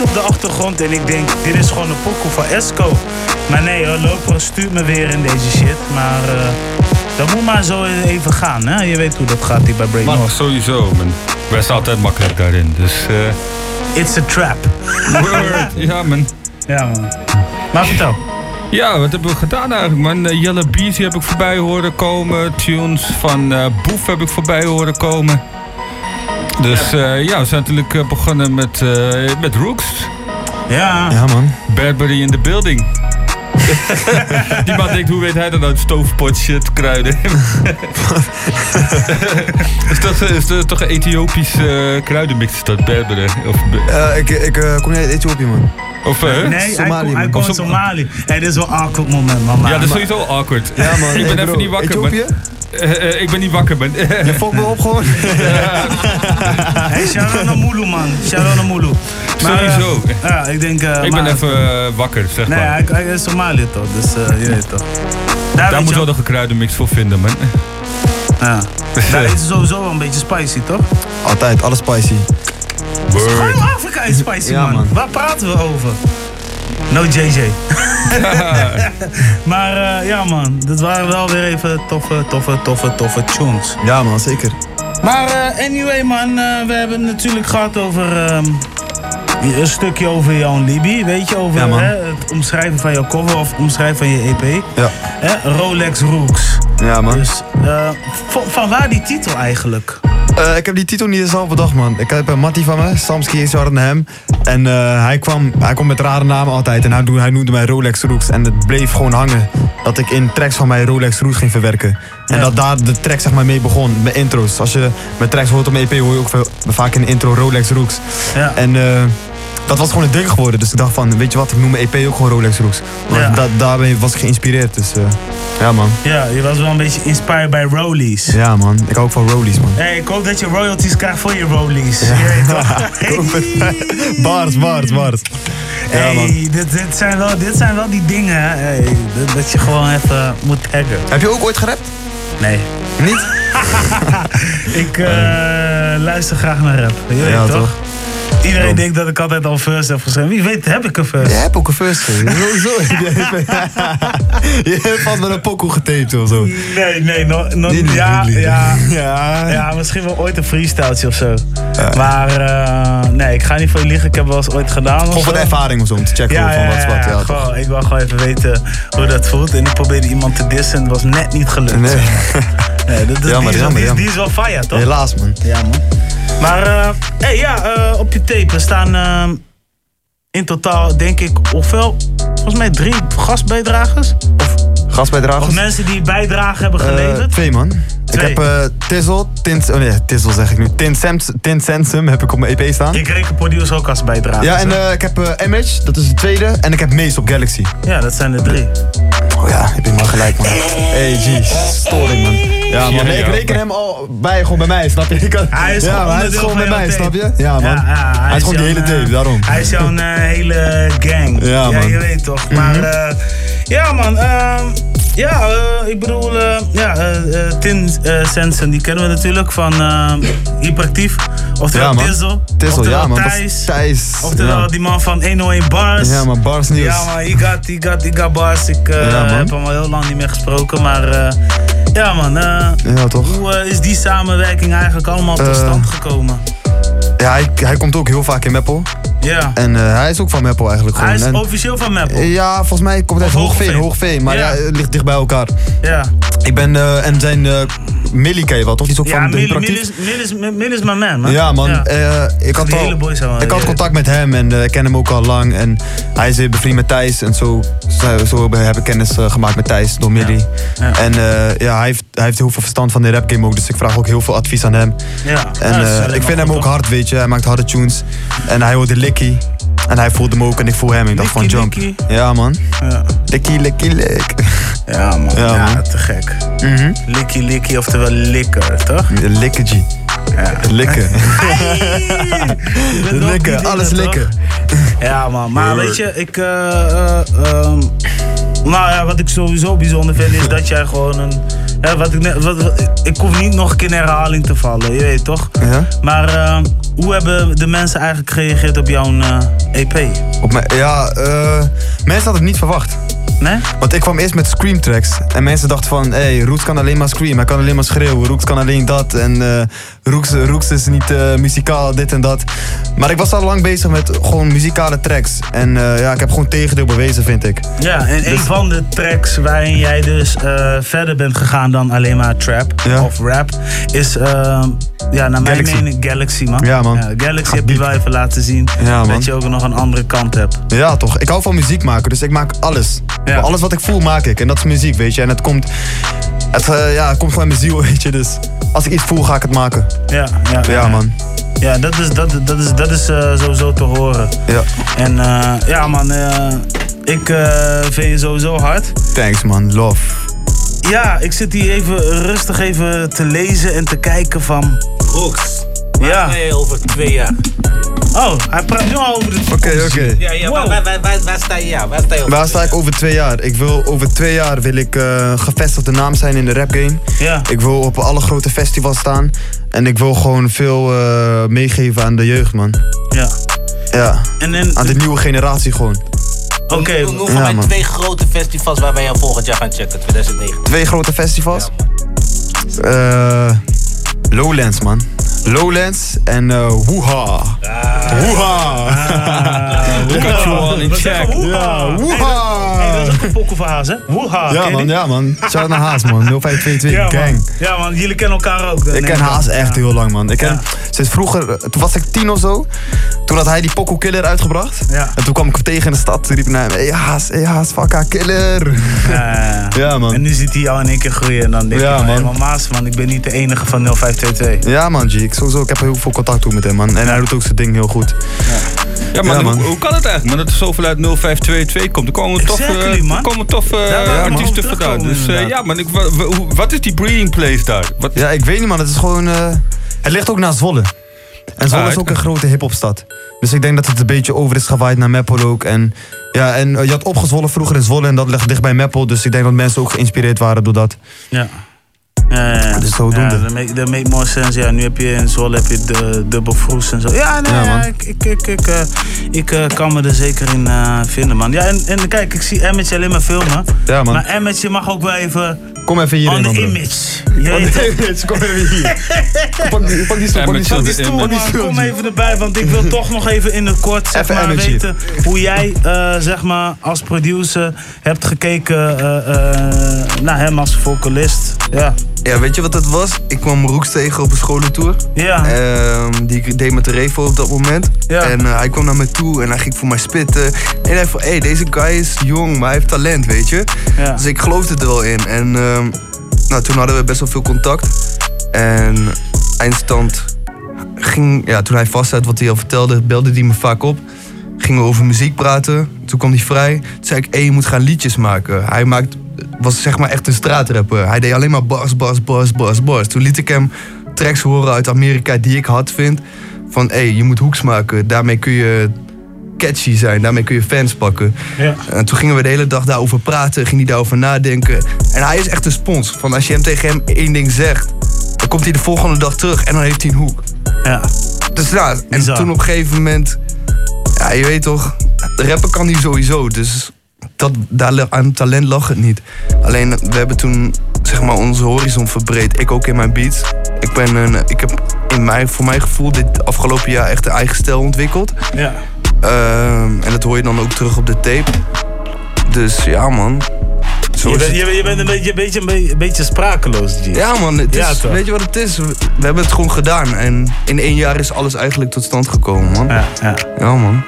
Beat op de achtergrond en ik denk, dit is gewoon een pokoe van Esco. Maar nee hoor, Loper stuurt me weer in deze shit. Maar eh, dat moet maar zo even gaan, hè? Je weet hoe dat gaat hier bij Break Maar North. sowieso, man. Wij zijn altijd makkelijk daarin, dus... eh It's a trap. Word, ja man. Ja man. Maar vertel. Ja, wat hebben we gedaan eigenlijk, man? Eh, Yellow Beezy heb ik voorbij horen komen. Tunes van eh Boef heb ik voorbij horen komen. Dus eh, ja, we zijn natuurlijk eh, begonnen met, eh, met Rooks. Ja. Ja, man. Badbury in the building. Die man denkt, hoe weet hij dat nou? Stoofpot, shit, kruiden. is, dat, is dat toch een Ethiopisch eh, kruidenmix, is dat Badbury? Of, Eh, ik ik eh, kom niet uit Ethiopië, man. of eh? Nee, hij, Somalië, komt- hij komt uit Somalië. Hey, dit is wel een awkward moment, man. Ja, dat is sowieso awkward. Ja, man. ik ben Hey, even niet wakker. Ethiopië? Maar, Eh, eh, ik ben niet wakker, man. Je fokt me op gewoon. Hey, shout-out naar Mulu, man. Shout-out naar Mulu. Maar, eh, Sowieso. ja, ik denk... eh, ik ben maar- even eh, wakker, zeg Nee, maar. hij, hij is Somalië toch, dus eh, je weet toch. Daar, Daar moet je wel een kruidenmix voor vinden, man. Ja. Daar is het sowieso wel een beetje spicy, toch? Altijd, alles spicy. Gewoon Afrika is spicy, Ja, man. man. Waar praten we over? No JJ. maar eh, ja, man. Dit waren wel weer even toffe, toffe, toffe, toffe tunes. Ja, man, zeker. Maar eh, anyway, man. eh, we hebben het natuurlijk gehad over... ehm, een stukje over jouw Libi, weet je, over Ja, hè, het omschrijven van jouw cover of omschrijven van je EP. Ja. Hè, Rolex Rooks. Ja, man. Dus van waar die titel eigenlijk? Eh, ik heb die titel niet eens al bedacht, man. Ik heb een mattie van me, Samski is naar hem. En eh, hij, kwam, hij kwam met rare namen altijd. En hij, hij noemde mij Rolex Rooks. En het bleef gewoon hangen. Dat ik in tracks van mij Rolex Rooks ging verwerken. En Ja. dat daar de track zeg maar mee begon. Met intro's. Als je met tracks hoort op EP hoor je ook veel- vaak in de intro Rolex Rooks. Ja. En eh, dat was gewoon een ding geworden. Dus ik dacht van, weet je wat, ik noem mijn EP ook gewoon Rolex Rooks. Want Ja. da- daarmee was ik geïnspireerd. Dus eh, ja, man. Ja, je was wel een beetje inspired by Rollies. Ja, man. Ik hou ook van Rollies, man. Hey, ik hoop dat je royalties krijgt voor je Rollies. Weet toch? Bars, bars, bars. Ja, hey, dit, dit, zijn wel, dit zijn wel die dingen hey, dat, dat je gewoon even moet taggen. Heb je ook ooit gerapt? Nee. Niet? ik eh, luister graag naar rap. Je weet Ja, toch? toch? Iedereen Dom. denkt dat ik altijd al first heb geschreven. Wie weet heb ik een first. Je hebt ook een first. Sowieso. Je hebt vast met een pokoe getaped of zo. Nee, nee, no, no- Niet ja, ja, Ja. ja, misschien wel ooit een freestyletje of zo. Maar eh, nee, ik ga niet voor je liegen. Ik heb wel eens ooit gedaan. Gewoon voor de ervaring of zo, om te checken Ja, van wat is wat. ja, gewoon, ik wil gewoon even weten hoe dat voelt. En ik probeerde iemand te dissen en het was net niet gelukt. Nee. Dat, dat, Jammer, die, is, wel- jammer, die, is, jammer. die is wel fire, toch? Helaas, man. Ja, man. Maar eh, hey, ja, eh, op je tape staan eh, in totaal, denk ik, hoeveel? Volgens mij drie gastbijdragers? Of, Gastbijdragers? of mensen die bijdrage hebben geleverd? twee, man. Twee. Ik heb eh Tizzle, Tint... Oh nee, Tizzle zeg ik nu. Tint Sensum heb ik op mijn EP staan. ik reken producer ook als bijdrage. Ja, en eh, ik heb eh, Image, dat is de tweede. En ik heb Mace op Galaxy. ja, dat zijn er drie. Oh ja, heb je maar gelijk, man. Hey, G, storing, man. Ja, man. Nee, ik reken hem al bij, gewoon bij mij, snap je? Ik kan- Hij is ja, gewoon hij is gewoon bij mij, snap je? Ja, man. Ja, ja, hij, is gewoon die hele tape, eh, daarom. Hij is jouw eh, hele gang. Ja, man. je weet toch. Maar eh, ja, man. ehm, ja, eh, ik bedoel, eh, ja, eh, Tin Sensen, die kennen we natuurlijk van Hyperactief. Oftewel Ja. Tizzle. Tizzle, ja, man. Thijs. Thijs. Oftewel ja. die man van 101 Bars. Ja, man, Bars Nieuws. Ja, man, he got, got bars. Ik Ja, heb hem al heel lang niet meer gesproken, maar ja, man. Ja, toch? hoe is die samenwerking eigenlijk allemaal tot stand gekomen? Ja, hij, hij komt ook heel vaak in Meppel. Ja. En eh, hij is ook van Meppel eigenlijk gewoon. Hij is En- officieel van Meppel. Ja, volgens mij komt hij uit Hoogveen. Hoogveen. Maar Ja. het ligt dicht bij elkaar. Ja. Ik ben, eh, en zijn eh Millie ken je wel, toch? Die is ook Ja, van de Mil Mil Hyperactief? is, Mil is, Mil is mijn man, man. Ja, man. Ja. eh, ik had, al, ik had contact met hem en ik ken hem ook al lang. En hij is weer bevriend met Thijs. En zo, zo, zo heb ik kennis gemaakt met Thijs door Millie. Ja. En ja, hij heeft, hij heeft heel veel verstand van de rap game ook. Dus ik vraag ook heel veel advies aan hem. Ja. En ik vind hem ook hard, weet je. Hij maakt harde tunes. En hij hoorde En hij voelde me ook en ik voel hem. Ik dacht van jump. Ja, man. Ja. Licky, Lick. Ja, man. Ja, Ja, man. te gek. Mhm. Licky, licky, oftewel likker, toch? Likken, G. Ja. Likken. Likken, alles likken. Ja, man. Maar weet je, ik... ehm, nou ja, wat ik sowieso bijzonder vind is dat jij gewoon een... hè, wat ik, net, wat, ik hoef niet nog een keer in herhaling te vallen, je weet toch? Ja? Maar eh, hoe hebben de mensen eigenlijk gereageerd op jouw eh, EP? Op mij, ja, eh mensen hadden het niet verwacht. Nee? Want ik kwam eerst met scream tracks. En mensen dachten van, hé, hey, Rooks kan alleen maar scream. Hij kan alleen maar schreeuwen. Rooks kan alleen dat. En eh Rooks, Rooks is niet eh, muzikaal, dit en dat. Maar ik was al lang bezig met gewoon muzikale tracks. En eh, ja, ik heb gewoon tegendeel bewezen, vind ik. Ja, en een Dus- van de tracks waarin jij dus eh, verder bent gegaan dan alleen maar trap of rap, is eh, ja, naar mijn Galaxy. mening Galaxy, man. Ja, man. Galaxy heb je wel even laten zien Ja, dat je ook nog een andere kant hebt. Ja, toch. Ik hou van muziek maken, dus ik maak alles. Alles wat ik voel, maak ik. En dat is muziek, weet je. En het komt, het, eh, ja, het komt gewoon uit mijn ziel, weet je. Dus als ik iets voel, ga ik het maken. Ja, ja, Ja, man. Ja, dat is, dat, dat is, dat is eh, sowieso te horen. Ja. En eh, ja, man, eh, ik eh, vind je sowieso hard. Thanks, man. Love. Ja, ik zit hier even rustig even te lezen en te kijken van... Rooks. Ja. Waar sta je over twee jaar? Oh, hij praat nu al over de toekomst. Oké, oké. Ja, ja, waar, waar, waar, waar, waar sta je? Ja, waar sta je over Waar sta ik over twee jaar? Ik wil, over twee jaar wil ik eh, gevestigde naam zijn in de rap game. Ja. Ik wil op alle grote festivals staan. En ik wil gewoon veel eh, meegeven aan de jeugd, man. Ja. Ja. En, en, aan de nieuwe generatie gewoon. Oké. Noem voor Ja, mij twee grote festivals waar wij jou volgend jaar gaan checken, 2009. Twee grote festivals. Eh, Lowlands, man. Lowlands en eh Woeha. Woeha. Got you all in check. Ja, woeha. Hey, dat is ook een Haas, hè? Woeha. Ja man, ja man. Shout naar Haas man. 0522 Ja, man. gang. Ja, man, jullie kennen elkaar ook. Ik ken Haas echt heel lang, man. Ik ken, sinds vroeger, eh, toen was ik tien of zo. Toen had hij die Poco Killer uitgebracht. Ja. En toen kwam ik hem tegen in de stad. Toen riep hij naar hem, hey Haas, hey Haas, fuck haar, killer. Ja, Ja, man. En nu ziet hij jou in één keer groeien en dan denk Ja, je, man. man. Maas, man, ik ben niet de enige van 0522. Ja man, G. Ik, sowieso, ik heb heel veel contact toe met hem, man. En hij doet ook zijn ding heel goed. Ja, man, Ja, man. Hoe, hoe kan het eigenlijk? Man, dat er zoveel uit 0522 komt. Er komen toffe, Exactly, man. er komen eh, ik artiesten vandaan. Dus eh, ja, man, ik, wa- wa- hoe- wat is die breeding place daar? Wat, Ja, ik weet niet man. Het is gewoon, eh, het ligt ook naar Zwolle. En Zwolle Ah, is ook oké. een grote hiphopstad. Dus ik denk dat het een beetje over is gewaaid naar Meppel ook. En ja, en eh, je had opgezwollen vroeger in Zwolle en dat ligt dicht bij Meppel. Dus ik denk dat mensen ook geïnspireerd waren door dat. Ja. Ja. Dus zodoende. Ja, dat make, that make more sense. Ja, nu heb je in Zwolle heb je de dubbel vroes en zo. Ja, nee, Ja, man. ja, ik, ik, ik, ik, eh, ik eh, kan me er zeker in eh, vinden, man. Ja, en, en kijk, ik zie Emmetje alleen maar filmen. Ja, man. Maar Emmetje mag ook wel even Kom even hierin, on the image. Je weet toch? Kom even hier. Pak die, pak die stoel, pak die stoel. Pak die stoel, man. Kom even erbij, want ik wil toch nog even in het kort zeg Even maar, energy. weten hoe jij eh, zeg maar, als producer hebt gekeken eh, eh, naar hem als vocalist. Ja. Ja, weet je wat dat was? Ik kwam Roeks tegen op een scholentour. Ja. Ehm, die ik deed met de Revo op dat moment. Ja. En eh, hij kwam naar me toe en hij ging voor mij spitten. En hij zei van, hé, hey, deze guy is jong, maar hij heeft talent, weet je. Ja. Dus ik geloofde er wel in. En ehm, nou, toen hadden we best wel veel contact. En eindstand ging, ja, toen hij vast had wat hij al vertelde, belde hij me vaak op. Gingen we over muziek praten. Toen kwam hij vrij. Toen zei ik, hé, je moet gaan liedjes maken. Hij maakt, was zeg maar echt een straatrapper. Hij deed alleen maar bars, bars, bars, bars, bars. Toen liet ik hem tracks horen uit Amerika die ik hard vind. Van, hé, je moet hoeks maken. Daarmee kun je catchy zijn. Daarmee kun je fans pakken. Ja. En toen gingen we de hele dag daarover praten. Ging hij daarover nadenken. En hij is echt een spons. Van als je hem tegen hem één ding zegt... dan komt hij de volgende dag terug en dan heeft hij een hoek. Ja. Dus ja, en Bizar. toen op een gegeven moment... Ja, je weet toch... Rappen kan hij sowieso. Dus dat, daar aan talent lag het niet. Alleen, we hebben toen zeg maar onze horizon verbreed. Ik ook in mijn beats. Ik, ben een, ik heb in mijn, voor mijn gevoel dit afgelopen jaar echt een eigen stijl ontwikkeld. Ja. Ehm, en dat hoor je dan ook terug op de tape. Dus ja, man. Zo Je bent, het. je, bent- je bent een beetje, een beetje, een beetje, een beetje sprakeloos, G. Ja, man. Het Ja, is, weet je wat het is? We, hebben het gewoon gedaan. En in één jaar is alles eigenlijk tot stand gekomen, man. Ja, ja. Ja, man.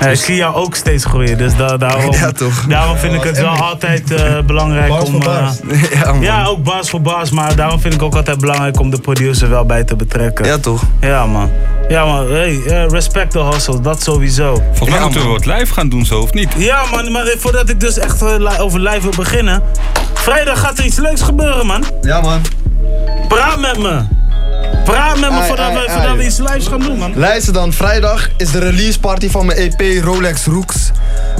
Ja, ik zie jou ook steeds groeien, dus da daarom, Ja, toch. daarom vind ik het wel altijd eh, belangrijk Bars om... voor eh, bars. Ja, man. ja, ook bars voor bars, maar daarom vind ik ook altijd belangrijk om de producer wel bij te betrekken. Ja, toch? Ja, man. Ja, man. Hey, eh, respect the hustle, dat sowieso. volgens mij Ja, moeten we wat live gaan doen, zo of niet? Ja, man, maar voordat ik dus echt li- over live wil beginnen. Vrijdag gaat er iets leuks gebeuren, man. Ja man. Praat met me. Praat met me Ai, voordat, ai, we, ai. voordat we iets lives gaan doen, man. Luister dan, vrijdag is de release party van mijn EP Rolex Rooks.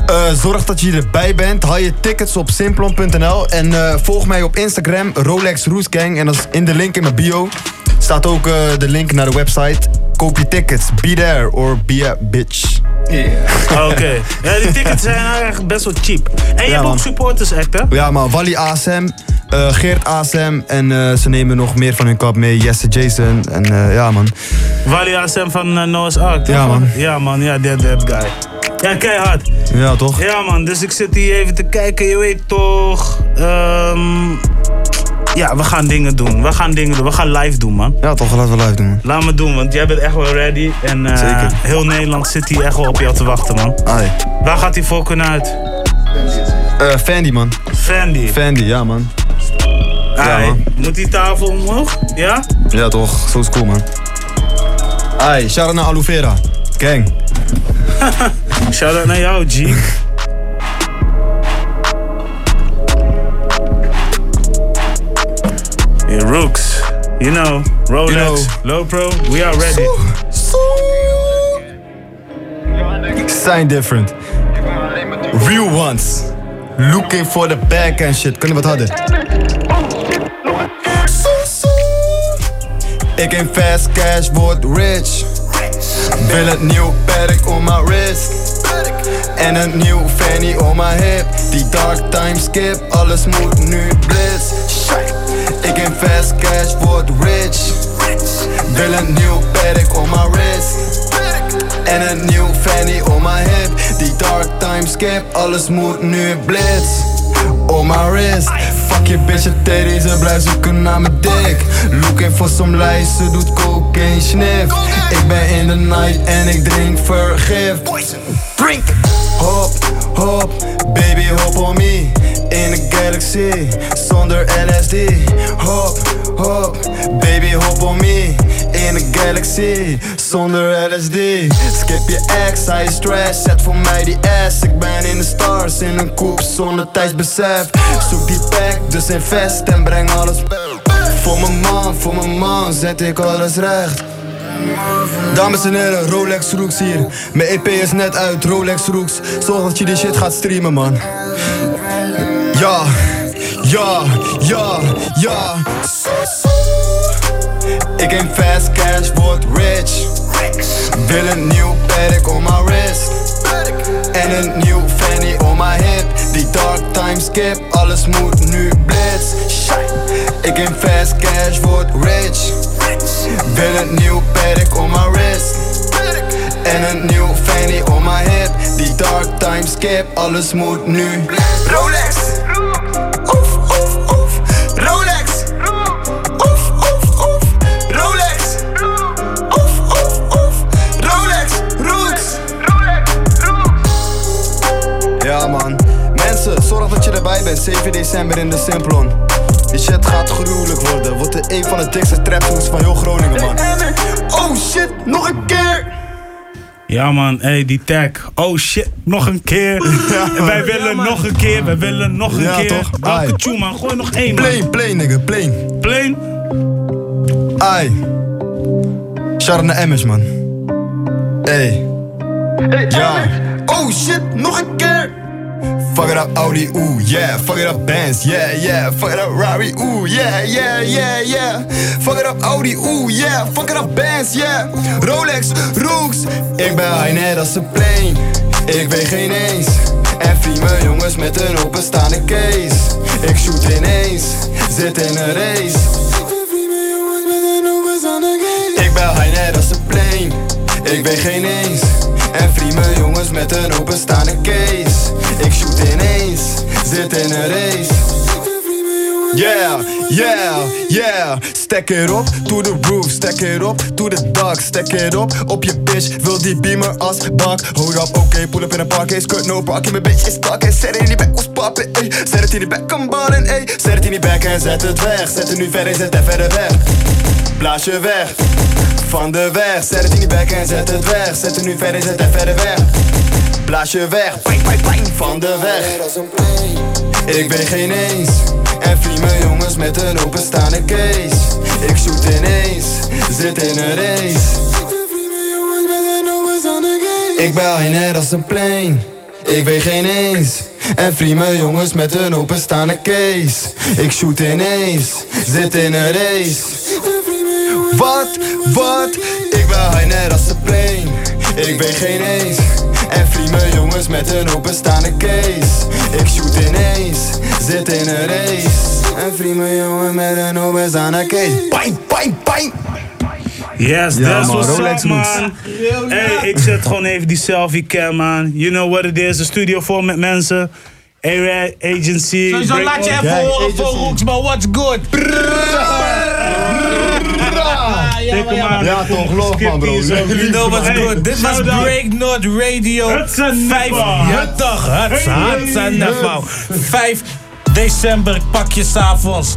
Eh, zorg dat je erbij bent. Haal je tickets op simplon.nl en eh, volg mij op Instagram, Rolex Roots Gang. En dat is in de link in mijn bio staat ook eh, de link naar de website. Koop je tickets. Be there or be a bitch. Oké. Ja, die tickets zijn eigenlijk best wel cheap. En je Ja, hebt man. ook supporters act, hè? Ja, maar Wally ASM, eh, Geert ASM en eh, ze nemen nog meer van hun kap mee. Jesse Jason en eh, ja man. Wally ASM van Noah's Ark, toch? Ja, man. Ja, man. Ja, that, that guy. Ja, keihard. Ja toch? Ja, man. Dus ik zit hier even te kijken. Je weet toch... ehm, ja, we gaan dingen doen. We gaan dingen doen. We gaan live doen, man. Ja toch, laten we live doen man. Laat me doen, want jij bent echt wel ready. En eh, Zeker. heel Nederland zit hier echt wel op jou te wachten, man. Ai. Waar gaat die volken uit? Eh Fandy man. Fandy. Fandy, ja man. Ja Ai, man. Moet die tafel omhoog? Ja? Ja toch, zo is cool man. Ai, shout-out naar Aloe Vera. Gang. Shout-out naar jou, G. Yeah, Rooks. You know, Rolex, Low Pro, we are ready. Sign different. Real ones. Looking for the back and shit. Kunnen we wat harder? Ik in fast cash, word rich. Wil een nieuw perk om mijn wrist. En een nieuw fanny om mijn hip. Die dark time skip, alles moet nu blitz. Fast cash, word rich. Wil een nieuw perk om mijn wrist. En een nieuw fanny om mijn hip. Die dark time skip, alles moet nu blitz. On my wrist. Fuck je bitch, het teddy, ze blijft zoeken naar mijn dik. Looking for some lies, ze doet cocaine sniff. Ik ben in de night en ik drink vergif. Drink! Hop, hop, baby hop on me. In de galaxy, zonder LSD. Hop, hop, baby hop on me. In de galaxy, zonder LSD. Skip je ex, hij is stress, zet voor mij die ass. Ik ben in de stars, in een koep zonder tijdsbesef. Zoek die pack, dus invest en breng alles Voor mijn man, voor mijn man, zet ik alles recht. Dames en heren, Rolex Rooks hier. Mijn EP is net uit, Rolex Rooks. Zorg dat je die shit gaat streamen, man. Ja, ja, ja, ja. Ik in fast cash, word rich. Wil een nieuw perk om mijn wrist. En een nieuw fanny om mijn hip. Die dark time skip, alles moet nu blitz. Ik in fast cash, word rich. Wil een nieuw perk om mijn wrist. En een nieuw fanny om mijn hip. Die dark time skip, alles moet nu. Rolex! Bent. 7 december in de Simplon. Die shit gaat gruwelijk worden. Wordt de een van de dikste traptoons van heel Groningen, man. Oh shit, nog een keer! Ja man, hey, die tag. Oh shit, nog een keer. wij willen nog een keer, wij willen nog een Ja, keer. toch? Welke tune man? Gooi nog één man. Plain, plain nigga, plain. Plain? Ai. Emmers, man. Hey. Ja. Oh shit, nog een keer. Fuck it up Audi, ooh yeah. Fuck it up Benz, yeah yeah. Fuck it up Rari, ooh yeah yeah yeah yeah. Fuck it up Audi, ooh yeah. Fuck it up Benz, yeah. Rolex, Rooks. Ik ben high net als een plane. Ik weet geen eens. En vrienden jongens met een openstaande case. Ik shoot ineens, zit in een race. Ik ben high net als een plane. Ik weet geen eens. En vrienden jongens met een openstaande case. Ik shoot ineens, zit in een race. Yeah, yeah, yeah. Stack it up to the roof, stack it up to the dark, stack it up op je bitch. Wil die beamer als bank. Hold up, okay, pull up in een parkcase, skirt no parking. Mijn bitch is stuck en zet het in die back, was poppen, ey. Zet het in die back, kan ballen, ey. Zet het in die back en zet het weg. Zet het nu verder, zet het verder weg. Blaas je weg, van de weg. Zet het in die back en zet het weg. Zet het nu verder, zet het verder weg. Blaas je weg, ping, ping, ping, van de weg. Ik weet geen eens. En vrienden jongens met een openstaande case. Ik shoot ineens, zit in een race. Ik ben high net als een plane. Ik weet geen eens. En vrienden jongens met een openstaande case. Ik shoot ineens, zit in een race. Wat, wat? Ik ben high net als een plane. Ik weet geen eens. En vrienden jongens met een openstaande case. Ik shoot ineens, zit in een race. En vrienden jongen met een openstaande case. Pijn, pijn, pijn. Yes, Ja, that's man, what's Rolex up, moves. man. Hey, ik zet gewoon even die selfie cam man. You know what it is, de studio vol met mensen. Area Agency. Sowieso Break- laat je even horen voor Rooks, maar what's good? Ja, toch, love man, bro. Dit was. Break Not Radio. Vijf, ja toch, Hudson, Hudson Nipper. 5 december, pak je s'avonds.